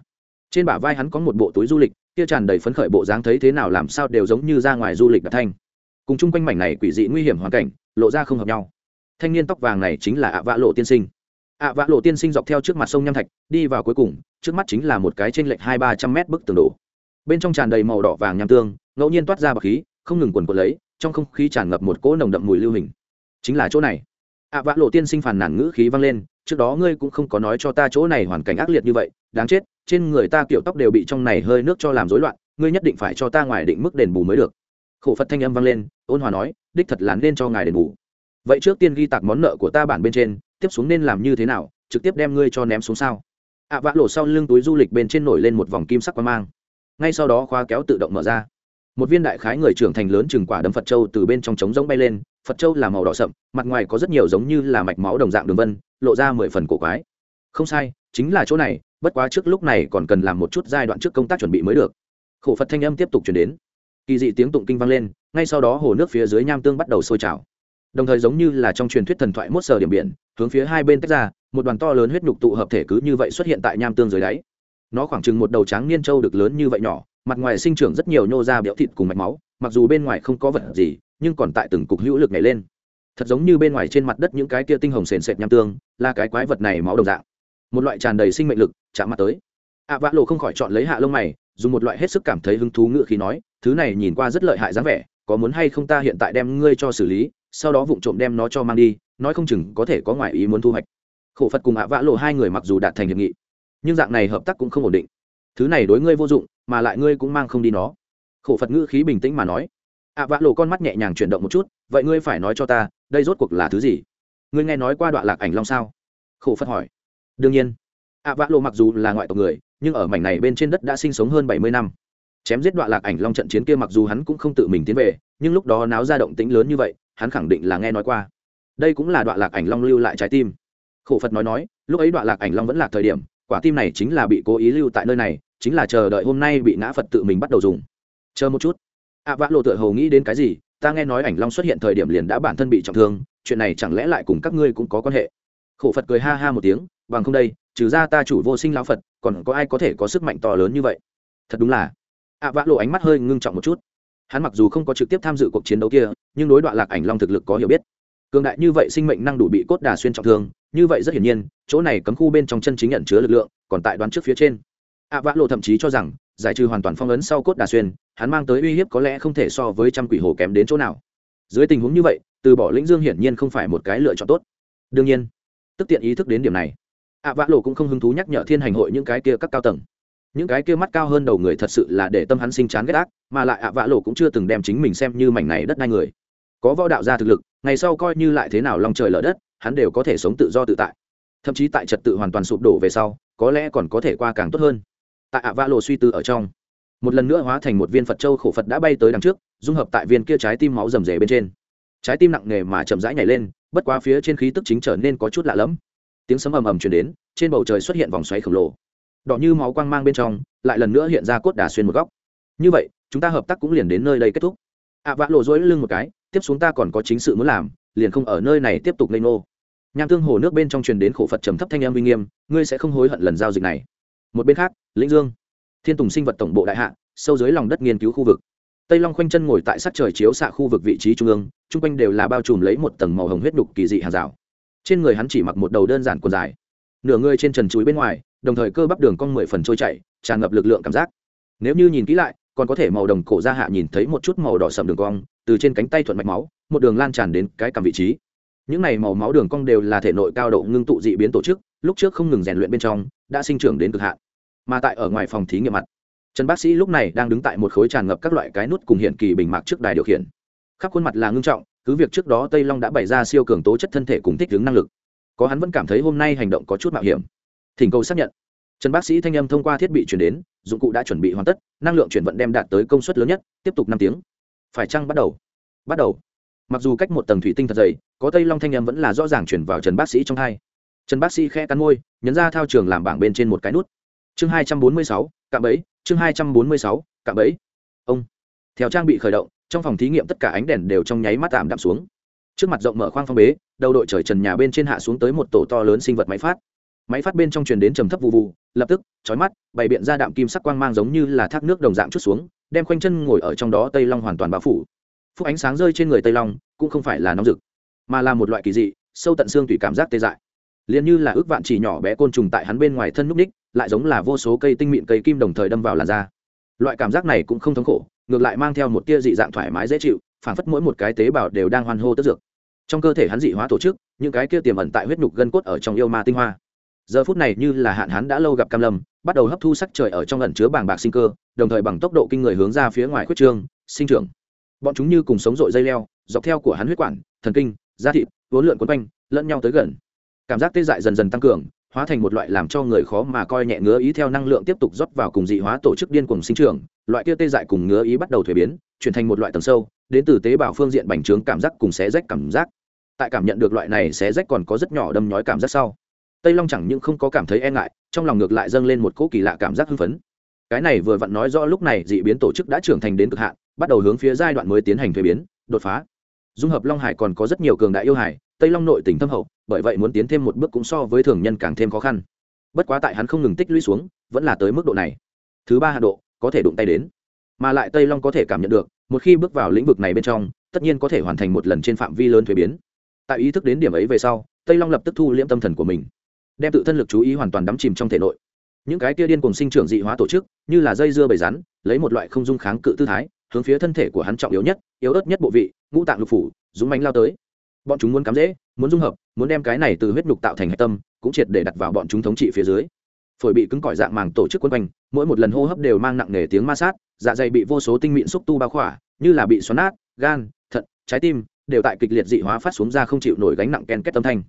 Trên bả vai hắn có một bộ túi du lịch, kia tràn đầy phấn khởi bộ dáng thấy thế nào làm sao đều giống như ra ngoài du lịch đặc thanh. Cùng chung quanh mảnh này quỷ dị nguy hiểm hoàn cảnh, lộ ra không hợp nhau. Thanh niên tóc vàng này chính là ạ vã lộ tiên sinh. Ạ vã lộ tiên sinh dọc theo trước mặt sông nham thạch, đi vào cuối cùng, trước mắt chính là một cái trên lệch hai ba trăm mét bức tường đổ. Bên trong tràn đầy màu đỏ vàng nham tương, ngẫu nhiên toát ra bọc khí, không ngừng quần quần lấy trong không khí tràn ngập một cỗ nồng đậm mùi lưu hình. Chính là chỗ này. À, Ạ vã lộ tiên sinh phàn nàn ngữ khí vang lên, trước đó ngươi cũng không có nói cho ta chỗ này hoàn cảnh ác liệt như vậy, đáng chết, trên người ta kiểu tóc đều bị trong này hơi nước cho làm rối loạn, ngươi nhất định phải cho ta ngoài định mức đền bù mới được. Khổ phật thanh âm vang lên, ôn hòa nói, đích thật là nên cho ngài đền bù. Vậy trước tiên ghi tặc món nợ của ta bản bên trên, tiếp xuống nên làm như thế nào, trực tiếp đem ngươi cho ném xuống sao? À, Ạ vã lộ sau lưng túi du lịch bên trên nổi lên một vòng kim sắc quang mang. Ngay sau đó khóa kéo tự động mở ra một viên đại khái người trưởng thành lớn chừng quả đấm phật châu từ bên trong trống rỗng bay lên, phật châu là màu đỏ sậm, mặt ngoài có rất nhiều giống như là mạch máu đồng dạng đường vân, lộ ra mười phần cổ quái. Không sai, chính là chỗ này, bất quá trước lúc này còn cần làm một chút giai đoạn trước công tác chuẩn bị mới được. Khổ phật thanh âm tiếp tục chuyển đến. Kỳ dị tiếng tụng kinh vang lên, ngay sau đó hồ nước phía dưới nham tương bắt đầu sôi trào. Đồng thời giống như là trong truyền thuyết thần thoại mốt sờ điểm biển, hướng phía hai bên tách ra, một đoàn to lớn huyết nhục tụ hợp thể cứ như vậy xuất hiện tại nham tương dưới đáy. Nó khoảng chừng một đầu tráng niên trâu được lớn như vậy nhỏ mặt ngoài sinh trưởng rất nhiều nhô ra béo thịt cùng mạch máu, mặc dù bên ngoài không có vật gì, nhưng còn tại từng cục hữu lực này lên. Thật giống như bên ngoài trên mặt đất những cái kia tinh hồng sền sệt nham tương, là cái quái vật này máu đồng dạng. Một loại tràn đầy sinh mệnh lực, chạm mặt tới. Ạ vã lộ không khỏi chọn lấy hạ lông mày, dùng một loại hết sức cảm thấy hứng thú ngựa khi nói, thứ này nhìn qua rất lợi hại dáng vẻ, có muốn hay không ta hiện tại đem ngươi cho xử lý, sau đó vụng trộm đem nó cho mang đi, nói không chừng có thể có ngoại ý muốn thu hoạch. Khổ phật cùng ạ vã lộ hai người mặc dù đạt thành hiệp nghị, nhưng dạng này hợp tác cũng không ổn định thứ này đối ngươi vô dụng, mà lại ngươi cũng mang không đi nó. Khổ phật ngữ khí bình tĩnh mà nói. À, Ạ vã lộ con mắt nhẹ nhàng chuyển động một chút, vậy ngươi phải nói cho ta, đây rốt cuộc là thứ gì? Ngươi nghe nói qua đoạn lạc ảnh long sao? Khổ phật hỏi. Đương nhiên. À, Ạ vã lộ mặc dù là ngoại tộc người, nhưng ở mảnh này bên trên đất đã sinh sống hơn bảy mươi năm. Chém giết đoạn lạc ảnh long trận chiến kia mặc dù hắn cũng không tự mình tiến về, nhưng lúc đó náo ra động tĩnh lớn như vậy, hắn khẳng định là nghe nói qua. Đây cũng là đoạn lạc ảnh long lưu lại trái tim. Khổ phật nói nói, lúc ấy đoạn lạc ảnh long vẫn là thời điểm quả tim này chính là bị cố ý lưu tại nơi này, chính là chờ đợi hôm nay bị ngã phật tự mình bắt đầu dùng. Chờ một chút. Ạ vã lộ tựa Hầu nghĩ đến cái gì, ta nghe nói ảnh long xuất hiện thời điểm liền đã bản thân bị trọng thương, chuyện này chẳng lẽ lại cùng các ngươi cũng có quan hệ? Khổ phật cười ha ha một tiếng, bằng không đây, trừ ra ta chủ vô sinh lão phật, còn có ai có thể có sức mạnh to lớn như vậy? Thật đúng là. Ạ vã lộ ánh mắt hơi ngưng trọng một chút. Hắn mặc dù không có trực tiếp tham dự cuộc chiến đấu kia, nhưng đối đoạn lạc ảnh long thực lực có hiểu biết cường đại như vậy sinh mệnh năng đủ bị cốt đà xuyên trọng thương, như vậy rất hiển nhiên, chỗ này cấm khu bên trong chân chính nhận chứa lực lượng, còn tại đoán trước phía trên. Ạ vã lộ thậm chí cho rằng, giải trừ hoàn toàn phong ấn sau cốt đà xuyên, hắn mang tới uy hiếp có lẽ không thể so với trăm quỷ hồ kém đến chỗ nào. Dưới tình huống như vậy, từ bỏ lĩnh dương hiển nhiên không phải một cái lựa chọn tốt. Đương nhiên, tức tiện ý thức đến điểm này ạ vã lộ cũng không hứng thú nhắc nhở thiên hành hội những cái kia các cao tầng. Những cái kia mắt cao hơn đầu người thật sự là để tâm hắn sinh chán ghét ác, mà lại ạ vã lộ cũng chưa từng đem chính mình xem như mảnh này đất nai người có võ đạo gia thực lực, ngày sau coi như lại thế nào lòng trời lở đất, hắn đều có thể sống tự do tự tại. Thậm chí tại trật tự hoàn toàn sụp đổ về sau, có lẽ còn có thể qua càng tốt hơn. Tại ạ vã lộ suy tư ở trong, một lần nữa hóa thành một viên phật châu khổ phật đã bay tới đằng trước, dung hợp tại viên kia trái tim máu rầm rề bên trên. Trái tim nặng nề mà chậm rãi nhảy lên, bất quá phía trên khí tức chính trở nên có chút lạ lẫm. Tiếng sấm ầm ầm chuyển đến, trên bầu trời xuất hiện vòng xoáy khổng lồ. Đỏ như máu quang mang bên trong, lại lần nữa hiện ra cốt đà xuyên một góc. Như vậy, chúng ta hợp tác cũng liền đến nơi đây kết thúc. Ạ vã lộ dối lưng một cái tiếp xuống ta còn có chính sự muốn làm, liền không ở nơi này tiếp tục lên ngô. Nham tương hồ nước bên trong truyền đến khổ phật trầm thấp thanh em uy nghiêm, ngươi sẽ không hối hận lần giao dịch này. Một bên khác, lĩnh dương, thiên tùng sinh vật tổng bộ đại hạ, sâu dưới lòng đất nghiên cứu khu vực. Tây long khoanh chân ngồi tại sát trời chiếu xạ khu vực vị trí trung ương, chung quanh đều là bao trùm lấy một tầng màu hồng huyết đục kỳ dị hàng rào. Trên người hắn chỉ mặc một đầu đơn giản quần dài. Nửa người trên trần chuối bên ngoài, đồng thời cơ bắp đường cong mười phần trôi chảy, tràn ngập lực lượng cảm giác. Nếu như nhìn kỹ lại, còn có thể màu đồng cổ ra hạ nhìn thấy một chút màu đỏ sầm đường cong từ trên cánh tay thuận mạch máu, một đường lan tràn đến cái cầm vị trí. Những này màu máu đường cong đều là thể nội cao độ ngưng tụ dị biến tổ chức, lúc trước không ngừng rèn luyện bên trong, đã sinh trưởng đến cực hạn. Mà tại ở ngoài phòng thí nghiệm mặt, trần bác sĩ lúc này đang đứng tại một khối tràn ngập các loại cái nút cùng hiện kỳ bình mạc trước đài điều khiển. Khắp khuôn mặt là ngưng trọng, cứ việc trước đó tây long đã bày ra siêu cường tố chất thân thể cùng thích ứng năng lực, có hắn vẫn cảm thấy hôm nay hành động có chút mạo hiểm. Thỉnh cầu xác nhận. Trần bác sĩ thanh âm thông qua thiết bị chuyển đến, dụng cụ đã chuẩn bị hoàn tất, năng lượng chuyển vận đem đạt tới công suất lớn nhất, tiếp tục năm tiếng phải chăng bắt đầu? Bắt đầu. Mặc dù cách một tầng thủy tinh thật dày, có tây long thanh em vẫn là rõ ràng chuyển vào trần bác sĩ trong hai trần bác sĩ khe cắn môi, nhấn ra thao trường làm bảng bên trên một cái nút. Chương hai trăm bốn mươi sáu, cạm ấy chương hai trăm bốn mươi sáu, cạm ấy ông. Theo trang bị khởi động, trong phòng thí nghiệm tất cả ánh đèn đều trong nháy mắt tạm đạm xuống. Trước mặt rộng mở khoang phong bế, đầu đội trời trần nhà bên trên hạ xuống tới một tổ to lớn sinh vật máy phát. Máy phát bên trong truyền đến trầm thấp vụ vụ lập tức, chói mắt, bày biện ra đạm kim sắc quang mang giống như là thác nước đồng dạng chút xuống đem khoanh chân ngồi ở trong đó tây long hoàn toàn bao phủ. Phúc ánh sáng rơi trên người tây long, cũng không phải là nóng rực, mà là một loại kỳ dị, sâu tận xương tùy cảm giác tê dại. Liền như là ước vạn chỉ nhỏ bé côn trùng tại hắn bên ngoài thân núp ních, lại giống là vô số cây tinh mịn cây kim đồng thời đâm vào làn da. Loại cảm giác này cũng không thống khổ, ngược lại mang theo một tia dị dạng thoải mái dễ chịu, phản phất mỗi một cái tế bào đều đang hoan hô tức dược. Trong cơ thể hắn dị hóa tổ chức, những cái kia tiềm ẩn tại huyết nhục gân cốt ở trong yêu ma tinh hoa giờ phút này như là hạn hán đã lâu gặp cam lâm, bắt đầu hấp thu sắc trời ở trong ẩn chứa bàng bạc sinh cơ, đồng thời bằng tốc độ kinh người hướng ra phía ngoài khuyết trương, sinh trưởng. Bọn chúng như cùng sống dội dây leo, dọc theo của hắn huyết quản, thần kinh, da thịt, vốn lượn quấn quanh, lẫn nhau tới gần. Cảm giác tê dại dần dần tăng cường, hóa thành một loại làm cho người khó mà coi nhẹ ngứa ý theo năng lượng tiếp tục rót vào cùng dị hóa tổ chức điên cùng sinh trưởng, loại kia tê dại cùng ngứa ý bắt đầu thuế biến, chuyển thành một loại tầng sâu, đến từ tế bào phương diện bành trướng cảm giác cùng xé rách cảm giác. Tại cảm nhận được loại này xé rách còn có rất nhỏ đâm nhói cảm giác sau tây long chẳng những không có cảm thấy e ngại, trong lòng ngược lại dâng lên một cỗ kỳ lạ cảm giác hưng phấn. Cái này vừa vặn nói rõ lúc này dị biến tổ chức đã trưởng thành đến cực hạn, bắt đầu hướng phía giai đoạn mới tiến hành thuế biến, đột phá. Dung hợp long hải còn có rất nhiều cường đại yêu hải, tây long nội tỉnh thâm hậu, bởi vậy muốn tiến thêm một bước cũng so với thường nhân càng thêm khó khăn. Bất quá tại hắn không ngừng tích lũy xuống, vẫn là tới mức độ này. Thứ ba hạ độ, có thể đụng tay đến. Mà lại tây long có thể cảm nhận được, một khi bước vào lĩnh vực này bên trong, tất nhiên có thể hoàn thành một lần trên phạm vi lớn thuế biến. Tại ý thức đến điểm ấy về sau, tây long lập tức thu liễm tâm thần của mình đem tự thân lực chú ý hoàn toàn đắm chìm trong thể nội. Những cái kia điên cùng sinh trưởng dị hóa tổ chức, như là dây dưa bầy rắn, lấy một loại không dung kháng cự tư thái, hướng phía thân thể của hắn trọng yếu nhất, yếu ớt nhất bộ vị, ngũ tạng lục phủ, dũng mánh lao tới. Bọn chúng muốn cắm dễ muốn dung hợp, muốn đem cái này từ huyết nhục tạo thành hạch tâm, cũng triệt để đặt vào bọn chúng thống trị phía dưới. Phổi bị cứng cỏi dạng màng tổ chức quân quanh, mỗi một lần hô hấp đều mang nặng nề tiếng ma sát dạ dày bị vô số tinh mịn xúc tu bao khỏa, như là bị xoắn nát, gan, thận, trái tim, đều tại kịch liệt dị hóa phát xuống ra không chịu nổi gánh nặng ken kết tâm thanh.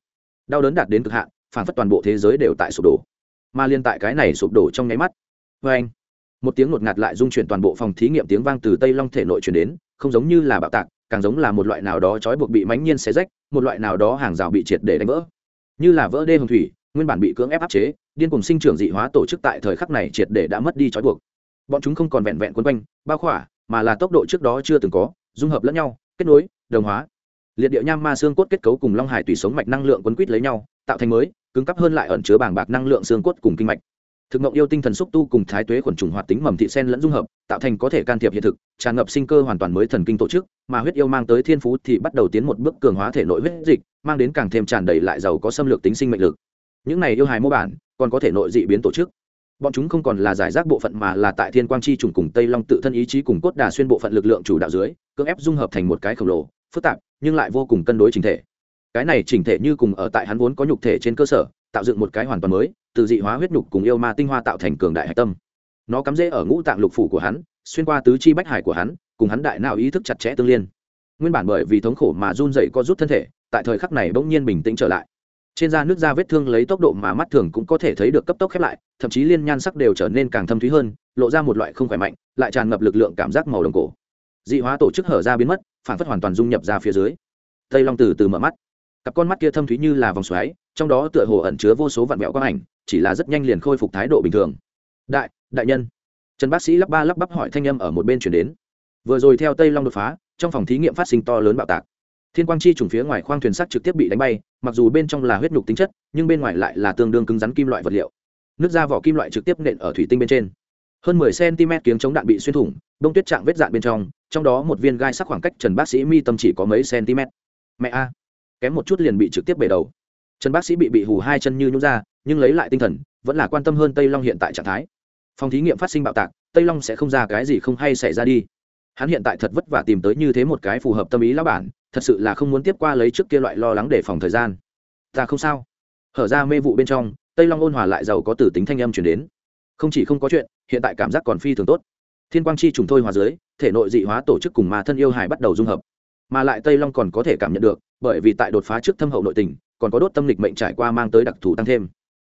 Đau đớn đạt đến cực hạn phản phất toàn bộ thế giới đều tại sụp đổ. Mà liên tại cái này sụp đổ trong nháy mắt vê anh, một tiếng ngột ngạt lại dung chuyển toàn bộ phòng thí nghiệm tiếng vang từ tây long thể nội chuyển đến, không giống như là bạo tạc, càng giống là một loại nào đó trói buộc bị mãnh nhiên xé rách, một loại nào đó hàng rào bị triệt để đánh vỡ. Như là vỡ đê hồng thủy, nguyên bản bị cưỡng ép áp chế, điên cùng sinh trưởng dị hóa tổ chức tại thời khắc này triệt để đã mất đi trói buộc. Bọn chúng không còn vẹn vẹn quấn quanh, bao khỏa, mà là tốc độ trước đó chưa từng có, dung hợp lẫn nhau, kết nối, đồng hóa. Liệt địa nham ma xương cốt kết cấu cùng long hải tùy sống mạch năng lượng quấn quýt lấy nhau, tạo thành mới cứng cắp hơn lại ẩn chứa bảng bạc năng lượng xương cốt cùng kinh mạch. Thực ngộng yêu tinh thần xúc tu cùng thái tuế khuẩn trùng hoạt tính mầm thị sen lẫn dung hợp, tạo thành có thể can thiệp hiện thực, tràn ngập sinh cơ hoàn toàn mới thần kinh tổ chức, mà huyết yêu mang tới thiên phú thì bắt đầu tiến một bước cường hóa thể nội huyết dịch, mang đến càng thêm tràn đầy lại giàu có xâm lược tính sinh mệnh lực. Những này yêu hài mô bản, còn có thể nội dị biến tổ chức. Bọn chúng không còn là giải rác bộ phận mà là tại thiên quang chi trùng cùng tây long tự thân ý chí cùng cốt đà xuyên bộ phận lực lượng chủ đạo dưới, cưỡng ép dung hợp thành một cái khổng lồ, phức tạp, nhưng lại vô cùng cân đối chính thể cái này chỉnh thể như cùng ở tại hắn vốn có nhục thể trên cơ sở, tạo dựng một cái hoàn toàn mới, từ dị hóa huyết nhục cùng yêu ma tinh hoa tạo thành cường đại hạch tâm. Nó cắm rễ ở ngũ tạng lục phủ của hắn, xuyên qua tứ chi bách hải của hắn, cùng hắn đại nào ý thức chặt chẽ tương liên. Nguyên bản bởi vì thống khổ mà run dậy co rút thân thể, tại thời khắc này bỗng nhiên bình tĩnh trở lại. Trên da nước da vết thương lấy tốc độ mà mắt thường cũng có thể thấy được cấp tốc khép lại, thậm chí liên nhan sắc đều trở nên càng thâm thúy hơn, lộ ra một loại không khỏe mạnh, lại tràn ngập lực lượng cảm giác màu đồng cổ. Dị hóa tổ chức hở ra biến mất, phản phất hoàn toàn dung nhập ra phía dưới. Tây long từ từ mở mắt cặp con mắt kia thâm thúy như là vòng xoáy, trong đó tựa hồ ẩn chứa vô số vạn vẹo quang ảnh, chỉ là rất nhanh liền khôi phục thái độ bình thường. Đại đại nhân. Trần bác sĩ lắp ba lắp bắp hỏi thanh âm ở một bên chuyển đến. Vừa rồi theo tây long đột phá, trong phòng thí nghiệm phát sinh to lớn bạo tạc. Thiên quang chi trùng phía ngoài khoang thuyền sắt trực tiếp bị đánh bay, mặc dù bên trong là huyết nhục tính chất, nhưng bên ngoài lại là tương đương cứng rắn kim loại vật liệu. Nước ra vỏ kim loại trực tiếp nện ở thủy tinh bên trên. Hơn 10 cm kiếng chống đạn bị xuyên thủng, đông tuyết trạng vết dạn bên trong trong đó một viên gai sắc khoảng cách trần bác sĩ mi tâm chỉ có mấy cm mẹ a kém một chút liền bị trực tiếp bể đầu. Trần bác sĩ bị bị hù hai chân như nhũ ra, nhưng lấy lại tinh thần, vẫn là quan tâm hơn tây long hiện tại trạng thái. Phòng thí nghiệm phát sinh bạo tạc, tây long sẽ không ra cái gì không hay xảy ra đi. Hắn hiện tại thật vất vả tìm tới như thế một cái phù hợp tâm ý lão bản, thật sự là không muốn tiếp qua lấy trước kia loại lo lắng để phòng thời gian. Ta không sao. Hở ra mê vụ bên trong, tây long ôn hòa lại giàu có tử tính thanh âm chuyển đến. Không chỉ không có chuyện, hiện tại cảm giác còn phi thường tốt. Thiên quang chi trùng thôi hòa dưới, thể nội dị hóa tổ chức cùng mà thân yêu hài bắt đầu dung hợp. Mà lại tây long còn có thể cảm nhận được bởi vì tại đột phá trước thâm hậu nội tình, còn có đốt tâm lịch mệnh trải qua mang tới đặc thù tăng thêm.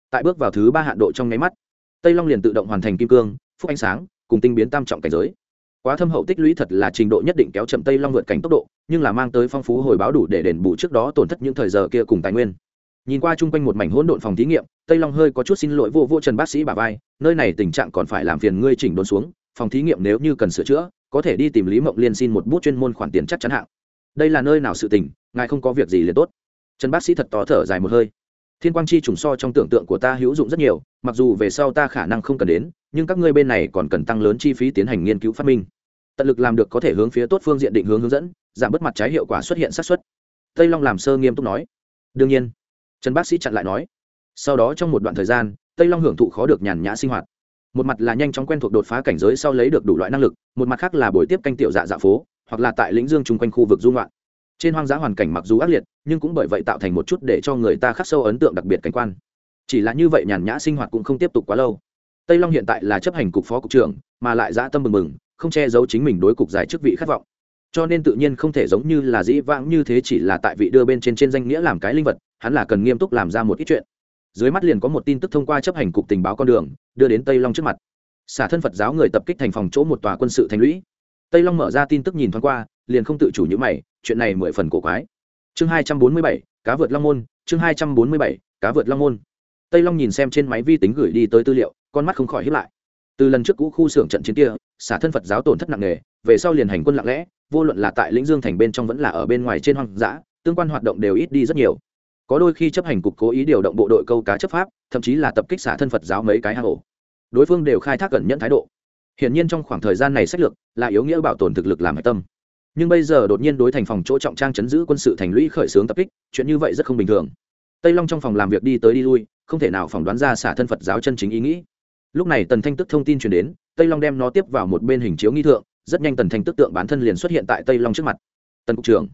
Tại bước vào thứ ba hạn độ trong nháy mắt, tây long liền tự động hoàn thành kim cương, phúc ánh sáng, cùng tinh biến tam trọng cảnh giới. Quá thâm hậu tích lũy thật là trình độ nhất định kéo chậm tây long vượt cảnh tốc độ, nhưng là mang tới phong phú hồi báo đủ để đền bù trước đó tổn thất những thời giờ kia cùng tài nguyên. Nhìn qua chung quanh một mảnh hỗn độn phòng thí nghiệm, tây long hơi có chút xin lỗi vô vô trần bác sĩ bà vai, nơi này tình trạng còn phải làm phiền ngươi chỉnh đốn xuống, phòng thí nghiệm nếu như cần sửa chữa, có thể đi tìm lý mộng liên xin một bút chuyên môn khoản tiền chắc chắn hạng đây là nơi nào sự tình, ngài không có việc gì liền tốt. Trần bác sĩ thật to thở dài một hơi. Thiên quang chi trùng so trong tưởng tượng của ta hữu dụng rất nhiều, mặc dù về sau ta khả năng không cần đến, nhưng các ngươi bên này còn cần tăng lớn chi phí tiến hành nghiên cứu phát minh. Tận lực làm được có thể hướng phía tốt phương diện định hướng hướng dẫn, giảm bớt mặt trái hiệu quả xuất hiện xác suất. Tây long làm sơ nghiêm túc nói. Đương nhiên, trần bác sĩ chặn lại nói. Sau đó trong một đoạn thời gian, tây long hưởng thụ khó được nhàn nhã sinh hoạt. Một mặt là nhanh chóng quen thuộc đột phá cảnh giới sau lấy được đủ loại năng lực, một mặt khác là buổi tiếp canh tiểu dạ dạ phố hoặc là tại lĩnh dương chung quanh khu vực dung loạn. Trên hoang dã hoàn cảnh mặc dù ác liệt, nhưng cũng bởi vậy tạo thành một chút để cho người ta khắc sâu ấn tượng đặc biệt cảnh quan. Chỉ là như vậy nhàn nhã sinh hoạt cũng không tiếp tục quá lâu. Tây long hiện tại là chấp hành cục phó cục trưởng, mà lại dã tâm mừng mừng không che giấu chính mình đối cục giải chức vị khát vọng. Cho nên tự nhiên không thể giống như là dĩ vãng như thế chỉ là tại vị đưa bên trên trên danh nghĩa làm cái linh vật, hắn là cần nghiêm túc làm ra một ít chuyện. Dưới mắt liền có một tin tức thông qua chấp hành cục tình báo con đường, đưa đến tây long trước mặt. Xả thân phật giáo người tập kích thành phòng chỗ một tòa quân sự thành lũy tây long mở ra tin tức nhìn thoáng qua, liền không tự chủ những mày, chuyện này mười phần cổ quái. Chương hai trăm bốn mươi bảy, cá vượt long môn, chương hai trăm bốn mươi bảy, cá vượt long môn. Tây long nhìn xem trên máy vi tính gửi đi tới tư liệu, con mắt không khỏi hiếp lại. Từ lần trước cũ khu xưởng trận chiến kia, xả thân phật giáo tổn thất nặng nề, về sau liền hành quân lặng lẽ, vô luận là tại lĩnh dương thành bên trong vẫn là ở bên ngoài trên hoang dã, tương quan hoạt động đều ít đi rất nhiều. Có đôi khi chấp hành cục cố ý điều động bộ đội câu cá chấp pháp, thậm chí là tập kích xả thân phật giáo mấy cái hang ổ. Đối phương đều khai thác cẩn nhẫn thái độ hiển nhiên trong khoảng thời gian này sách lược là yếu nghĩa bảo tồn thực lực làm hạch tâm. Nhưng bây giờ đột nhiên đối thành phòng chỗ trọng trang chấn giữ quân sự thành lũy khởi xướng tập kích, chuyện như vậy rất không bình thường. Tây long trong phòng làm việc đi tới đi lui, không thể nào phỏng đoán ra xả thân phật giáo chân chính ý nghĩ. Lúc này tần thanh tức thông tin truyền đến, tây long đem nó tiếp vào một bên hình chiếu nghi thượng, rất nhanh tần thanh tức tượng bản thân liền xuất hiện tại tây long trước mặt. Tần cục trưởng.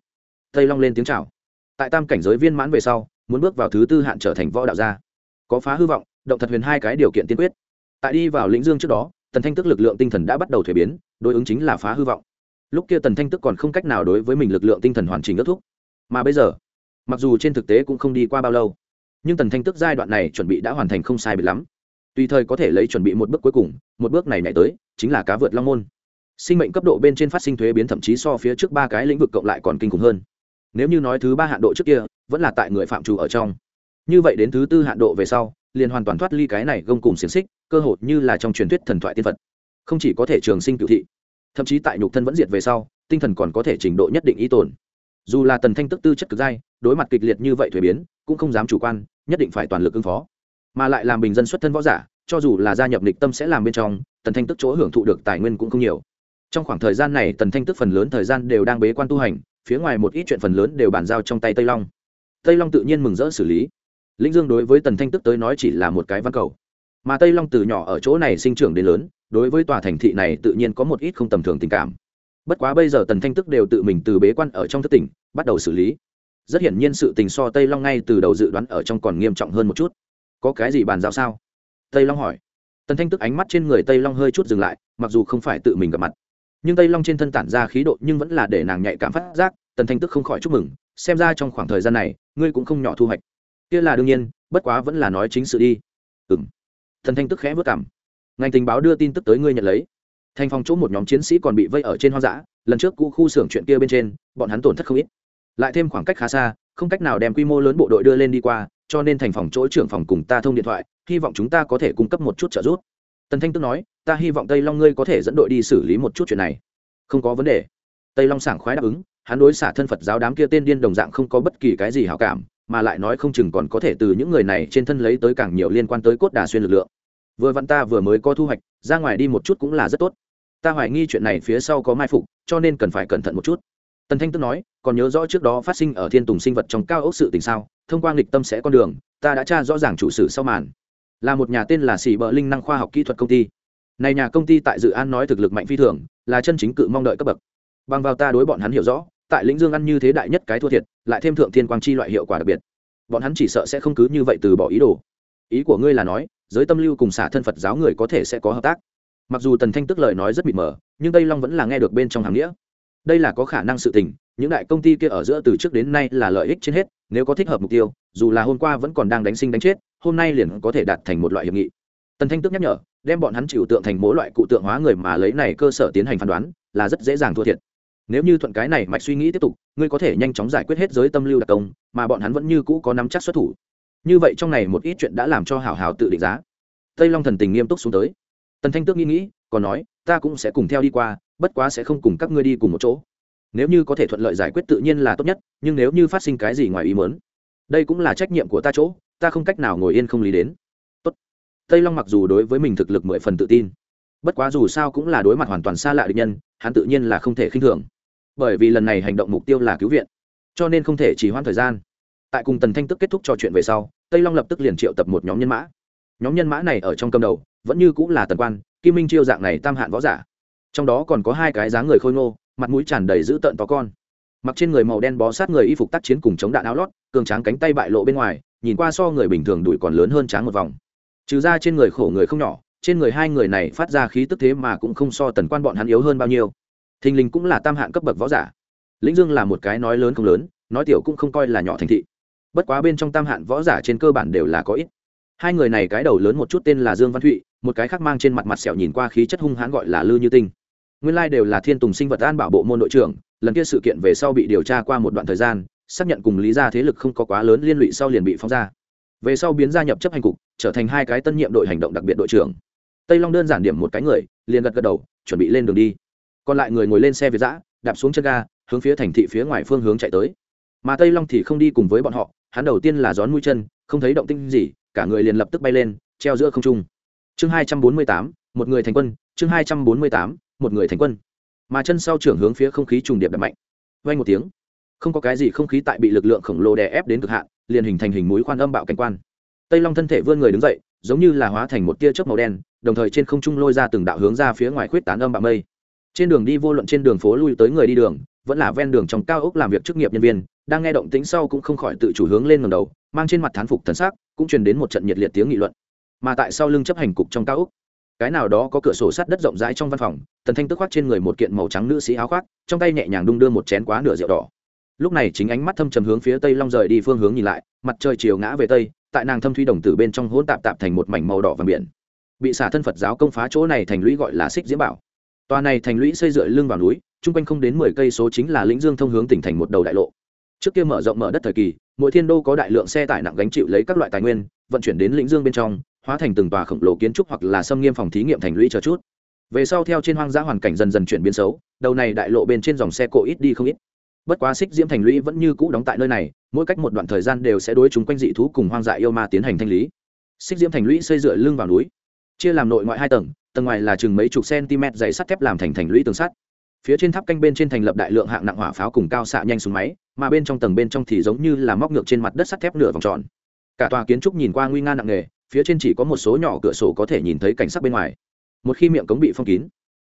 Tây long lên tiếng chào. Tại tam cảnh giới viên mãn về sau, muốn bước vào thứ tư hạn trở thành võ đạo gia. Có phá hư vọng, động thật huyền hai cái điều kiện tiên quyết. Tại đi vào lĩnh dương trước đó tần thanh tức lực lượng tinh thần đã bắt đầu thuế biến, đối ứng chính là phá hư vọng. Lúc kia tần thanh tức còn không cách nào đối với mình lực lượng tinh thần hoàn chỉnh ước thúc. Mà bây giờ, mặc dù trên thực tế cũng không đi qua bao lâu, nhưng tần thanh tức giai đoạn này chuẩn bị đã hoàn thành không sai biệt lắm. Tùy thời có thể lấy chuẩn bị một bước cuối cùng, một bước này nhảy tới, chính là cá vượt long môn. Sinh mệnh cấp độ bên trên phát sinh thuế biến thậm chí so phía trước ba cái lĩnh vực cộng lại còn kinh khủng hơn. Nếu như nói thứ ba hạn độ trước kia, vẫn là tại người phạm trù ở trong. Như vậy đến thứ tư hạn độ về sau liền hoàn toàn thoát ly cái này gông cùng xiềng xích, cơ hội như là trong truyền thuyết thần thoại tiên phật. Không chỉ có thể trường sinh cựu thị, thậm chí tại nhục thân vẫn diệt về sau, tinh thần còn có thể trình độ nhất định y tồn. Dù là tần thanh tức tư chất cực dai, đối mặt kịch liệt như vậy thuế biến, cũng không dám chủ quan, nhất định phải toàn lực ứng phó. Mà lại làm bình dân xuất thân võ giả, cho dù là gia nhập lịch tâm sẽ làm bên trong, tần thanh tức chỗ hưởng thụ được tài nguyên cũng không nhiều. Trong khoảng thời gian này, tần thanh tức phần lớn thời gian đều đang bế quan tu hành, phía ngoài một ít chuyện phần lớn đều bàn giao trong tay tây long. Tây long tự nhiên mừng rỡ xử lý lĩnh dương đối với tần thanh tức tới nói chỉ là một cái văn cầu. Mà tây long từ nhỏ ở chỗ này sinh trưởng đến lớn, đối với tòa thành thị này tự nhiên có một ít không tầm thường tình cảm. Bất quá bây giờ tần thanh tức đều tự mình từ bế quan ở trong thất tỉnh, bắt đầu xử lý. Rất hiển nhiên sự tình so tây long ngay từ đầu dự đoán ở trong còn nghiêm trọng hơn một chút. Có cái gì bàn giao sao? Tây long hỏi. Tần thanh tức ánh mắt trên người tây long hơi chút dừng lại, mặc dù không phải tự mình gặp mặt. Nhưng tây long trên thân tản ra khí độ nhưng vẫn là để nàng nhạy cảm phát giác, tần thanh tức không khỏi chúc mừng, xem ra trong khoảng thời gian này, ngươi cũng không nhỏ thu hoạch kia là đương nhiên, bất quá vẫn là nói chính sự đi. Ừ m thần thanh tức khẽ vất cảm. Ngành tình báo đưa tin tức tới ngươi nhận lấy. Thành phòng chỗ một nhóm chiến sĩ còn bị vây ở trên hoang dã, lần trước cũ khu xưởng chuyện kia bên trên, bọn hắn tổn thất không ít. Lại thêm khoảng cách khá xa, không cách nào đem quy mô lớn bộ đội đưa lên đi qua, cho nên thành phòng chỗ trưởng phòng cùng ta thông điện thoại, hy vọng chúng ta có thể cung cấp một chút trợ giúp. Tần thanh tức nói, ta hy vọng tây long ngươi có thể dẫn đội đi xử lý một chút chuyện này. Không có vấn đề. Tây long sảng khoái đáp ứng, hắn đối xả thân phật giáo đám kia tên điên đồng dạng không có bất kỳ cái gì hảo cảm mà lại nói không chừng còn có thể từ những người này trên thân lấy tới càng nhiều liên quan tới cốt đà xuyên lực lượng. Vừa vặn ta vừa mới có thu hoạch, ra ngoài đi một chút cũng là rất tốt. Ta hoài nghi chuyện này phía sau có mai phục, cho nên cần phải cẩn thận một chút. Tần thanh tức nói, còn nhớ rõ trước đó phát sinh ở thiên tùng sinh vật trong cao ốc sự tình sao? Thông qua nghịch tâm sẽ con đường, ta đã tra rõ ràng chủ sử sau màn. Là một nhà tên là xỉ bờ linh năng khoa học kỹ thuật công ty. Này nhà công ty tại dự án nói thực lực mạnh phi thường, là chân chính cự mong đợi cấp bậc. Bằng vào ta đối bọn hắn hiểu rõ tại lĩnh dương ăn như thế đại nhất cái thua thiệt, lại thêm thượng thiên quang chi loại hiệu quả đặc biệt. Bọn hắn chỉ sợ sẽ không cứ như vậy từ bỏ ý đồ. Ý của ngươi là nói, giới tâm lưu cùng xả thân phật giáo người có thể sẽ có hợp tác. Mặc dù tần thanh tức lời nói rất mịt mờ, nhưng tây long vẫn là nghe được bên trong hàng nghĩa. Đây là có khả năng sự tình, những đại công ty kia ở giữa từ trước đến nay là lợi ích trên hết, nếu có thích hợp mục tiêu, dù là hôm qua vẫn còn đang đánh sinh đánh chết, hôm nay liền có thể đạt thành một loại hiệp nghị. Tần thanh tức nhắc nhở, đem bọn hắn chịu tượng thành mỗi loại cụ tượng hóa người mà lấy này cơ sở tiến hành phán đoán, là rất dễ dàng thua thiệt nếu như thuận cái này mạch suy nghĩ tiếp tục, ngươi có thể nhanh chóng giải quyết hết giới tâm lưu đặc công, mà bọn hắn vẫn như cũ có nắm chắc xuất thủ. Như vậy trong này một ít chuyện đã làm cho hảo hảo tự định giá. Tây long thần tình nghiêm túc xuống tới. Tần thanh tước nghĩ nghĩ, còn nói, ta cũng sẽ cùng theo đi qua, bất quá sẽ không cùng các ngươi đi cùng một chỗ. Nếu như có thể thuận lợi giải quyết tự nhiên là tốt nhất, nhưng nếu như phát sinh cái gì ngoài ý mớn đây cũng là trách nhiệm của ta chỗ, ta không cách nào ngồi yên không lý đến. Tốt. tây long mặc dù đối với mình thực lực mười phần tự tin, bất quá dù sao cũng là đối mặt hoàn toàn xa lạ địch nhân, hắn tự nhiên là không thể khinh thường bởi vì lần này hành động mục tiêu là cứu viện, cho nên không thể chỉ hoãn thời gian. Tại cùng tần thanh tức kết thúc trò chuyện về sau, tây long lập tức liền triệu tập một nhóm nhân mã. Nhóm nhân mã này ở trong cầm đầu, vẫn như cũng là tần quan, kim minh chiêu dạng này tam hạn võ giả. Trong đó còn có hai cái dáng người khôi ngô, mặt mũi tràn đầy dữ tợn to con. Mặc trên người màu đen bó sát người y phục tác chiến cùng chống đạn áo lót, cường tráng cánh tay bại lộ bên ngoài, nhìn qua so người bình thường đuổi còn lớn hơn tráng một vòng. Trừ ra trên người khổ người không nhỏ, trên người hai người này phát ra khí tức thế mà cũng không so tần quan bọn hắn yếu hơn bao nhiêu thình lình cũng là tam hạn cấp bậc võ giả. Lĩnh dương là một cái nói lớn không lớn, nói tiểu cũng không coi là nhỏ thành thị. Bất quá bên trong tam hạn võ giả trên cơ bản đều là có ít. Hai người này cái đầu lớn một chút tên là dương văn thụy, một cái khác mang trên mặt mặt sẹo nhìn qua khí chất hung hãn gọi là lư như tinh. Nguyên lai đều là thiên tùng sinh vật an bảo bộ môn đội trưởng, lần kia sự kiện về sau bị điều tra qua một đoạn thời gian, xác nhận cùng lý ra thế lực không có quá lớn liên lụy sau liền bị phóng ra. Về sau biến gia nhập chấp hành cục, trở thành hai cái tân nhiệm đội hành động đặc biệt đội trưởng. Tây long đơn giản điểm một cái người, liền gật gật đầu, chuẩn bị lên đường đi còn lại người ngồi lên xe việt giã, đạp xuống chân ga, hướng phía thành thị phía ngoài phương hướng chạy tới. Mà tây long thì không đi cùng với bọn họ, hắn đầu tiên là gión mũi chân, không thấy động tinh gì, cả người liền lập tức bay lên, treo giữa không trung. Chương hai trăm bốn mươi tám, một người thành quân, chương hai trăm bốn mươi tám, một người thành quân. Mà chân sau trưởng hướng phía không khí trùng điệp đập mạnh. Vay một tiếng, không có cái gì không khí tại bị lực lượng khổng lồ đè ép đến cực hạn, liền hình thành hình mũi khoan âm bạo cảnh quan. Tây long thân thể vươn người đứng dậy, giống như là hóa thành một tia chớp màu đen, đồng thời trên không trung lôi ra từng đạo hướng ra phía ngoài khuyết tán âm bạo mây trên đường đi vô luận trên đường phố lui tới người đi đường, vẫn là ven đường trong cao ốc làm việc chức nghiệp nhân viên, đang nghe động tính sau cũng không khỏi tự chủ hướng lên ngầm đầu, mang trên mặt thán phục thần sắc, cũng truyền đến một trận nhiệt liệt tiếng nghị luận. Mà tại sau lưng chấp hành cục trong cao ốc, cái nào đó có cửa sổ sắt đất rộng rãi trong văn phòng, tần thanh tức khoác trên người một kiện màu trắng nữ sĩ áo khoác, trong tay nhẹ nhàng đung đưa một chén quá nửa rượu đỏ. Lúc này chính ánh mắt thâm trầm hướng phía tây long rời đi phương hướng nhìn lại, mặt trời chiều ngã về tây, tại nàng thâm thuy đồng tử bên trong hỗn tạp tạp thành một mảnh màu đỏ và biển. Bị xả thân phật giáo công phá chỗ này thành lũy gọi là xích diễm bảo tòa này thành lũy xây dựa lưng vào núi, chung quanh không đến mười cây số chính là lĩnh dương thông hướng tỉnh thành một đầu đại lộ. Trước kia mở rộng mở đất thời kỳ, mỗi thiên đô có đại lượng xe tải nặng gánh chịu lấy các loại tài nguyên, vận chuyển đến lĩnh dương bên trong, hóa thành từng tòa khổng lồ kiến trúc hoặc là xâm nghiêm phòng thí nghiệm thành lũy chờ chút. Về sau theo trên hoang dã hoàn cảnh dần dần chuyển biến xấu, đầu này đại lộ bên trên dòng xe cộ ít đi không ít. Bất quá xích diễm thành lũy vẫn như cũ đóng tại nơi này, mỗi cách một đoạn thời gian đều sẽ đối chúng quanh dị thú cùng hoang dại yêu ma tiến hành thanh lý. Xích diễm thành lũy xây dựa lưng vào núi, chia làm nội ngoại hai tầng tầng ngoài là chừng mấy chục cm dày sắt thép làm thành thành lũy tường sắt. Phía trên tháp canh bên trên thành lập đại lượng hạng nặng hỏa pháo cùng cao xạ nhanh súng máy, mà bên trong tầng bên trong thì giống như là móc ngược trên mặt đất sắt thép nửa vòng tròn. Cả tòa kiến trúc nhìn qua nguy nga nặng nề, phía trên chỉ có một số nhỏ cửa sổ có thể nhìn thấy cảnh sắc bên ngoài. Một khi miệng cống bị phong kín,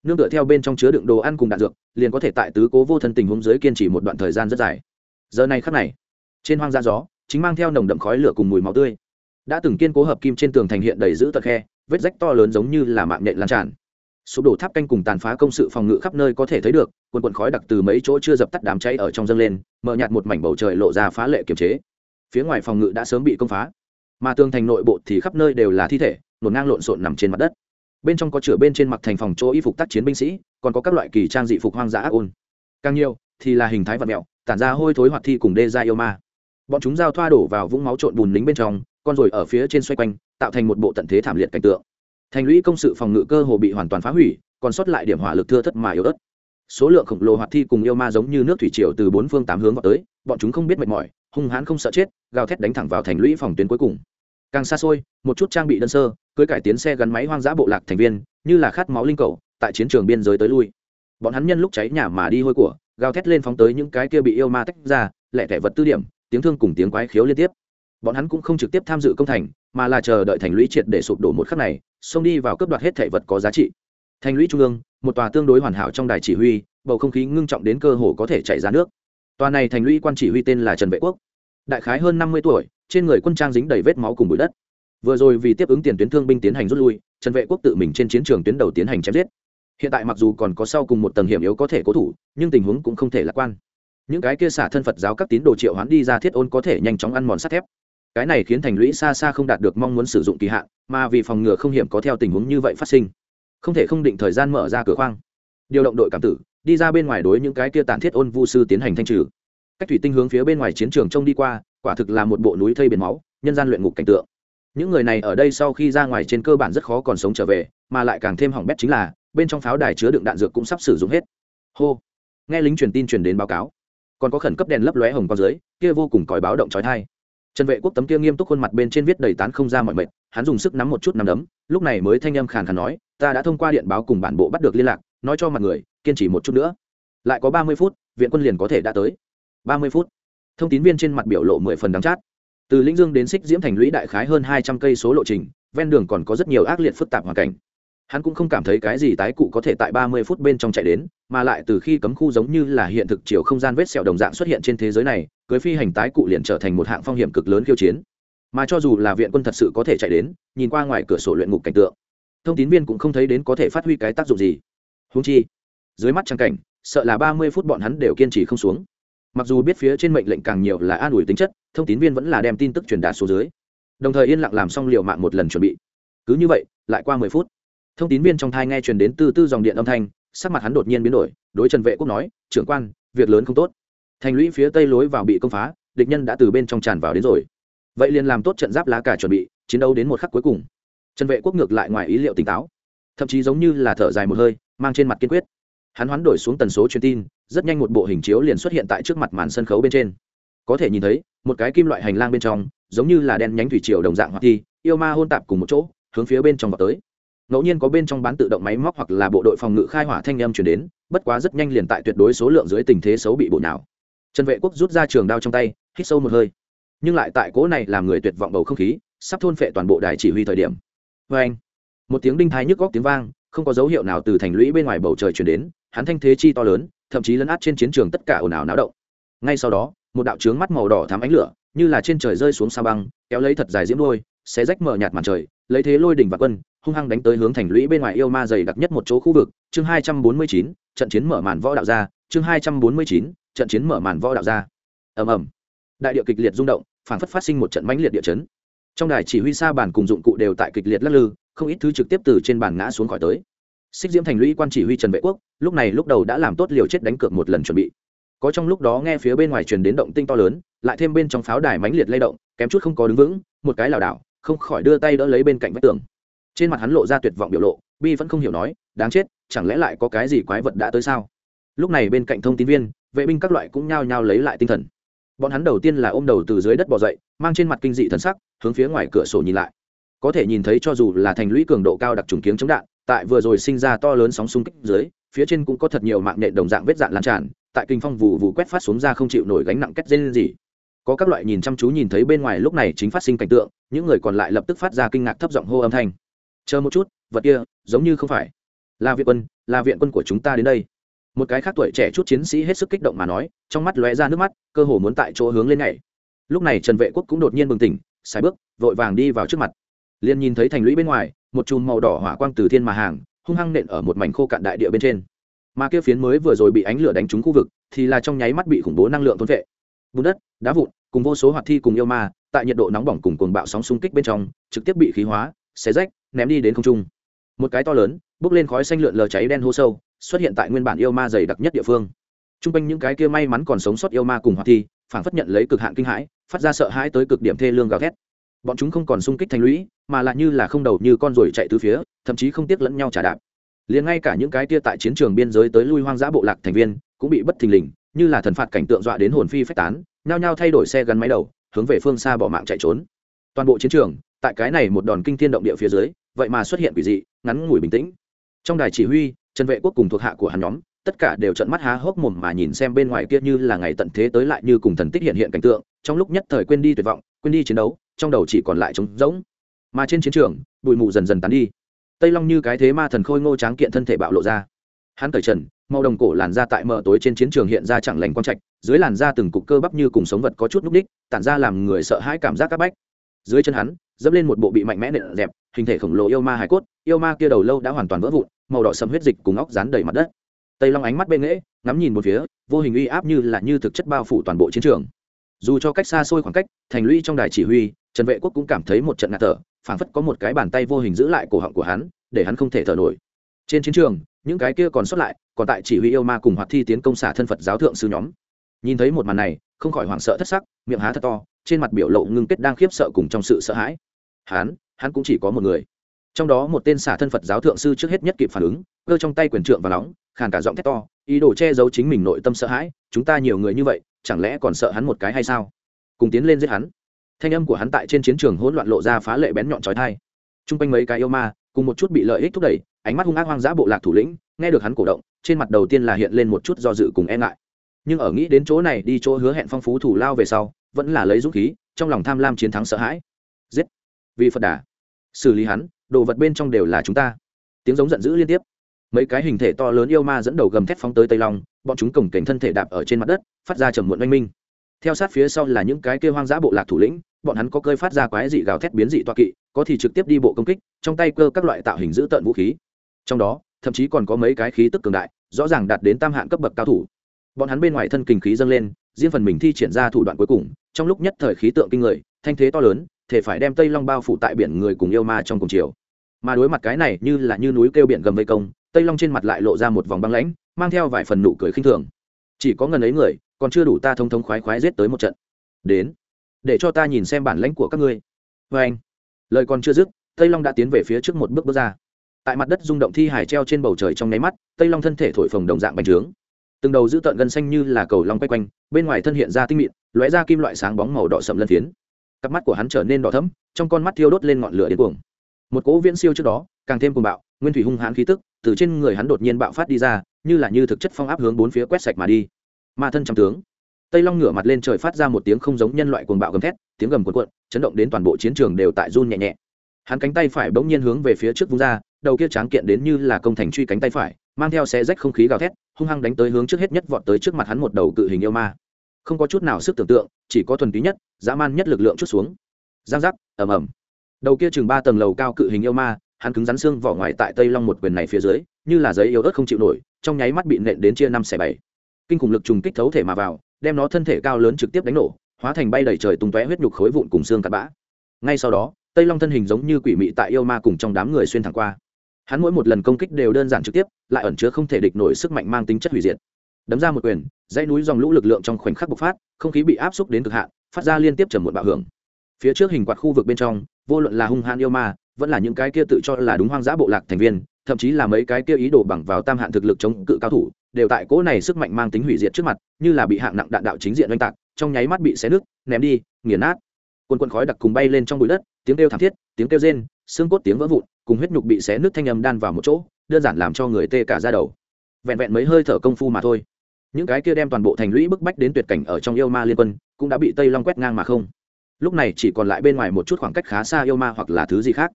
nương tựa theo bên trong chứa đựng đồ ăn cùng đạn dược, liền có thể tại tứ cố vô thân tình huống dưới kiên trì một đoạn thời gian rất dài. Giờ này khắc này, trên hoang gia gió, chính mang theo nồng đậm khói lửa cùng mùi máu tươi. Đã từng kiên cố hợp kim trên tường thành hiện đầy giữ tật khe vết rách to lớn giống như là mạng nhện lan tràn. Sụp đổ tháp canh cùng tàn phá công sự phòng ngự khắp nơi có thể thấy được, quần quần khói đặc từ mấy chỗ chưa dập tắt đám cháy ở trong dâng lên mở nhạt một mảnh bầu trời lộ ra phá lệ kiềm chế. Phía ngoài phòng ngự đã sớm bị công phá, mà tường thành nội bộ thì khắp nơi đều là thi thể nổn ngang lộn xộn nằm trên mặt đất. Bên trong có chửa bên trên mặt thành phòng chỗ y phục tác chiến binh sĩ, còn có các loại kỳ trang dị phục hoang dã ác ôn. Càng nhiều, thì là hình thái vật mẹo, tản ra hôi thối hoạt thi cùng đê ra yêu ma. Bọn chúng giao thoa đổ vào vũng máu trộn bùn lính bên trong, con rồi ở phía trên xoay quanh tạo thành một bộ tận thế thảm liệt cảnh tượng. Thành lũy công sự phòng ngự cơ hồ bị hoàn toàn phá hủy, còn sót lại điểm hỏa lực thưa thất mà yếu ớt. Số lượng khổng lồ hoạt thi cùng yêu ma giống như nước thủy triều từ bốn phương tám hướng vào tới, bọn chúng không biết mệt mỏi, hung hãn không sợ chết, gào thét đánh thẳng vào thành lũy phòng tuyến cuối cùng. Càng xa xôi, một chút trang bị đơn sơ, cưới cải tiến xe gắn máy hoang dã bộ lạc thành viên, như là khát máu linh cầu, tại chiến trường biên giới tới lui. Bọn hắn nhân lúc cháy nhà mà đi hôi của, gào thét lên phóng tới những cái kia bị yêu ma tách ra lẹ thẻ vật tư điểm, tiếng thương cùng tiếng quái khiếu liên tiếp. Bọn hắn cũng không trực tiếp tham dự công thành mà là chờ đợi thành lũy triệt để sụp đổ một khắc này, xông đi vào cướp đoạt hết thể vật có giá trị. Thành lũy trung ương, một tòa tương đối hoàn hảo trong đài chỉ huy, bầu không khí ngưng trọng đến cơ hồ có thể chảy ra nước. Tòa này thành lũy quan chỉ huy tên là trần vệ quốc. Đại khái hơn năm mươi tuổi, trên người quân trang dính đầy vết máu cùng bụi đất. Vừa rồi vì tiếp ứng tiền tuyến thương binh tiến hành rút lui, trần vệ quốc tự mình trên chiến trường tuyến đầu tiến hành chém giết. Hiện tại mặc dù còn có sau cùng một tầng hiểm yếu có thể cố thủ, nhưng tình huống cũng không thể lạc quan. Những cái kia xả thân phật giáo các tín đồ triệu hoán đi ra thiết ôn có thể nhanh chóng ăn mòn sắt thép cái này khiến thành lũy xa xa không đạt được mong muốn sử dụng kỳ hạn, mà vì phòng ngừa không hiểm có theo tình huống như vậy phát sinh, không thể không định thời gian mở ra cửa khoang, điều động đội cảm tử, đi ra bên ngoài đối những cái kia tàn thiết ôn vu sư tiến hành thanh trừ. Cách thủy tinh hướng phía bên ngoài chiến trường trông đi qua, quả thực là một bộ núi thây biển máu, nhân gian luyện ngục cảnh tượng. Những người này ở đây sau khi ra ngoài trên cơ bản rất khó còn sống trở về, mà lại càng thêm hỏng bét chính là, bên trong pháo đài chứa đựng đạn dược cũng sắp sử dụng hết. Hô. Nghe lính truyền tin truyền đến báo cáo. Còn có khẩn cấp đèn lấp lóe hồng quang dưới, kia vô cùng còi báo động trói thai trần vệ quốc tấm kia nghiêm túc khuôn mặt bên trên viết đầy tán không ra mọi mệt, hắn dùng sức nắm một chút nắm đấm, lúc này mới thanh âm khàn khàn nói, ta đã thông qua điện báo cùng bản bộ bắt được liên lạc, nói cho mặt người, kiên trì một chút nữa. Lại có ba mươi phút, viện quân liền có thể đã tới. Ba mươi phút. Thông tín viên trên mặt biểu lộ mười phần đắng chát. Từ lĩnh dương đến xích diễm thành lũy đại khái hơn hai trăm cây số lộ trình, ven đường còn có rất nhiều ác liệt phức tạp hoàn cảnh hắn cũng không cảm thấy cái gì tái cụ có thể tại ba mươi phút bên trong chạy đến, mà lại từ khi cấm khu giống như là hiện thực chiều không gian vết sẹo đồng dạng xuất hiện trên thế giới này, cưới phi hành tái cụ liền trở thành một hạng phong hiểm cực lớn khiêu chiến. Mà cho dù là viện quân thật sự có thể chạy đến, nhìn qua ngoài cửa sổ luyện ngục cảnh tượng, thông tín viên cũng không thấy đến có thể phát huy cái tác dụng gì. Húng chi, dưới mắt trang cảnh, sợ là ba mươi phút bọn hắn đều kiên trì không xuống. Mặc dù biết phía trên mệnh lệnh càng nhiều là an ủi tính chất, thông tín viên vẫn là đem tin tức truyền đạt xuống dưới. Đồng thời yên lặng làm xong liều mạng một lần chuẩn bị. Cứ như vậy, lại qua mười phút thông tín viên trong thai nghe truyền đến từ tư dòng điện âm thanh, sắc mặt hắn đột nhiên biến đổi, đối trần vệ quốc nói, trưởng quan, việc lớn không tốt. Thành lũy phía tây lối vào bị công phá, địch nhân đã từ bên trong tràn vào đến rồi. Vậy liền làm tốt trận giáp lá cả chuẩn bị, chiến đấu đến một khắc cuối cùng. Trần vệ quốc ngược lại ngoài ý liệu tỉnh táo, thậm chí giống như là thở dài một hơi, mang trên mặt kiên quyết. Hắn hoán đổi xuống tần số truyền tin, rất nhanh một bộ hình chiếu liền xuất hiện tại trước mặt màn sân khấu bên trên. Có thể nhìn thấy, một cái kim loại hành lang bên trong, giống như là đen nhánh thủy triều đồng dạng hoặc thi, yêu ma hôn tạp cùng một chỗ, hướng phía bên trong vào tới ngẫu nhiên có bên trong bán tự động máy móc hoặc là bộ đội phòng ngự khai hỏa thanh âm chuyển đến, bất quá rất nhanh liền tại tuyệt đối số lượng dưới tình thế xấu bị bộ nào trần vệ quốc rút ra trường đao trong tay, hít sâu một hơi. Nhưng lại tại cỗ này làm người tuyệt vọng bầu không khí, sắp thôn phệ toàn bộ đài chỉ huy thời điểm. Vê anh, một tiếng đinh thái nhức góc tiếng vang, không có dấu hiệu nào từ thành lũy bên ngoài bầu trời chuyển đến, hắn thanh thế chi to lớn, thậm chí lấn át trên chiến trường tất cả ồn ào náo động. Ngay sau đó, một đạo trướng mắt màu đỏ thắm ánh lửa, như là trên trời rơi xuống sa băng, kéo lấy thật dài diễm đôi xé rách mở nhạt màn trời, lấy thế lôi đỉnh và quân hung hăng đánh tới hướng thành lũy bên ngoài yêu ma dày đặc nhất một chỗ khu vực. Chương hai trăm bốn mươi chín, trận chiến mở màn võ đạo ra. Chương hai trăm bốn mươi chín, trận chiến mở màn võ đạo ra. Ầm ầm. Đại địa kịch liệt rung động phản phất phát sinh một trận mãnh liệt địa chấn. Trong đài chỉ huy xa bàn cùng dụng cụ đều tại kịch liệt lắc lư, không ít thứ trực tiếp từ trên bàn ngã xuống khỏi tới. Xích diễm thành lũy quan chỉ huy trần vệ quốc, lúc này lúc đầu đã làm tốt liều chết đánh cược một lần chuẩn bị. Có trong lúc đó nghe phía bên ngoài truyền đến động tinh to lớn, lại thêm bên trong pháo đài mãnh liệt lay động, kém chút không có đứng vững, một cái lảo đảo, không khỏi đưa tay đỡ lấy bên cạnh vách tường trên mặt hắn lộ ra tuyệt vọng biểu lộ, bi vẫn không hiểu nói, đáng chết, chẳng lẽ lại có cái gì quái vật đã tới sao? Lúc này bên cạnh thông tin viên, vệ binh các loại cũng nhao nhao lấy lại tinh thần. Bọn hắn đầu tiên là ôm đầu từ dưới đất bỏ dậy, mang trên mặt kinh dị thần sắc, hướng phía ngoài cửa sổ nhìn lại. Có thể nhìn thấy cho dù là thành lũy cường độ cao đặc trùng kiếng chống đạn, tại vừa rồi sinh ra to lớn sóng xung kích dưới, phía trên cũng có thật nhiều mạng nhện đồng dạng vết dạn lan tràn, tại kinh phong vụ vụ quét phát xuống ra không chịu nổi gánh nặng kết dây lên gì. Có các loại nhìn chăm chú nhìn thấy bên ngoài lúc này chính phát sinh cảnh tượng, những người còn lại lập tức phát ra kinh ngạc thấp giọng hô âm thanh chờ một chút, vật kia, giống như không phải. Là viện quân, là viện quân của chúng ta đến đây. Một cái khác tuổi trẻ chút chiến sĩ hết sức kích động mà nói, trong mắt lóe ra nước mắt, cơ hồ muốn tại chỗ hướng lên nhảy. Lúc này trần vệ quốc cũng đột nhiên bừng tỉnh xài bước, vội vàng đi vào trước mặt. Liền nhìn thấy thành lũy bên ngoài, một chùm màu đỏ hỏa quang từ thiên mà hàng, hung hăng nện ở một mảnh khô cạn đại địa bên trên. Mà kia phiến mới vừa rồi bị ánh lửa đánh trúng khu vực, thì là trong nháy mắt bị khủng bố năng lượng thôn vệ. Bùn đất, đá vụn, cùng vô số hoạt thi cùng yêu ma, tại nhiệt độ nóng bỏng cùng cuồng bạo sóng xung kích bên trong, trực tiếp bị khí hóa, xé rách ném đi đến không trung. Một cái to lớn, bốc lên khói xanh lượn lờ cháy đen hô sâu, xuất hiện tại nguyên bản yêu ma dày đặc nhất địa phương. T r u n g quanh những cái kia may mắn còn sống sót yêu ma cùng hoạt thi phản phất nhận lấy cực hạn kinh hãi, phát ra sợ hãi tới cực điểm thê lương gào thét. Bọn chúng không còn xung kích thành lũy, mà lại như là không đầu như con ruồi chạy từ phía, thậm chí không tiếc lẫn nhau trả đạp. Liền ngay cả những cái kia tại chiến trường biên giới tới lui hoang dã bộ lạc thành viên, cũng bị bất thình lình, như là thần phạt cảnh tượng dọa đến hồn phi phách tán, nhao nhao thay đổi xe gắn máy đầu, hướng về phương xa bỏ mạng chạy trốn. Toàn bộ chiến trường tại cái này một đòn kinh thiên động địa phía dưới, vậy mà xuất hiện quỷ dị, ngắn ngủi bình tĩnh. Trong đài chỉ huy, trần vệ quốc cùng thuộc hạ của hắn nhóm, tất cả đều trận mắt há hốc mồm mà nhìn xem bên ngoài kia như là ngày tận thế tới lại như cùng thần tích hiện hiện cảnh tượng, trong lúc nhất thời quên đi tuyệt vọng, quên đi chiến đấu, trong đầu chỉ còn lại trống rỗng. Mà trên chiến trường, bụi mù dần dần tán đi. Tây long như cái thế ma thần khôi ngô tráng kiện thân thể bạo lộ ra. Hắn cởi trần, màu đồng cổ làn da tại mờ tối trên chiến trường hiện ra chẳng lành quang trạch, dưới làn da từng cục cơ bắp như cùng sống vật có chút núc đích tản ra làm người sợ hãi cảm giác các bách. Dưới chân hắn dẫm lên một bộ bị mạnh mẽ nện dẹp, hình thể khổng lồ yêu ma hải cốt, yêu ma kia đầu lâu đã hoàn toàn vỡ vụn, màu đỏ sầm huyết dịch cùng óc dán đầy mặt đất. Tây long ánh mắt bê nghễ, ngắm nhìn một phía, vô hình uy áp như là như thực chất bao phủ toàn bộ chiến trường. Dù cho cách xa xôi khoảng cách, thành lũy trong đài chỉ huy, trần vệ quốc cũng cảm thấy một trận ngạt thở, phảng phất có một cái bàn tay vô hình giữ lại cổ họng của hắn, để hắn không thể thở nổi. Trên chiến trường, những cái kia còn sót lại, còn tại chỉ huy yêu ma cùng hoạt thi tiến công xả thân phật giáo thượng sư nhóm. Nhìn thấy một màn này, không khỏi hoảng sợ thất sắc, miệng há thật to trên mặt biểu lộ ngưng kết đang khiếp sợ cùng trong sự sợ hãi. Hắn hắn cũng chỉ có một người. Trong đó một tên xả thân phật giáo thượng sư trước hết nhất kịp phản ứng, cơ trong tay quyền trượng và nóng, khàn cả giọng thét to, ý đồ che giấu chính mình nội tâm sợ hãi, chúng ta nhiều người như vậy, chẳng lẽ còn sợ hắn một cái hay sao? Cùng tiến lên giết hắn. Thanh âm của hắn tại trên chiến trường hỗn loạn lộ ra phá lệ bén nhọn trói thai t r u n g quanh mấy cái yêu ma, cùng một chút bị lợi ích thúc đẩy, ánh mắt hung ác hoang dã bộ lạc thủ lĩnh, nghe được hắn cổ động, trên mặt đầu tiên là hiện lên một chút do dự cùng e ngại. Nhưng ở nghĩ đến chỗ này đi chỗ hứa hẹn phong phú thủ lao về sau vẫn là lấy dũng khí, trong lòng tham lam chiến thắng sợ hãi. Giết. Vì phật đà. Xử lý hắn, đồ vật bên trong đều là chúng ta. Tiếng giống giận dữ liên tiếp. Mấy cái hình thể to lớn yêu ma dẫn đầu gầm thép phóng tới tây long, bọn chúng cổng cảnh thân thể đạp ở trên mặt đất, phát ra trầm muộn oanh minh. Theo sát phía sau là những cái kêu hoang dã bộ lạc thủ lĩnh, bọn hắn có cơi phát ra quái dị gào thét biến dị toa kỵ, có thì trực tiếp đi bộ công kích, trong tay cơ các loại tạo hình giữ tợn vũ khí. Trong đó, thậm chí còn có mấy cái khí tức cường đại, rõ ràng đạt đến tam hạn cấp bậc cao thủ. Bọn hắn bên ngoài thân kinh khí dâng lên riêng phần mình thi triển ra thủ đoạn cuối cùng, trong lúc nhất thời khí tượng kinh người, thanh thế to lớn, thể phải đem tây long bao phủ tại biển người cùng yêu ma trong cùng chiều. Mà đối mặt cái này như là như núi kêu biển gầm vây công, tây long trên mặt lại lộ ra một vòng băng lãnh, mang theo vài phần nụ cười khinh thường. Chỉ có ngần ấy người, còn chưa đủ ta thông thống khoái khoái giết tới một trận. Đến, để cho ta nhìn xem bản lãnh của các ngươi. Vê anh, lời còn chưa dứt, tây long đã tiến về phía trước một bước bước ra. Tại mặt đất rung động thi hải treo trên bầu trời trong nháy mắt, tây long thân thể thổi phồng đồng dạng bành trướng từng đầu giữ tợn gân xanh như là cầu long quay quanh, bên ngoài thân hiện ra tinh mịn, lóe ra kim loại sáng bóng màu đỏ sậm lân phiến. Cặp mắt của hắn trở nên đỏ thẫm, trong con mắt thiêu đốt lên ngọn lửa điên cuồng. Một cỗ viễn siêu trước đó, càng thêm cuồng bạo, nguyên thủy hung hãn khí tức từ trên người hắn đột nhiên bạo phát đi ra, như là như thực chất phong áp hướng bốn phía quét sạch mà đi. Ma thân trăm tướng. Tây long ngửa mặt lên trời phát ra một tiếng không giống nhân loại cuồng bạo gầm thét, tiếng gầm cuộn cuộn, chấn động đến toàn bộ chiến trường đều tại run nhẹ nhẹ. Hắn cánh tay phải bỗng nhiên hướng về phía trước vung ra, đầu kia tráng kiện đến như là công thành truy cánh tay phải mang theo xe rách không khí gào thét, hung hăng đánh tới hướng trước hết nhất vọt tới trước mặt hắn một đầu cự hình yêu ma. Không có chút nào sức tưởng tượng, chỉ có thuần túy nhất, dã man nhất lực lượng chút xuống. Giang giác, ầm ầm. Đầu kia chừng ba tầng lầu cao cự hình yêu ma, hắn cứng rắn xương vỏ ngoài tại tây long một quyền này phía dưới, như là giấy yếu ớt không chịu nổi, trong nháy mắt bị nện đến chia năm xẻ bảy. Kinh khủng lực trùng kích thấu thể mà vào, đem nó thân thể cao lớn trực tiếp đánh nổ, hóa thành bay đầy trời tung tóe huyết nhục khối vụn cùng xương cặn bã. Ngay sau đó, tây long thân hình giống như quỷ mị tại yêu ma cùng trong đám người xuyên thẳng qua hắn mỗi một lần công kích đều đơn giản trực tiếp, lại ẩn chứa không thể địch nổi sức mạnh mang tính chất hủy diệt. Đấm ra một quyền, dãy núi dòng lũ lực lượng trong khoảnh khắc bộc phát, không khí bị áp xúc đến cực hạn, phát ra liên tiếp trầm một bạo hưởng. Phía trước hình quạt khu vực bên trong, vô luận là hung hãn yêu ma, vẫn là những cái kia tự cho là đúng hoang dã bộ lạc thành viên, thậm chí là mấy cái kia ý đồ bằng vào tam hạn thực lực chống cự cao thủ, đều tại cỗ này sức mạnh mang tính hủy diệt trước mặt, như là bị hạng nặng đạn đạo chính diện oanh tạc, trong nháy mắt bị xé nứt, ném đi, nghiền nát. Quần quần khói đặc cùng bay lên trong bụi đất, tiếng kêu thảm thiết, tiếng kêu rên, xương cốt tiếng vỡ vụn cùng huyết nhục bị xé nứt thanh âm đan vào một chỗ, đơn giản làm cho người tê cả ra đầu. Vẹn vẹn mấy hơi thở công phu mà thôi. Những cái kia đem toàn bộ thành lũy bức bách đến tuyệt cảnh ở trong yêu ma liên quân, cũng đã bị tây long quét ngang mà không. Lúc này chỉ còn lại bên ngoài một chút khoảng cách khá xa yêu ma hoặc là thứ gì khác.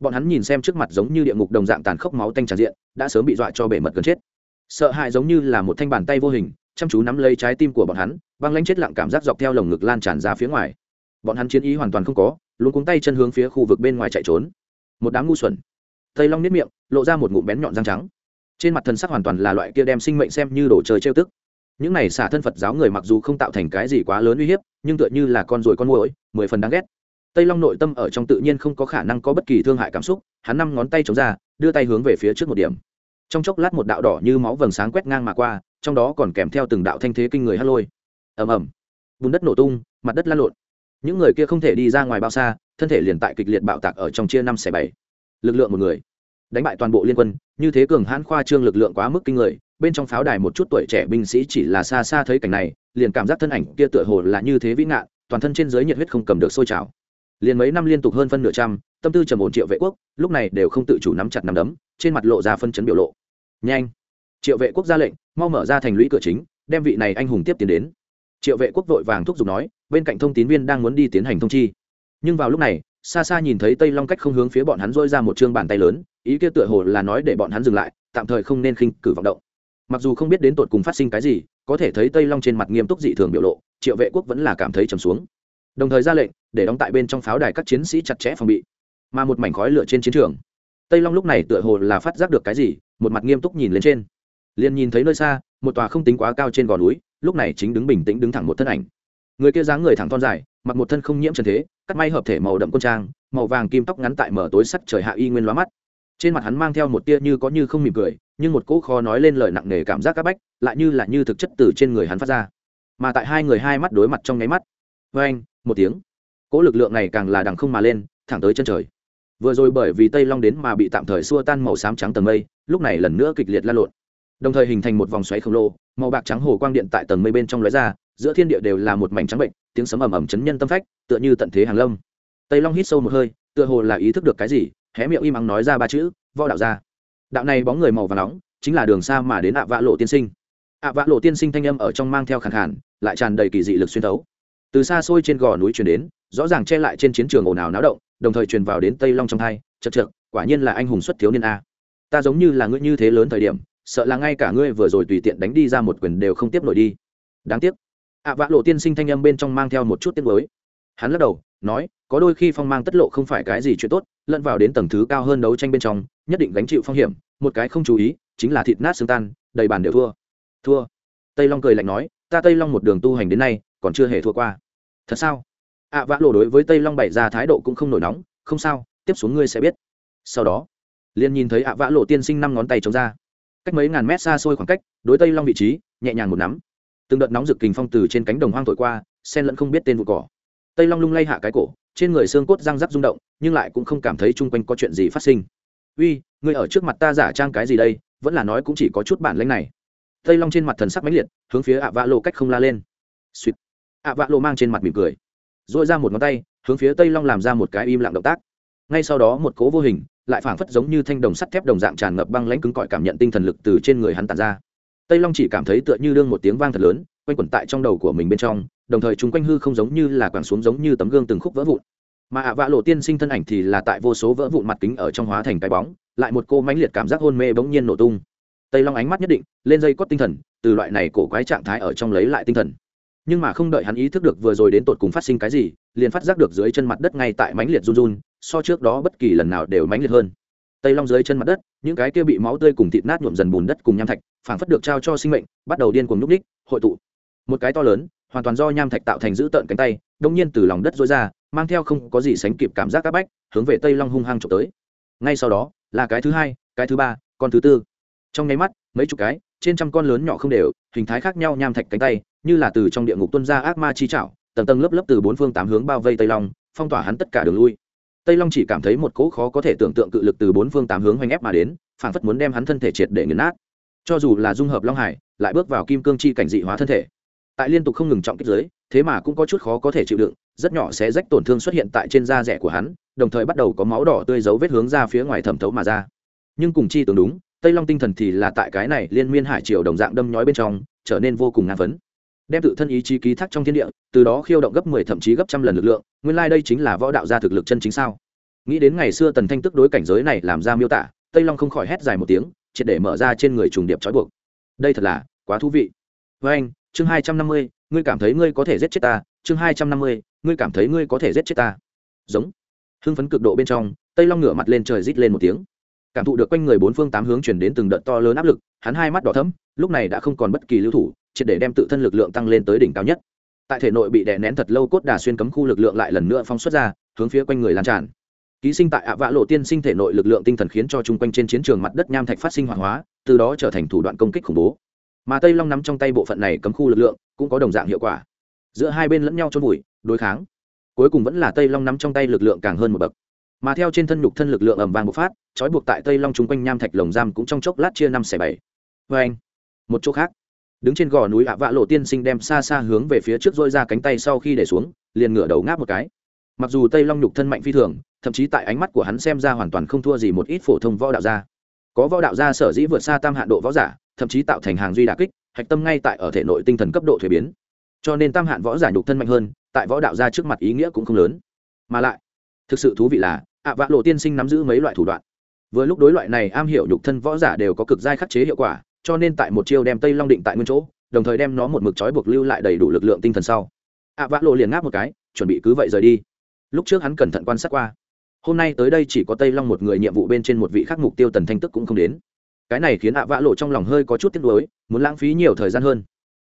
Bọn hắn nhìn xem trước mặt giống như địa ngục đồng dạng tàn khốc máu tanh tràn diện, đã sớm bị dọa cho bể mật gần chết. Sợ hãi giống như là một thanh bàn tay vô hình, chăm chú nắm lấy trái tim của bọn hắn, băng lanh chết lặng cảm giác dọc theo lồng ngực lan tràn ra phía ngoài. Bọn hắn chiến ý hoàn toàn không có luôn cuống tay chân hướng phía khu vực bên ngoài chạy trốn một đám ngu xuẩn. Tây long nếp miệng, lộ ra một ngụm bén nhọn răng trắng. Trên mặt thân sắc hoàn toàn là loại kia đem sinh mệnh xem như đồ chơi trêu tức. Những này xả thân phật giáo người mặc dù không tạo thành cái gì quá lớn uy hiếp, nhưng tựa như là con ruồi con muỗi, mười phần đáng ghét. Tây long nội tâm ở trong tự nhiên không có khả năng có bất kỳ thương hại cảm xúc, hắn năm ngón tay chống ra, đưa tay hướng về phía trước một điểm. Trong chốc lát một đạo đỏ như máu vầng sáng quét ngang mà qua, trong đó còn kèm theo từng đạo thanh thế kinh người hắt lôi. Ầm ầm. Bùn đất nổ tung, mặt đất lan lộn những người kia không thể đi ra ngoài bao xa, thân thể liền tại kịch liệt bạo tạc ở trong chia năm xẻ bảy. Lực lượng một người. Đánh bại toàn bộ liên quân, như thế cường hãn khoa trương lực lượng quá mức kinh người, bên trong pháo đài một chút tuổi trẻ binh sĩ chỉ là xa xa thấy cảnh này, liền cảm giác thân ảnh kia tựa hồ là như thế vĩ ngạn, toàn thân trên giới nhiệt huyết không cầm được sôi trào. Liền mấy năm liên tục hơn phân nửa trăm, tâm tư trầm ổn triệu vệ quốc, lúc này đều không tự chủ nắm chặt nắm đấm, trên mặt lộ ra phân chấn biểu lộ. Nhanh! Triệu vệ quốc ra lệnh, mau mở ra thành lũy cửa chính, đem vị này anh hùng tiếp tiến đến. Triệu vệ quốc vội vàng thúc giục nói bên cạnh thông tín viên đang muốn đi tiến hành thông chi. Nhưng vào lúc này, xa xa nhìn thấy tây long cách không hướng phía bọn hắn dôi ra một chương bàn tay lớn, ý kia tựa hồ là nói để bọn hắn dừng lại, tạm thời không nên khinh cử vọng động. Mặc dù không biết đến tột cùng phát sinh cái gì, có thể thấy tây long trên mặt nghiêm túc dị thường biểu lộ, triệu vệ quốc vẫn là cảm thấy trầm xuống. Đồng thời ra lệnh, để đóng tại bên trong pháo đài các chiến sĩ chặt chẽ phòng bị. Mà một mảnh khói lửa trên chiến trường, tây long lúc này tựa hồ là phát giác được cái gì, một mặt nghiêm túc nhìn lên trên. Liền nhìn thấy nơi xa, một tòa không tính quá cao trên gò núi, lúc này chính đứng bình tĩnh đứng thẳng một thân ảnh người kia dáng người thẳng thon dài, mặc một thân không nhiễm trần thế, cắt may hợp thể màu đậm quân trang, màu vàng kim tóc ngắn tại mở tối sắc trời hạ y nguyên lóa mắt. Trên mặt hắn mang theo một tia như có như không mỉm cười, nhưng một cỗ khó nói lên lời nặng nề cảm giác áp bách, lại như là như thực chất từ trên người hắn phát ra. Mà tại hai người hai mắt đối mặt trong nháy mắt vê anh, một tiếng. Cỗ lực lượng này càng là đằng không mà lên, thẳng tới chân trời. Vừa rồi bởi vì tây long đến mà bị tạm thời xua tan màu xám trắng tầng mây, lúc này lần nữa kịch liệt lan lộn. Đồng thời hình thành một vòng xoáy khổng lồ, màu bạc trắng hồ quang điện tại tầng mây bên trong lóe ra giữa thiên địa đều là một mảnh trắng bệnh, tiếng sấm ầm ầm chấn nhân tâm phách, tựa như tận thế hàng lâm. Tây long hít sâu một hơi, tựa hồ là ý thức được cái gì, hé miệng im ắng nói ra ba chữ, võ đạo ra đạo này bóng người màu và nóng, chính là đường xa mà đến ạ vạ lộ tiên sinh. ạ vạ lộ tiên sinh thanh âm ở trong mang theo khẳng hẳn lại tràn đầy kỳ dị lực xuyên thấu. Từ xa xôi trên gò núi chuyển đến, rõ ràng che lại trên chiến trường ồn ào náo động, đồng thời truyền vào đến tây long trong thai chật chật quả nhiên là anh hùng xuất thiếu niên a. Ta giống như là ngươi như thế lớn thời điểm, sợ là ngay cả ngươi vừa rồi tùy tiện đánh đi ra một quyền đều không tiếp nổi đi. Đáng tiếc ạ vạ lộ tiên sinh thanh âm bên trong mang theo một chút tiếng mới. Hắn lắc đầu, nói, có đôi khi phong mang tất lộ không phải cái gì chuyện tốt, lẫn vào đến tầng thứ cao hơn đấu tranh bên trong, nhất định gánh chịu phong hiểm, một cái không chú ý, chính là thịt nát xương tan, đầy bàn đều thua. Thua. Tây long cười lạnh nói, ta tây long một đường tu hành đến nay, còn chưa hề thua qua. Thật sao? ạ vã lộ đối với tây long bày ra thái độ cũng không nổi nóng, không sao, tiếp xuống ngươi sẽ biết. Sau đó, liền nhìn thấy ạ vã lộ tiên sinh năm ngón tay chống ra. Cách mấy ngàn mét xa xôi khoảng cách, đối tây long vị trí, nhẹ nhàng một nắm từng đợt nóng rực kình phong từ trên cánh đồng hoang thổi qua, sen lẫn không biết tên vụ cỏ. Tây long lung lay hạ cái cổ, trên người xương cốt răng rắc rung động, nhưng lại cũng không cảm thấy chung quanh có chuyện gì phát sinh. Uy ngươi ở trước mặt ta giả trang cái gì đây? Vẫn là nói cũng chỉ có chút bản lãnh này. Tây long trên mặt thần sắc mãnh liệt, hướng phía ạ vạ lộ cách không la lên. Suýt ạ vạ lộ mang trên mặt mỉm cười dội ra một ngón tay, hướng phía tây long làm ra một cái im lặng động tác. Ngay sau đó một cố vô hình, lại phảng phất giống như thanh đồng sắt thép đồng dạng tràn ngập băng lãnh cứng cỏi cảm nhận tinh thần lực từ trên người hắn tàn ra tây long chỉ cảm thấy tựa như đương một tiếng vang thật lớn, quanh quẩn tại trong đầu của mình bên trong, đồng thời chúng quanh hư không giống như là quẳng xuống giống như tấm gương từng khúc vỡ vụn. Mà ạ vạ lộ tiên sinh thân ảnh thì là tại vô số vỡ vụn mặt kính ở trong hóa thành cái bóng, lại một cô mãnh liệt cảm giác hôn mê bỗng nhiên nổ tung. Tây long ánh mắt nhất định, lên dây cót tinh thần, từ loại này cổ quái trạng thái ở trong lấy lại tinh thần. Nhưng mà không đợi hắn ý thức được vừa rồi đến tột cùng phát sinh cái gì, liền phát giác được dưới chân mặt đất ngay tại mãnh liệt run run, so trước đó bất kỳ lần nào đều mãnh liệt hơn tây long dưới chân mặt đất, những cái kia bị máu tươi cùng thịt nát nhuộm dần bùn đất cùng nham thạch, phảng phất được trao cho sinh mệnh, bắt đầu điên cuồng núp ních hội tụ. Một cái to lớn, hoàn toàn do nham thạch tạo thành giữ tợn cánh tay, đông nhiên từ lòng đất dối ra, mang theo không có gì sánh kịp cảm giác áp bách, hướng về tây long hung hăng trộm tới. Ngay sau đó, là cái thứ hai, cái thứ ba, con thứ tư. Trong nháy mắt, mấy chục cái, trên trăm con lớn nhỏ không đều, hình thái khác nhau nham thạch cánh tay, như là từ trong địa ngục tuân ra ác ma chi trảo tầng tầng lớp lớp từ bốn phương tám hướng bao vây tây long, phong tỏa hắn tất cả đường lui tây long chỉ cảm thấy một cỗ khó có thể tưởng tượng cự lực từ bốn phương tám hướng hoành ép mà đến phản phất muốn đem hắn thân thể triệt để nghiền nát. Cho dù là dung hợp long hải, lại bước vào kim cương chi cảnh dị hóa thân thể. Tại liên tục không ngừng trọng kích giới thế mà cũng có chút khó có thể chịu đựng, rất nhỏ sẽ rách tổn thương xuất hiện tại trên da rẻ của hắn, đồng thời bắt đầu có máu đỏ tươi dấu vết hướng ra phía ngoài thẩm thấu mà ra. Nhưng cùng chi tưởng đúng, tây long tinh thần thì là tại cái này liên miên hải triều đồng dạng đâm nhói bên trong, trở nên vô cùng ngang vấn đem tự thân ý chí ký thác trong thiên địa, từ đó khiêu động gấp mười thậm chí gấp trăm lần lực lượng, nguyên lai đây chính là võ đạo gia thực lực chân chính sao? Nghĩ đến ngày xưa tần thanh tức đối cảnh giới này làm ra miêu tả, tây long không khỏi hét dài một tiếng, triệt để mở ra trên người trùng điệp trói buộc. Đây thật là quá thú vị. Với anh, chương hai trăm năm mươi, ngươi cảm thấy ngươi có thể giết chết ta, chương hai trăm năm mươi, ngươi cảm thấy ngươi có thể giết chết ta. Giống. Hưng phấn cực độ bên trong, tây long ngửa mặt lên trời rít lên một tiếng. Cảm thụ được quanh người bốn phương tám hướng chuyển đến từng đợt to lớn áp lực, hắn hai mắt đỏ thấm lúc này đã không còn bất kỳ lưu thủ triệt để đem tự thân lực lượng tăng lên tới đỉnh cao nhất. Tại thể nội bị đè nén thật lâu cốt đà xuyên cấm khu lực lượng lại lần nữa phóng xuất ra, hướng phía quanh người lan tràn. Ký sinh tại ạ vạ lộ tiên sinh thể nội lực lượng tinh thần khiến cho chung quanh trên chiến trường mặt đất nham thạch phát sinh hoạt hóa, từ đó trở thành thủ đoạn công kích khủng bố. Mà tây long nắm trong tay bộ phận này cấm khu lực lượng cũng có đồng dạng hiệu quả. Giữa hai bên lẫn nhau trôn vùi, đối kháng. Cuối cùng vẫn là tây long nắm trong tay lực lượng càng hơn một bậc. Mà theo trên thân nhục thân lực lượng ẩm vàng bộc phát, trói buộc tại tây long chung quanh nham thạch lồng giam cũng trong chốc lát chia năm xẻ bảy. Vê anh một chỗ khác đứng trên gò núi ạ vạ lộ tiên sinh đem xa xa hướng về phía trước dôi ra cánh tay sau khi để xuống, liền ngửa đầu ngáp một cái. Mặc dù tây long nhục thân mạnh phi thường, thậm chí tại ánh mắt của hắn xem ra hoàn toàn không thua gì một ít phổ thông võ đạo gia. Có võ đạo gia sở dĩ vượt xa tam hạn độ võ giả, thậm chí tạo thành hàng duy đà kích, hạch tâm ngay tại ở thể nội tinh thần cấp độ thuế biến. Cho nên tam hạn võ giả nhục thân mạnh hơn, tại võ đạo gia trước mặt ý nghĩa cũng không lớn. Mà lại, thực sự thú vị là, ạ vạ lộ tiên sinh nắm giữ mấy loại thủ đoạn. Vừa lúc đối loại này am hiểu nhục thân võ giả đều có cực giai khắc chế hiệu quả cho nên tại một chiêu đem tây long định tại nguyên chỗ, đồng thời đem nó một mực trói buộc lưu lại đầy đủ lực lượng tinh thần sau. Ạ Vã lộ liền ngáp một cái, chuẩn bị cứ vậy rời đi. Lúc trước hắn cẩn thận quan sát qua, hôm nay tới đây chỉ có tây long một người nhiệm vụ bên trên một vị khác mục tiêu tần thanh tức cũng không đến. Cái này khiến ạ Vã lộ trong lòng hơi có chút tiếc nuối, muốn lãng phí nhiều thời gian hơn.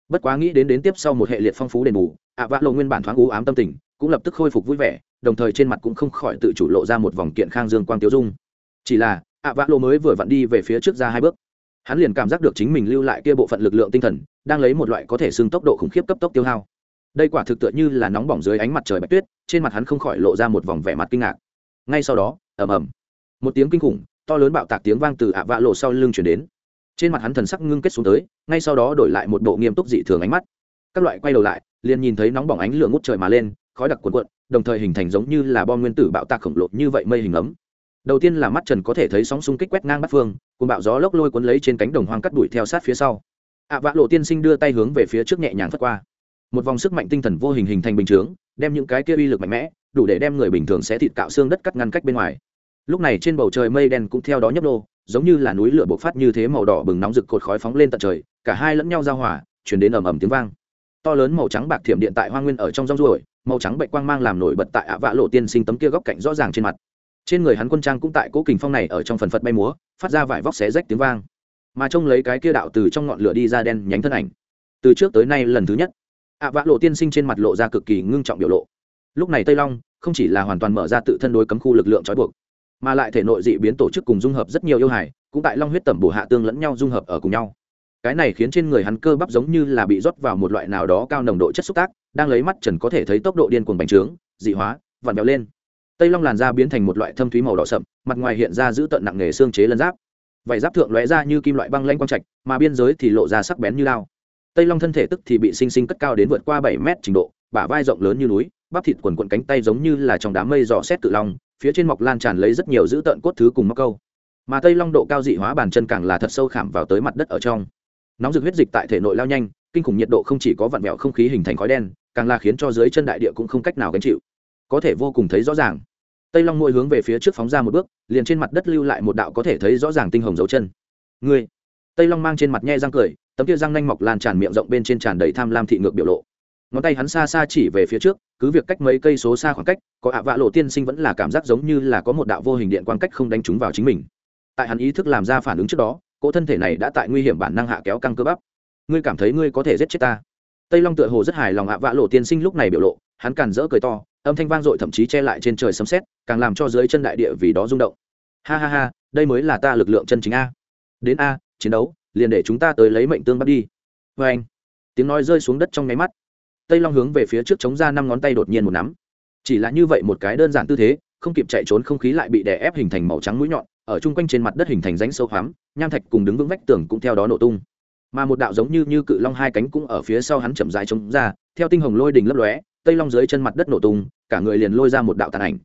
Bất quá nghĩ đến đến tiếp sau một hệ liệt phong phú đền bù ạ Vã lộ nguyên bản thoáng ú ám tâm tình, cũng lập tức khôi phục vui vẻ, đồng thời trên mặt cũng không khỏi tự chủ lộ ra một vòng kiện khang dương quang tiêu dung. Chỉ là ạ Vã lộ mới vừa vặn đi về phía trước ra hai bước hắn liền cảm giác được chính mình lưu lại kia bộ phận lực lượng tinh thần, đang lấy một loại có thể xưng tốc độ khủng khiếp cấp tốc tiêu hao. Đây quả thực tựa như là nóng bỏng dưới ánh mặt trời bạch tuyết, trên mặt hắn không khỏi lộ ra một vòng vẻ mặt kinh ngạc. Ngay sau đó, ầm ầm, một tiếng kinh khủng, to lớn bạo tạc tiếng vang từ ạ vạ lộ sau lưng chuyển đến. Trên mặt hắn thần sắc ngưng kết xuống tới, ngay sau đó đổi lại một bộ nghiêm túc dị thường ánh mắt. Các loại quay đầu lại, liền nhìn thấy nóng bỏng ánh lửa ngút trời mà lên, khói đặc cuộn cuộn, đồng thời hình thành giống như là bom nguyên tử bạo tạc khổng lồ như vậy mây hình ấm đầu tiên là mắt trần có thể thấy sóng xung kích quét ngang bắt phương cùng bạo gió lốc lôi cuốn lấy trên cánh đồng hoang cắt đuổi theo sát phía sau. Ạ vạ lộ tiên sinh đưa tay hướng về phía trước nhẹ nhàng phất qua. Một vòng sức mạnh tinh thần vô hình hình thành bình chướng, đem những cái kia uy lực mạnh mẽ, đủ để đem người bình thường sẽ thịt cạo xương đất cắt ngăn cách bên ngoài. Lúc này trên bầu trời mây đen cũng theo đó nhấp đô giống như là núi lửa bộc phát như thế màu đỏ bừng nóng rực cột khói phóng lên tận trời, cả hai lẫn nhau giao hòa, chuyển đến ầm ầm tiếng vang. To lớn màu trắng bạc thiểm điện tại hoa nguyên ở trong rong ruổi, màu trắng bệnh quang mang làm nổi bật tại ạ vạ lộ tiên sinh tấm kia góc cạnh rõ ràng trên mặt trên người hắn quân trang cũng tại cố kình phong này ở trong phần phật bay múa, phát ra vải vóc xé rách tiếng vang. Mà trông lấy cái kia đạo từ trong ngọn lửa đi ra đen nhánh thân ảnh. Từ trước tới nay lần thứ nhất, ạ vã lộ tiên sinh trên mặt lộ ra cực kỳ ngưng trọng biểu lộ. Lúc này tây long không chỉ là hoàn toàn mở ra tự thân đối cấm khu lực lượng trói buộc, mà lại thể nội dị biến tổ chức cùng dung hợp rất nhiều yêu hải cũng tại long huyết tẩm bổ hạ tương lẫn nhau dung hợp ở cùng nhau. Cái này khiến trên người hắn cơ bắp giống như là bị rót vào một loại nào đó cao nồng độ chất xúc tác, đang lấy mắt trần có thể thấy tốc độ điên cuồng bành trướng, dị hóa, vặn vẹo lên tây long làn da biến thành một loại thâm thúy màu đỏ sậm, mặt ngoài hiện ra giữ tận nặng nghề xương chế lân giáp. Vảy giáp thượng lóe ra như kim loại băng lanh quang trạch, mà biên giới thì lộ ra sắc bén như lao tây long thân thể tức thì bị sinh sinh cất cao đến vượt qua bảy mét trình độ, bả vai rộng lớn như núi, bắp thịt quần quận cánh tay giống như là trong đám mây dò xét tự long, phía trên mọc lan tràn lấy rất nhiều dữ tợn cốt thứ cùng móc câu. Mà tây long độ cao dị hóa bàn chân càng là thật sâu khảm vào tới mặt đất ở trong. Nóng rực huyết dịch tại thể nội lao nhanh, kinh khủng nhiệt độ không chỉ có vặn vẹo không khí hình thành khói đen, càng là khiến cho dưới chân đại địa cũng không cách nào gánh chịu có thể vô cùng thấy rõ ràng. Tây long môi hướng về phía trước phóng ra một bước, liền trên mặt đất lưu lại một đạo có thể thấy rõ ràng tinh hồng dấu chân. Ngươi! Tây long mang trên mặt nhe răng cười, tấm kia răng nanh mọc lan tràn miệng rộng bên trên tràn đầy tham lam thị ngược biểu lộ. Ngón tay hắn xa xa chỉ về phía trước, cứ việc cách mấy cây số xa khoảng cách, có ạ vạ lộ tiên sinh vẫn là cảm giác giống như là có một đạo vô hình điện quan cách không đánh trúng vào chính mình. Tại hắn ý thức làm ra phản ứng trước đó, cỗ thân thể này đã tại nguy hiểm bản năng hạ kéo căng cơ bắp. Ngươi cảm thấy ngươi có thể giết chết ta? Tây long tựa hồ rất hài lòng ạ vạ lộ tiên sinh lúc này biểu lộ, hắn càn rỡ cười to âm thanh vang dội thậm chí che lại trên trời sấm sét, càng làm cho dưới chân đại địa vì đó rung động. Ha ha ha, đây mới là ta lực lượng chân chính a. Đến a, chiến đấu, liền để chúng ta tới lấy mệnh tương bắt đi. Vê anh, tiếng nói rơi xuống đất trong nháy mắt. Tây long hướng về phía trước chống ra năm ngón tay đột nhiên một nắm. Chỉ là như vậy một cái đơn giản tư thế, không kịp chạy trốn không khí lại bị đè ép hình thành màu trắng mũi nhọn, ở chung quanh trên mặt đất hình thành rãnh sâu hoắm, nham thạch cùng đứng vững vách tường cũng theo đó nổ tung. Mà một đạo giống như như cự long hai cánh cũng ở phía sau hắn chậm dài chống ra, theo tinh hồng lôi đình lấp lóe tây long dưới chân mặt đất nổ tung, cả người liền lôi ra một đạo tàn ảnh.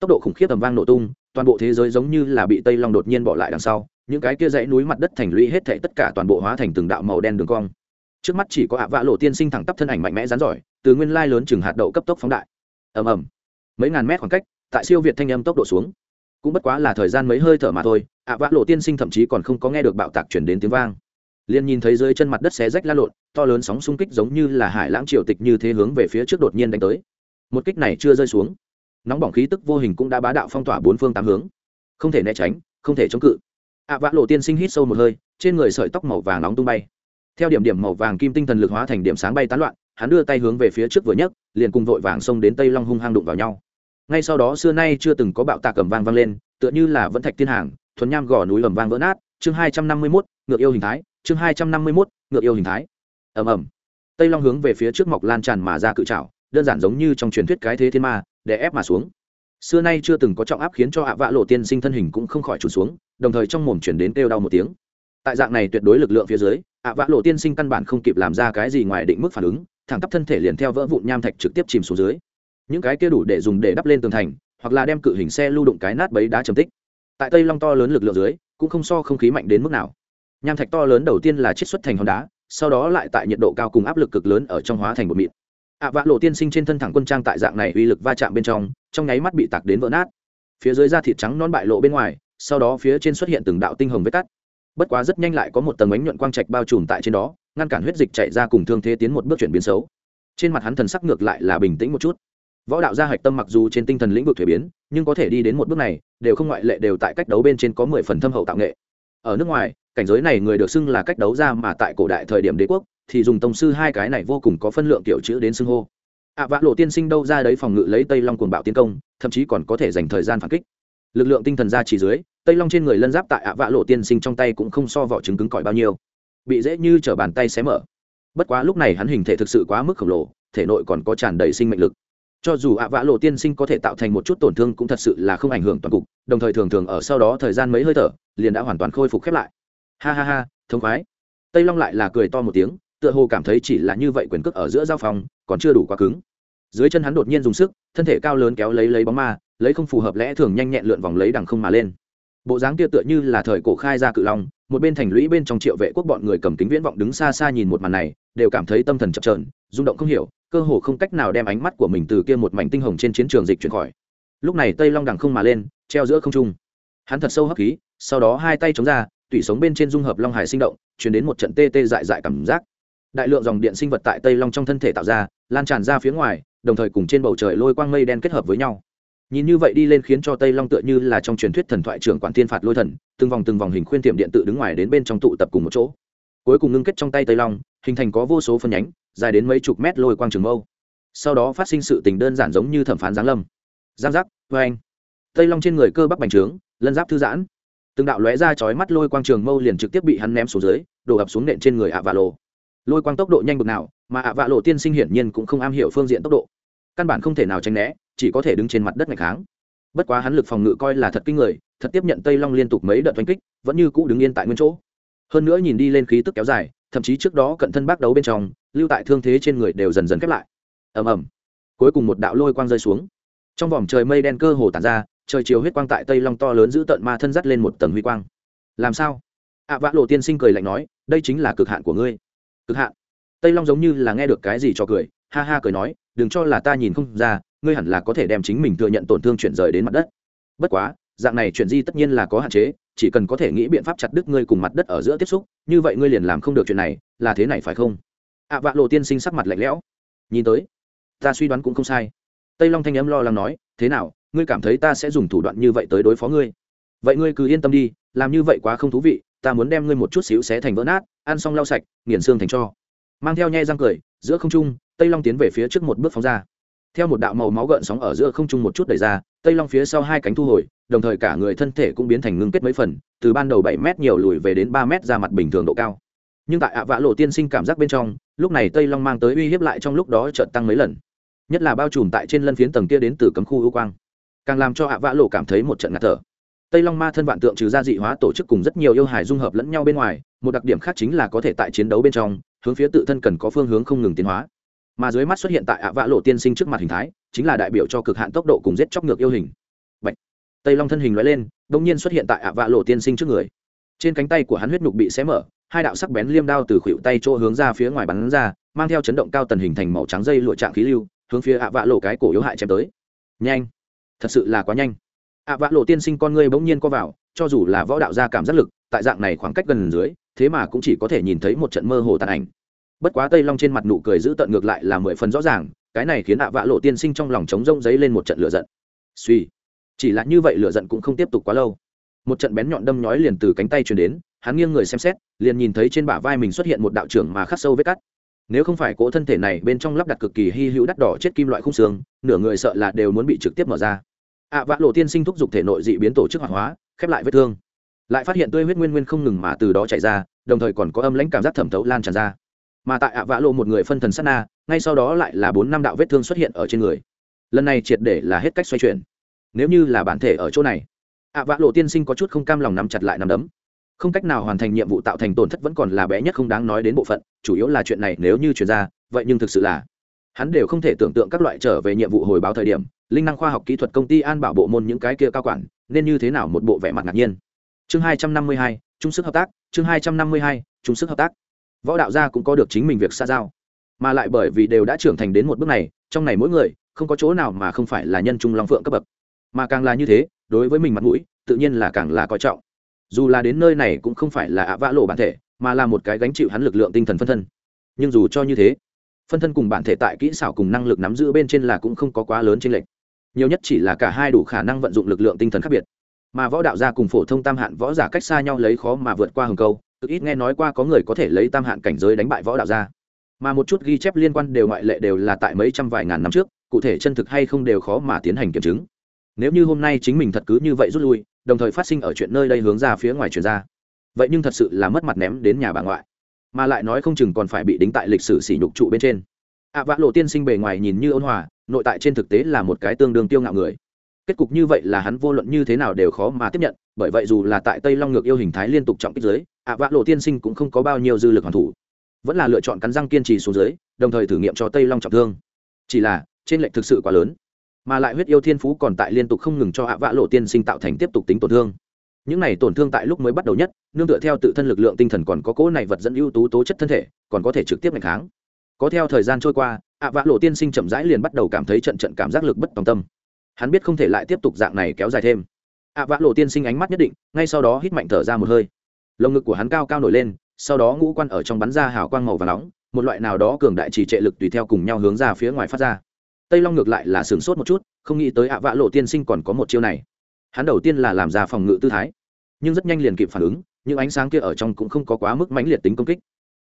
Tốc độ khủng khiếp tầm vang nổ tung, toàn bộ thế giới giống như là bị tây long đột nhiên bỏ lại đằng sau, những cái kia dãy núi mặt đất thành lũy hết thảy tất cả toàn bộ hóa thành từng đạo màu đen đường cong. Trước mắt chỉ có ạ vạ lộ tiên sinh thẳng tắp thân ảnh mạnh mẽ rắn giỏi, từ nguyên lai lớn chừng hạt đậu cấp tốc phóng đại. Ầm ầm. Mấy ngàn mét khoảng cách, tại siêu việt thanh âm tốc độ xuống. Cũng bất quá là thời gian mấy hơi thở mà thôi, ạ vạ lộ tiên sinh thậm chí còn không có nghe được bạo tạc chuyển đến tiếng vang liền nhìn thấy dưới chân mặt đất xé rách la lộn, to lớn sóng xung kích giống như là hải lãng triều tịch như thế hướng về phía trước đột nhiên đánh tới. Một kích này chưa rơi xuống. Nóng bỏng khí tức vô hình cũng đã bá đạo phong tỏa bốn phương tám hướng. Không thể né tránh, không thể chống cự. Ạ vã lộ tiên sinh hít sâu một hơi, trên người sợi tóc màu vàng nóng tung bay. Theo điểm điểm màu vàng kim tinh thần lực hóa thành điểm sáng bay tán loạn, hắn đưa tay hướng về phía trước vừa nhấc, liền cùng vội vàng xông đến tây long hung hang đụng vào nhau. Ngay sau đó xưa nay chưa từng có bạo tạc cầm vang vang lên, tựa như là vẫn thạch tiên hàng, thuần nham gò núi ầm vang vỡ nát. Chương hai trăm năm mươi mốt, ngược yêu hình thái chương hai trăm năm mươi mốt ngược yêu hình thái. Ầm ầm. Tây long hướng về phía trước mọc lan tràn mà ra cự trào đơn giản giống như trong truyền thuyết cái thế thiên ma để ép mà xuống. Xưa nay chưa từng có trọng áp khiến cho ạ vạ lộ tiên sinh thân hình cũng không khỏi trùn xuống, đồng thời trong mồm chuyển đến kêu đau một tiếng. Tại dạng này tuyệt đối lực lượng phía dưới, ạ vạ lộ tiên sinh căn bản không kịp làm ra cái gì ngoài định mức phản ứng, thẳng tắp thân thể liền theo vỡ vụn nham thạch trực tiếp chìm xuống dưới. Những cái kia đủ để dùng để đắp lên tường thành, hoặc là đem cự hình xe lưu đụng cái nát bấy đá trầm tích. Tại tây long to lớn lực lượng dưới, cũng không so không khí mạnh đến mức nào nham thạch to lớn đầu tiên là chiết xuất thành hòn đá, sau đó lại tại nhiệt độ cao cùng áp lực cực lớn ở trong hóa thành bột mịn. Ạ vạ lộ tiên sinh trên thân thẳng quân trang tại dạng này uy lực va chạm bên trong trong nháy mắt bị tạc đến vỡ nát. Phía dưới da thịt trắng non bại lộ bên ngoài, sau đó phía trên xuất hiện từng đạo tinh hồng vết cắt. Bất quá rất nhanh lại có một tầng ánh nhuận quang trạch bao trùm tại trên đó, ngăn cản huyết dịch chạy ra cùng thương thế tiến một bước chuyển biến xấu. Trên mặt hắn thần sắc ngược lại là bình tĩnh một chút. Võ đạo gia hạch tâm mặc dù trên tinh thần lĩnh vực thuế biến, nhưng có thể đi đến một bước này, đều không ngoại lệ đều tại cách đấu bên trên có mười phần thâm hậu tạo nghệ ở nước ngoài, cảnh giới này người được xưng là cách đấu ra mà tại cổ đại thời điểm đế quốc, thì dùng tông sư hai cái này vô cùng có phân lượng kiểu chữ đến xưng hô. À, ạ vã lộ tiên sinh đâu ra đấy phòng ngự lấy tây long cuồng bạo tiến công, thậm chí còn có thể dành thời gian phản kích. Lực lượng tinh thần ra chỉ dưới, tây long trên người lân giáp tại à, ạ vã lộ tiên sinh trong tay cũng không so vỏ trứng cứng cỏi bao nhiêu. Bị dễ như t bàn tay xé mở. Bất quá lúc này hắn hình thể thực sự quá mức khổng lồ, thể nội còn có tràn đầy sinh mệnh lực cho dù ạ vã lộ tiên sinh có thể tạo thành một chút tổn thương cũng thật sự là không ảnh hưởng toàn cục, đồng thời thường thường ở sau đó thời gian mấy hơi thở, liền đã hoàn toàn khôi phục khép lại. Ha ha ha, thống khoái. Tây long lại là cười to một tiếng, tựa hồ cảm thấy chỉ là như vậy quyền cước ở giữa giao phòng, còn chưa đủ quá cứng. Dưới chân hắn đột nhiên dùng sức, thân thể cao lớn kéo lấy lấy bóng ma, lấy không phù hợp lẽ thường nhanh nhẹn lượn vòng lấy đằng không mà lên. Bộ dáng kia tựa như là thời cổ khai ra cự long, một bên thành lũy bên trong triệu vệ quốc bọn người cầm kính viễn vọng đứng xa xa nhìn một màn này đều cảm thấy tâm thần chập trờn rung động không hiểu, cơ hồ không cách nào đem ánh mắt của mình từ kia một mảnh tinh hồng trên chiến trường dịch chuyển khỏi. Lúc này tây long đằng không mà lên, treo giữa không trung. Hắn thật sâu hấp khí, sau đó hai tay chống ra, tủy sống bên trên dung hợp long hải sinh động chuyển đến một trận tê tê dại dại cảm giác. Đại lượng dòng điện sinh vật tại tây long trong thân thể tạo ra, lan tràn ra phía ngoài, đồng thời cùng trên bầu trời lôi quang mây đen kết hợp với nhau. Nhìn như vậy đi lên khiến cho tây long tựa như là trong truyền thuyết thần thoại trưởng quản thiên phạt lôi thần, từng vòng từng vòng hình khuyên tiệm điện tự đứng ngoài đến bên trong tụ tập cùng một chỗ. Cuối cùng ngưng kết trong tay tây long hình thành có vô số phân nhánh, dài đến mấy chục mét lôi quang trường mâu. Sau đó phát sinh sự tình đơn giản giống như thẩm phán giáng lâm. Giang giác vê anh tây long trên người cơ bắp bành trướng, lân giáp thư giãn. Từng đạo lóe ra chói mắt lôi quang trường mâu liền trực tiếp bị hắn ném xuống dưới, đổ ập xuống nện trên người ạ vạ lộ lôi quang tốc độ nhanh bực nào, mà ạ vạ lộ tiên sinh hiển nhiên cũng không am hiểu phương diện tốc độ. Căn bản không thể nào tránh né, chỉ có thể đứng trên mặt đất ngày kháng. Bất quá hắn lực phòng ngự coi là thật kinh người, thật tiếp nhận tây long liên tục mấy đợt oanh kích, vẫn như cũ đứng yên tại nguyên chỗ. Hơn nữa nhìn đi lên khí tức kéo dài thậm chí trước đó cận thân bác đấu bên trong, lưu tại thương thế trên người đều dần dần khép lại. Ầm ầm. Cuối cùng một đạo lôi quang rơi xuống. Trong vòng trời mây đen cơ hồ tàn ra, trời chiều huyết quang tại tây long to lớn giữ tận ma thân dắt lên một tầng huy quang. Làm sao? Ạ vã lộ tiên sinh cười lạnh nói, đây chính là cực hạn của ngươi. Cực hạn? Tây long giống như là nghe được cái gì cho cười, ha ha cười nói, đừng cho là ta nhìn không ra, ngươi hẳn là có thể đem chính mình thừa nhận tổn thương chuyển rời đến mặt đất. Bất quá, dạng này chuyển di tất nhiên là có hạn chế chỉ cần có thể nghĩ biện pháp chặt đứt ngươi cùng mặt đất ở giữa tiếp xúc, như vậy ngươi liền làm không được chuyện này, là thế này phải không? Ạ vạ lộ tiên sinh sắc mặt lạnh lẽo. Nhìn tới, ta suy đoán cũng không sai. Tây long thanh âm lo lắng nói, thế nào, ngươi cảm thấy ta sẽ dùng thủ đoạn như vậy tới đối phó ngươi? Vậy ngươi cứ yên tâm đi, làm như vậy quá không thú vị, ta muốn đem ngươi một chút xíu xé thành vỡ nát, ăn xong lau sạch, nghiền xương thành cho. Mang theo nhe răng cười, giữa không trung, tây long tiến về phía trước một bước phóng ra. Theo một đạo màu máu gợn sóng ở giữa không trung một chút đẩy ra, tây long phía sau hai cánh thu hồi đồng thời cả người thân thể cũng biến thành ngưng kết mấy phần, từ ban đầu bảy m nhiều lùi về đến ba m ra mặt bình thường độ cao. Nhưng tại ạ vã lộ tiên sinh cảm giác bên trong, lúc này tây long mang tới uy hiếp lại trong lúc đó chợt tăng mấy lần. Nhất là bao trùm tại trên lân phiến tầng kia đến từ cấm khu ưu quang. Càng làm cho ạ vã lộ cảm thấy một trận ngạt thở. Tây long ma thân vạn tượng trừ gia dị hóa tổ chức cùng rất nhiều yêu hài dung hợp lẫn nhau bên ngoài, một đặc điểm khác chính là có thể tại chiến đấu bên trong, hướng phía tự thân cần có phương hướng không ngừng tiến hóa. Mà dưới mắt xuất hiện tại ạ vã lộ tiên sinh trước mặt hình thái, chính là đại biểu cho cực hạn tốc độ cùng giết chóc ngược yêu hình tây long thân hình loại lên đ ỗ n g nhiên xuất hiện tại ạ vạ lộ tiên sinh trước người. Trên cánh tay của hắn huyết nhục bị xé mở, hai đạo sắc bén liêm đao từ khuỷu tay chỗ hướng ra phía ngoài bắn ra, mang theo chấn động cao tần hình thành màu trắng dây lụa trạng khí lưu, hướng phía ạ vạ lộ cái cổ yếu hại chém tới. Nhanh! Thật sự là quá nhanh. Ạ vạ lộ tiên sinh con ngươi bỗng nhiên co vào, cho dù là võ đạo gia cảm giác lực, tại dạng này khoảng cách gần dưới, thế mà cũng chỉ có thể nhìn thấy một trận mơ hồ tàn ảnh. Bất quá tây long trên mặt nụ cười giữ tận ngược lại là mười phần rõ ràng, cái này khiến ạ vạ lộ tiên sinh trong lòng trống rông giấy lên một trận lửa giận. Suy! Chỉ là như vậy lửa giận cũng không tiếp tục quá lâu. Một trận bén nhọn đâm nhói liền từ cánh tay truyền đến, hắn nghiêng người xem xét, liền nhìn thấy trên bả vai mình xuất hiện một đạo trưởng mà khắc sâu vết cắt. Nếu không phải cỗ thân thể này bên trong lắp đặt cực kỳ hy hữu đắt đỏ chết kim loại khung xương, nửa người sợ là đều muốn bị trực tiếp mở ra. Ạ vã lộ tiên sinh thúc giục thể nội dị biến tổ chức hoạt hóa, khép lại vết thương. Lại phát hiện tươi huyết nguyên nguyên không ngừng mà từ đó chảy ra, đồng thời còn có âm lãnh cảm giác thẩm thấu lan tràn ra. Mà tại ạ vã lộ một người phân thần sát na, ngay sau đó lại là bốn năm đạo vết thương xuất hiện ở trên người. Lần này triệt để là hết cách xoay chuyển nếu như là bản thể ở chỗ này. Ạ vạ lộ tiên sinh có chút không cam lòng nắm chặt lại nắm đấm. Không cách nào hoàn thành nhiệm vụ tạo thành tổn thất vẫn còn là bé nhất không đáng nói đến bộ phận, chủ yếu là chuyện này nếu như chuyển ra, vậy nhưng thực sự là hắn đều không thể tưởng tượng các loại trở về nhiệm vụ hồi báo thời điểm, linh năng khoa học kỹ thuật công ty an bảo bộ môn những cái kia cao quản, nên như thế nào một bộ vẻ mặt ngạc nhiên. Chương hai trăm năm mươi hai, chung sức hợp tác, chương hai trăm năm mươi hai, chung sức hợp tác. Võ đạo gia cũng có được chính mình việc xa giao. Mà lại bởi vì đều đã trưởng thành đến một bước này, trong này mỗi người, không có chỗ nào mà không phải là nhân trung long phượng cấp bậc mà càng là như thế, đối với mình mặt mũi, tự nhiên là càng là coi trọng. Dù là đến nơi này cũng không phải là ạ vã lộ bản thể, mà là một cái gánh chịu hắn lực lượng tinh thần phân thân. Nhưng dù cho như thế, phân thân cùng bản thể tại kỹ xảo cùng năng lực nắm giữ bên trên là cũng không có quá lớn trên lệch. Nhiều nhất chỉ là cả hai đủ khả năng vận dụng lực lượng tinh thần khác biệt. Mà võ đạo gia cùng phổ thông tam hạn võ giả cách xa nhau lấy khó mà vượt qua hừng câu cực ít nghe nói qua có người có thể lấy tam hạn cảnh giới đánh bại võ đạo gia. Mà một chút ghi chép liên quan đều ngoại lệ đều là tại mấy trăm vài ngàn năm trước, cụ thể chân thực hay không đều khó mà tiến hành kiểm chứng nếu như hôm nay chính mình thật cứ như vậy rút lui đồng thời phát sinh ở chuyện nơi đây hướng ra phía ngoài truyền ra vậy nhưng thật sự là mất mặt ném đến nhà bà ngoại. Mà lại nói không chừng còn phải bị đính tại lịch sử sỉ nhục trụ bên trên. Ạ à, vã lộ tiên sinh bề ngoài nhìn như ôn hòa nội tại trên thực tế là một cái tương đương tiêu ngạo người. Kết cục như vậy là hắn vô luận như thế nào đều khó mà tiếp nhận bởi vậy dù là tại tây long ngược yêu hình thái liên tục trọng kích giới à, ạ vã lộ tiên sinh cũng không có bao nhiêu dư lực hoàn thủ. Vẫn là lựa chọn cắn răng kiên trì xuống dưới đồng thời thử nghiệm cho tây long trọng thương. Chỉ là trên lệnh thực sự quá lớn mà lại huyết yêu thiên phú còn tại liên tục không ngừng cho ạ vã lộ tiên sinh tạo thành tiếp tục tính tổn thương. Những này tổn thương tại lúc mới bắt đầu nhất, nương tựa theo tự thân lực lượng tinh thần còn có cỗ này vật dẫn ưu tú tố chất thân thể, còn có thể trực tiếp ngày kháng. Có theo thời gian trôi qua, ạ vã lộ tiên sinh chậm rãi liền bắt đầu cảm thấy trận trận cảm giác lực bất tòng tâm. Hắn biết không thể lại tiếp tục dạng này kéo dài thêm. Ạ vã lộ tiên sinh ánh mắt nhất định, ngay sau đó hít mạnh thở ra một hơi. Lồng ngực của hắn cao cao nổi lên, sau đó ngũ quan ở trong bắn ra hào quang màu và nóng, một loại nào đó cường đại trì trệ lực tùy theo cùng nhau hướng ra phía ngoài phát ra tây long ngược lại là sửng sốt một chút, không nghĩ tới ạ Vạ lộ tiên sinh còn có một chiêu này. Hắn đầu tiên là làm ra phòng ngự tư thái, nhưng rất nhanh liền kịp phản ứng, những ánh sáng kia ở trong cũng không có quá mức mãnh liệt tính công kích.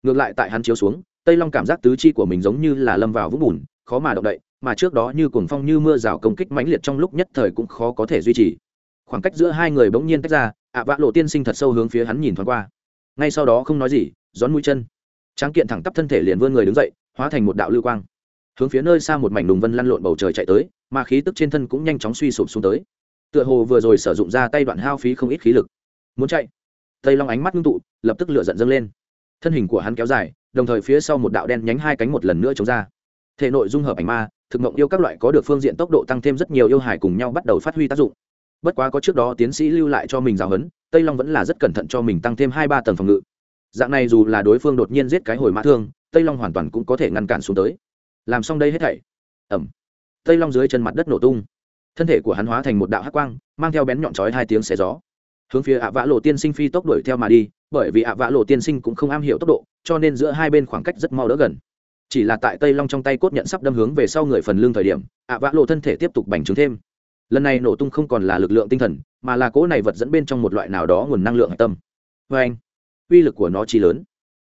Ngược lại tại hắn chiếu xuống, tây long cảm giác tứ chi của mình giống như là lâm vào vũng bùn, khó mà động đậy, mà trước đó như cuồng phong như mưa rào công kích mãnh liệt trong lúc nhất thời cũng khó có thể duy trì. Khoảng cách giữa hai người bỗng nhiên tách ra, ạ vạ lộ tiên sinh thật sâu hướng phía hắn nhìn thoáng qua. Ngay sau đó không nói gì rón mũi chân. Tráng kiện thẳng tắp thân thể liền vươn người đứng dậy, hóa thành một đạo lưu quang hướng phía nơi xa một mảnh đùng vân lăn lộn bầu trời chạy tới, mà khí tức trên thân cũng nhanh chóng suy sụp xuống tới. Tựa hồ vừa rồi sử dụng ra tay đoạn hao phí không ít khí lực. Muốn chạy? Tây long ánh mắt ngưng tụ, lập tức lửa giận dâng lên. Thân hình của hắn kéo dài, đồng thời phía sau một đạo đen nhánh hai cánh một lần nữa chống ra. Thể nội dung hợp ảnh ma, thực mộng yêu các loại có được phương diện tốc độ tăng thêm rất nhiều yêu hải cùng nhau bắt đầu phát huy tác dụng. Bất quá có trước đó tiến sĩ lưu lại cho mình giáo huấn, tây long vẫn là rất cẩn thận cho mình tăng thêm hai ba tầng phòng ngự. Dạng này dù là đối phương đột nhiên giết cái hồi mã thương, tây long hoàn toàn cũng có thể ngăn cản xuống tới làm xong đây hết thảy. Ẩm. Tây long dưới chân mặt đất nổ tung. Thân thể của hắn hóa thành một đạo hắc quang, mang theo bén nhọn chói hai tiếng xé gió. Hướng phía ạ vã lộ tiên sinh phi tốc đuổi theo mà đi, bởi vì ạ vã lộ tiên sinh cũng không am hiểu tốc độ, cho nên giữa hai bên khoảng cách rất mau đỡ gần. Chỉ là tại tây long trong tay cốt nhận sắp đâm hướng về sau người phần lưng thời điểm, ạ vã lộ thân thể tiếp tục bành trướng thêm. Lần này nổ tung không còn là lực lượng tinh thần, mà là cỗ này vật dẫn bên trong một loại nào đó nguồn năng lượng tâm. Vê anh uy lực của nó chỉ lớn.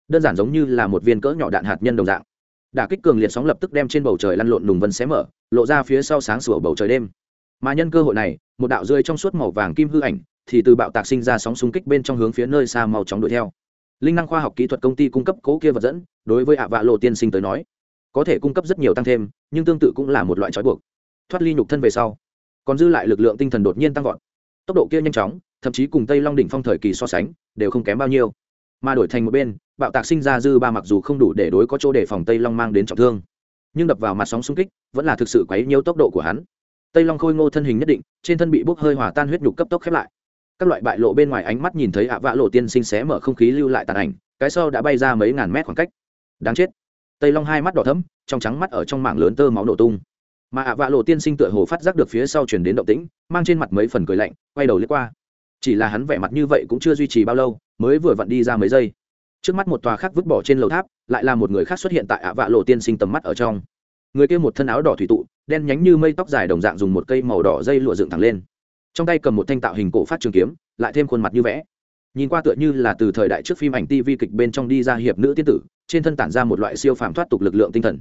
Đơn giản giống như là một viên cỡ nhỏ đạn hạt nhân đồng dạng đả kích cường liệt sóng lập tức đem trên bầu trời lăn lộn nùng vân xé mở, lộ ra phía sau sáng sủa bầu trời đêm. Mà nhân cơ hội này, một đạo rơi trong suốt màu vàng kim hư ảnh thì từ bạo tạc sinh ra sóng xung kích bên trong hướng phía nơi xa màu chóng đuổi theo. Linh năng khoa học kỹ thuật công ty cung cấp cố kia vật dẫn, đối với ạ vạ lộ tiên sinh tới nói, có thể cung cấp rất nhiều tăng thêm, nhưng tương tự cũng là một loại trói buộc. Thoát ly nhục thân về sau, còn dư lại lực lượng tinh thần đột nhiên tăng vọt. Tốc độ kia nhanh chóng, thậm chí cùng tây long đỉnh phong thời kỳ so sánh, đều không kém bao nhiêu. Mà đổi thành một bên bạo tạc sinh ra dư ba mặc dù không đủ để đối có chỗ để phòng tây long mang đến trọng thương, nhưng đập vào mặt sóng xung kích vẫn là thực sự quấy nhiễu tốc độ của hắn. Tây long khôi ngô thân hình nhất định, trên thân bị bốc hơi hòa tan huyết nhục cấp tốc khép lại. Các loại bại lộ bên ngoài ánh mắt nhìn thấy ạ vạ lộ tiên sinh xé mở không khí lưu lại tàn ảnh, cái sau đã bay ra mấy ngàn mét khoảng cách. Đáng chết. Tây long hai mắt đỏ thấm trong trắng mắt ở trong mảng lớn tơ máu nổ tung. Mà ạ vạ lộ tiên sinh tựa hồ phát giác được phía sau chuyển đến động tĩnh, mang trên mặt mấy phần cười lạnh, quay đầu lướt qua. Chỉ là hắn vẻ mặt như vậy cũng chưa duy trì bao lâu, mới vừa vặn đi ra mấy giây trước mắt một tòa khác vứt bỏ trên lầu tháp, lại là một người khác xuất hiện tại ạ vạ lộ tiên sinh tầm mắt ở trong. Người kia một thân áo đỏ thủy tụ, đen nhánh như mây tóc dài đồng dạng dùng một cây màu đỏ dây lụa dựng thẳng lên. Trong tay cầm một thanh tạo hình cổ phát trường kiếm, lại thêm khuôn mặt như vẽ. Nhìn qua tựa như là từ thời đại trước phim ảnh tv kịch bên trong đi ra hiệp nữ tiên tử, trên thân tản ra một loại siêu phàm thoát tục lực lượng tinh thần.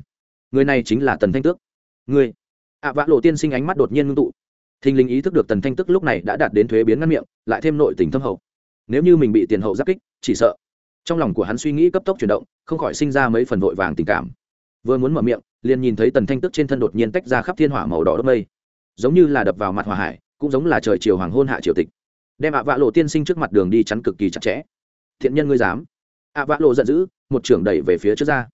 Người này chính là tần thanh tước. Người. ạ vạ lộ tiên sinh ánh mắt đột nhiên ngưng tụ. Thình lình ý thức được tần thanh tức lúc này đã đạt đến thuế biến ngăn miệng, lại thêm nội tình thâm hậu. Nếu như mình bị tiền hậu giáp kích, chỉ sợ trong lòng của hắn suy nghĩ cấp tốc chuyển động, không khỏi sinh ra mấy phần vội vàng tình cảm. Vừa muốn mở miệng, liền nhìn thấy tần thanh tức trên thân đột nhiên tách ra khắp thiên hỏa màu đỏ đốt mây. Giống như là đập vào mặt hòa hải, cũng giống là trời chiều hoàng hôn hạ triều tịch. Đem ạ vạ lộ tiên sinh trước mặt đường đi chắn cực kỳ chặt chẽ. Thiện nhân ngươi dám. Ạ vạ lộ giận dữ, một trưởng đẩy về phía trước ra.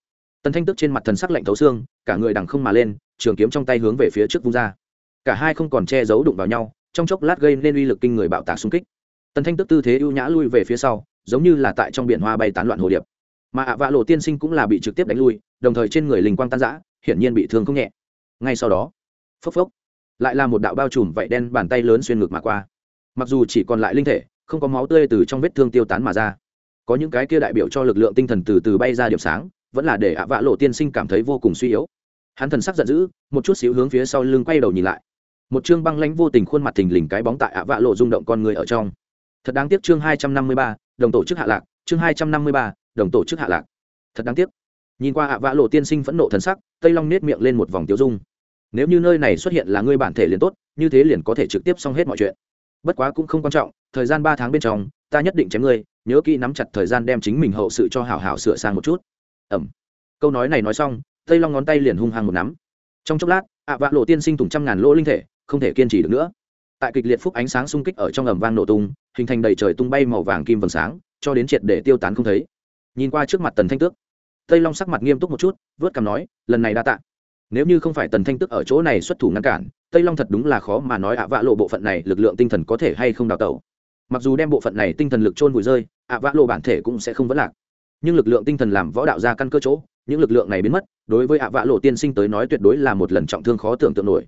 Tần thanh tức trên mặt thần sắc lạnh thấu xương, cả người đằng không mà lên, trường kiếm trong tay hướng về phía trước vung ra. Cả hai không còn che giấu đụng vào nhau, trong chốc lát gây nên uy lực kinh người bạo tạc xung kích. Tần thanh tức tư thế ưu nhã lui về phía sau giống như là tại trong biển hoa bay tán loạn hồ điệp. Mà ạ vạ lộ tiên sinh cũng là bị trực tiếp đánh lui, đồng thời trên người linh quang tan giã hiển nhiên bị thương không nhẹ. Ngay sau đó, phốc phốc, lại là một đạo bao trùm vảy đen bàn tay lớn xuyên ngực mà qua. Mặc dù chỉ còn lại linh thể, không có máu tươi từ trong vết thương tiêu tán mà ra. Có những cái kia đại biểu cho lực lượng tinh thần từ từ bay ra điểm sáng, vẫn là để ạ vạ lộ tiên sinh cảm thấy vô cùng suy yếu. Hắn thần sắc giận dữ, một chút xíu hướng phía sau lưng quay đầu nhìn lại. Một chương băng lãnh vô tình khuôn mặt thình lình cái bóng tại ạ vạ lộ rung động con người ở trong. Thật đáng tiếc chương hai trăm năm mươi ba đồng tổ chức hạ lạc, chương hai trăm năm mươi ba, đồng tổ chức hạ lạc. Thật đáng tiếc. Nhìn qua ạ vã lộ tiên sinh phẫn nộ thần sắc, tây long nết miệng lên một vòng tiêu dung. Nếu như nơi này xuất hiện là ngươi bản thể liền tốt, như thế liền có thể trực tiếp xong hết mọi chuyện. Bất quá cũng không quan trọng, thời gian ba tháng bên trong, ta nhất định chém ngươi, nhớ kỹ nắm chặt thời gian đem chính mình hậu sự cho hảo hảo sửa sang một chút. Ẩm. Câu nói này nói xong, tây long ngón tay liền hung hăng một nắm. Trong chốc lát, ạ vạ lộ tiên sinh tùng trăm ngàn lỗ linh thể, không thể kiên trì được nữa. Tại kịch liệt phúc ánh sáng xung kích ở trong ầm vang nổ tung hình thành đầy trời tung bay màu vàng kim vầng sáng, cho đến triệt để tiêu tán không thấy. Nhìn qua trước mặt tần thanh tước, tây long sắc mặt nghiêm túc một chút, vớt cằm nói, lần này đa tạ. Nếu như không phải tần thanh tước ở chỗ này xuất thủ ngăn cản, tây long thật đúng là khó mà nói ạ vạ lộ bộ phận này lực lượng tinh thần có thể hay không đào tẩu. Mặc dù đem bộ phận này tinh thần lực trôn vùi rơi, ạ vạ lộ bản thể cũng sẽ không vấn lạc. Nhưng lực lượng tinh thần làm võ đạo ra căn cơ chỗ, những lực lượng này biến mất, đối với ạ vạ lộ tiên sinh tới nói tuyệt đối là một lần trọng thương khó tưởng tượng nổi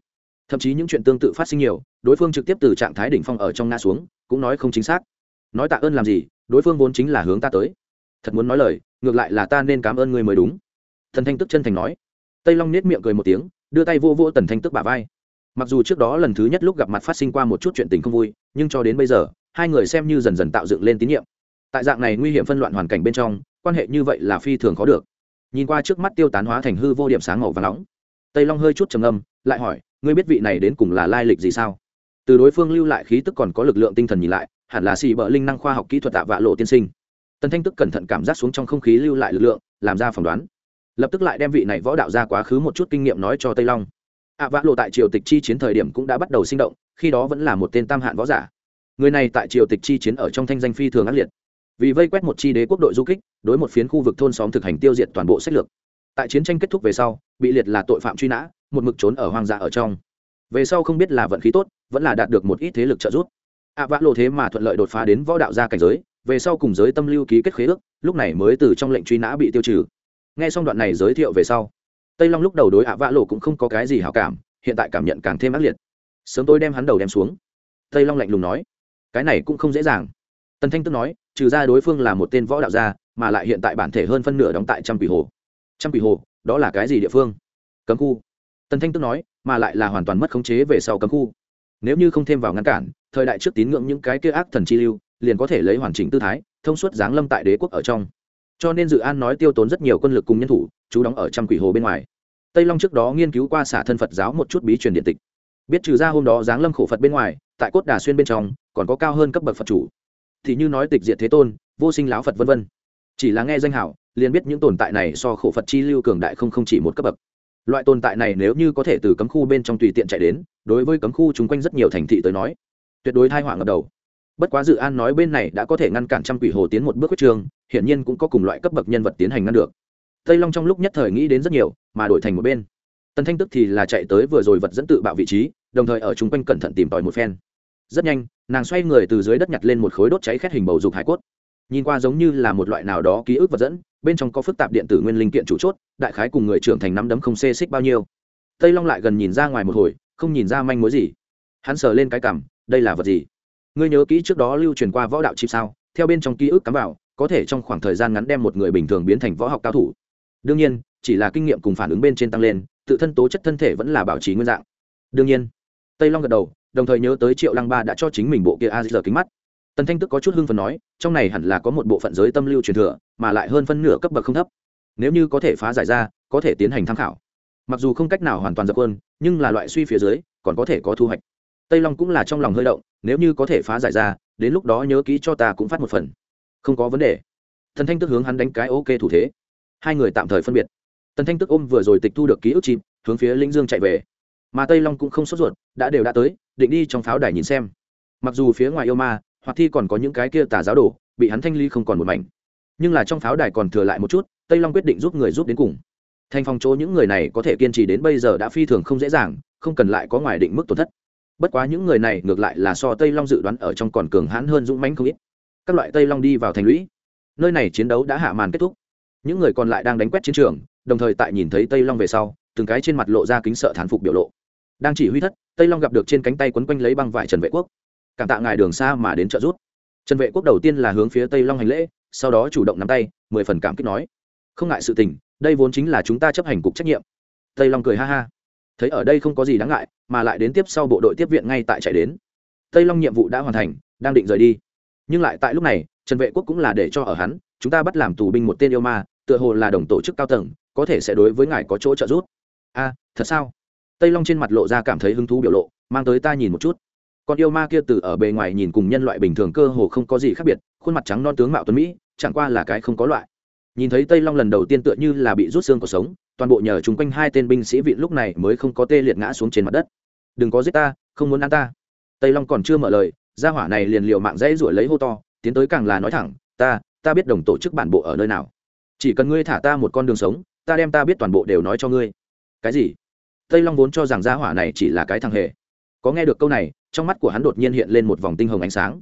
thậm chí những chuyện tương tự phát sinh nhiều, đối phương trực tiếp từ trạng thái đỉnh phong ở trong ngã xuống, cũng nói không chính xác. Nói tạ ơn làm gì, đối phương vốn chính là hướng ta tới. Thật muốn nói lời, ngược lại là ta nên cảm ơn người mới đúng. Thần thanh tức chân thành nói. Tây long nết miệng cười một tiếng, đưa tay vô vô tần thanh tức bà vai. Mặc dù trước đó lần thứ nhất lúc gặp mặt phát sinh qua một chút chuyện tình không vui, nhưng cho đến bây giờ, hai người xem như dần dần tạo dựng lên tín nhiệm. Tại dạng này nguy hiểm phân loạn hoàn cảnh bên trong, quan hệ như vậy là phi thường khó được. Nhìn qua trước mắt tiêu tán hóa thành hư vô điểm sáng màu và nóng tây long hơi chút trầm âm lại hỏi, ngươi biết vị này đến cùng là lai lịch gì sao? Từ đối phương lưu lại khí tức còn có lực lượng tinh thần nhìn lại, hẳn là xì bợ linh năng khoa học kỹ thuật tạ vạ lộ tiên sinh. Tần thanh tức cẩn thận cảm giác xuống trong không khí lưu lại lực lượng, làm ra phỏng đoán. Lập tức lại đem vị này võ đạo ra quá khứ một chút kinh nghiệm nói cho tây long. Ạ vạ lộ tại triều tịch chi chiến thời điểm cũng đã bắt đầu sinh động, khi đó vẫn là một tên tam hạn võ giả. Người này tại triều tịch chi chiến ở trong thanh danh phi thường ác liệt. Vì vây quét một chi đế quốc đội du kích, đối một phiến khu vực thôn xóm thực hành tiêu diệt toàn bộ sách lược. Tại chiến tranh kết thúc về sau bị liệt là tội phạm truy nã, một mực trốn ở hoang dã ở trong. Về sau không biết là vận khí tốt, vẫn là đạt được một ít thế lực trợ giúp. À, ạ vã lộ thế mà thuận lợi đột phá đến võ đạo gia cảnh giới, về sau cùng giới tâm lưu ký kết khế ước, lúc này mới từ trong lệnh truy nã bị tiêu trừ. Nghe xong đoạn này giới thiệu về sau, tây long lúc đầu đối ạ vã lộ cũng không có cái gì hảo cảm, hiện tại cảm nhận càng thêm ác liệt. Sớm tôi đem hắn đầu đem xuống. Tây long lạnh lùng nói, cái này cũng không dễ dàng. Tần thanh tức nói, trừ ra đối phương là một tên võ đạo gia, mà lại hiện tại bản thể hơn phân nửa đóng tại trăm quỷ hồ. Trăm quỷ hồ đó là cái gì địa phương? Cấm khu. Tần thanh tức nói, mà lại là hoàn toàn mất khống chế về sau cấm khu. Nếu như không thêm vào ngăn cản, thời đại trước tín ngưỡng những cái kia ác thần chi lưu, liền có thể lấy hoàn chỉnh tư thái, thông suốt giáng lâm tại đế quốc ở trong. Cho nên dự an nói tiêu tốn rất nhiều quân lực cùng nhân thủ, chú đóng ở trăm quỷ hồ bên ngoài. Tây long trước đó nghiên cứu qua xả thân phật giáo một chút bí truyền điện tịch. Biết trừ ra hôm đó giáng lâm khổ phật bên ngoài, tại cốt đà xuyên bên trong, còn có cao hơn cấp bậc phật chủ. Thì như nói tịch diệt thế tôn, vô sinh lão phật vân vân. Chỉ là nghe danh hảo liền biết những tồn tại này so khổ phật chi lưu cường đại không không chỉ một cấp bậc. Loại tồn tại này nếu như có thể từ cấm khu bên trong tùy tiện chạy đến, đối với cấm khu chung quanh rất nhiều thành thị tới nói, tuyệt đối thai họa ngập đầu. Bất quá dự an nói bên này đã có thể ngăn cản trăm quỷ hồ tiến một bước quyết trường, hiển nhiên cũng có cùng loại cấp bậc nhân vật tiến hành ngăn được. Tây long trong lúc nhất thời nghĩ đến rất nhiều, mà đổi thành một bên. Tần thanh tức thì là chạy tới vừa rồi vật dẫn tự bạo vị trí, đồng thời ở chung quanh cẩn thận tìm tòi một phen. Rất nhanh, nàng xoay người từ dưới đất nhặt lên một khối đốt cháy khét hình bầu dục hải cốt nhìn qua giống như là một loại nào đó ký ức vật dẫn, bên trong có phức tạp điện tử nguyên linh kiện chủ chốt, đại khái cùng người trưởng thành nắm đấm không xê xích bao nhiêu. Tây long lại gần nhìn ra ngoài một hồi, không nhìn ra manh mối gì. Hắn sờ lên cái cằm, đây là vật gì? Ngươi nhớ kỹ trước đó lưu truyền qua võ đạo chip sao? Theo bên trong ký ức cắm vào, có thể trong khoảng thời gian ngắn đem một người bình thường biến thành võ học cao thủ. Đương nhiên, chỉ là kinh nghiệm cùng phản ứng bên trên tăng lên, tự thân tố chất thân thể vẫn là bảo trì nguyên dạng. Đương nhiên, tây long gật đầu, đồng thời nhớ tới triệu lăng ba đã cho chính mình bộ kia a giờ kính mắt tần thanh tức có chút hưng phần nói, trong này hẳn là có một bộ phận giới tâm lưu truyền thừa, mà lại hơn phân nửa cấp bậc không thấp. Nếu như có thể phá giải ra, có thể tiến hành tham khảo. Mặc dù không cách nào hoàn toàn dập quân nhưng là loại suy phía dưới, còn có thể có thu hoạch. Tây long cũng là trong lòng hơi động, nếu như có thể phá giải ra, đến lúc đó nhớ kỹ cho ta cũng phát một phần. Không có vấn đề. Thần thanh tức hướng hắn đánh cái ok thủ thế. Hai người tạm thời phân biệt. Tần thanh tức ôm vừa rồi tịch thu được ký ức chìm hướng phía linh dương chạy về. Mà tây long cũng không sốt ruột, đã đều đã tới, định đi trong pháo đài nhìn xem. Mặc dù phía ngoài yêu ma hoặc thi còn có những cái kia tà giáo đồ, bị hắn thanh ly không còn một mảnh. Nhưng là trong pháo đài còn thừa lại một chút, tây long quyết định giúp người giúp đến cùng. Thành phòng chỗ những người này có thể kiên trì đến bây giờ đã phi thường không dễ dàng, không cần lại có ngoài định mức tổn thất. Bất quá những người này ngược lại là so tây long dự đoán ở trong còn cường hãn hơn dũng mãnh không ít. Các loại tây long đi vào thành lũy. Nơi này chiến đấu đã hạ màn kết thúc. Những người còn lại đang đánh quét chiến trường, đồng thời tại nhìn thấy tây long về sau, từng cái trên mặt lộ ra kính sợ thán phục biểu lộ. Đang chỉ huy thất, tây long gặp được trên cánh tay quấn quanh lấy băng vải trần vệ quốc cảm tạ ngài đường xa mà đến trợ giúp. Trần vệ quốc đầu tiên là hướng phía tây long hành lễ, sau đó chủ động nắm tay, mười phần cảm kích nói, không ngại sự tình, đây vốn chính là chúng ta chấp hành cục trách nhiệm. Tây long cười ha ha, thấy ở đây không có gì đáng ngại, mà lại đến tiếp sau bộ đội tiếp viện ngay tại chạy đến. Tây long nhiệm vụ đã hoàn thành, đang định rời đi. Nhưng lại tại lúc này, trần vệ quốc cũng là để cho ở hắn, chúng ta bắt làm tù binh một tên yêu ma, tựa hồ là đồng tổ chức cao tầng, có thể sẽ đối với ngài có chỗ trợ giúp. A, thật sao? Tây long trên mặt lộ ra cảm thấy hứng thú biểu lộ, mang tới ta nhìn một chút con yêu ma kia từ ở bề ngoài nhìn cùng nhân loại bình thường cơ hồ không có gì khác biệt, khuôn mặt trắng non tướng mạo tuấn mỹ, chẳng qua là cái không có loại. Nhìn thấy tây long lần đầu tiên tựa như là bị rút xương cuộc sống, toàn bộ nhờ chung quanh hai tên binh sĩ vị lúc này mới không có tê liệt ngã xuống trên mặt đất. Đừng có giết ta, không muốn ăn ta. Tây long còn chưa mở lời, gia hỏa này liền liều mạng dãy ruổi lấy hô to, tiến tới càng là nói thẳng, ta ta biết đồng tổ chức bản bộ ở nơi nào. Chỉ cần ngươi thả ta một con đường sống, ta đem ta biết toàn bộ đều nói cho ngươi. Cái gì? Tây long vốn cho rằng gia hỏa này chỉ là cái thằng hề. Có nghe được câu này trong mắt của hắn đột nhiên hiện lên một vòng tinh hồng ánh sáng.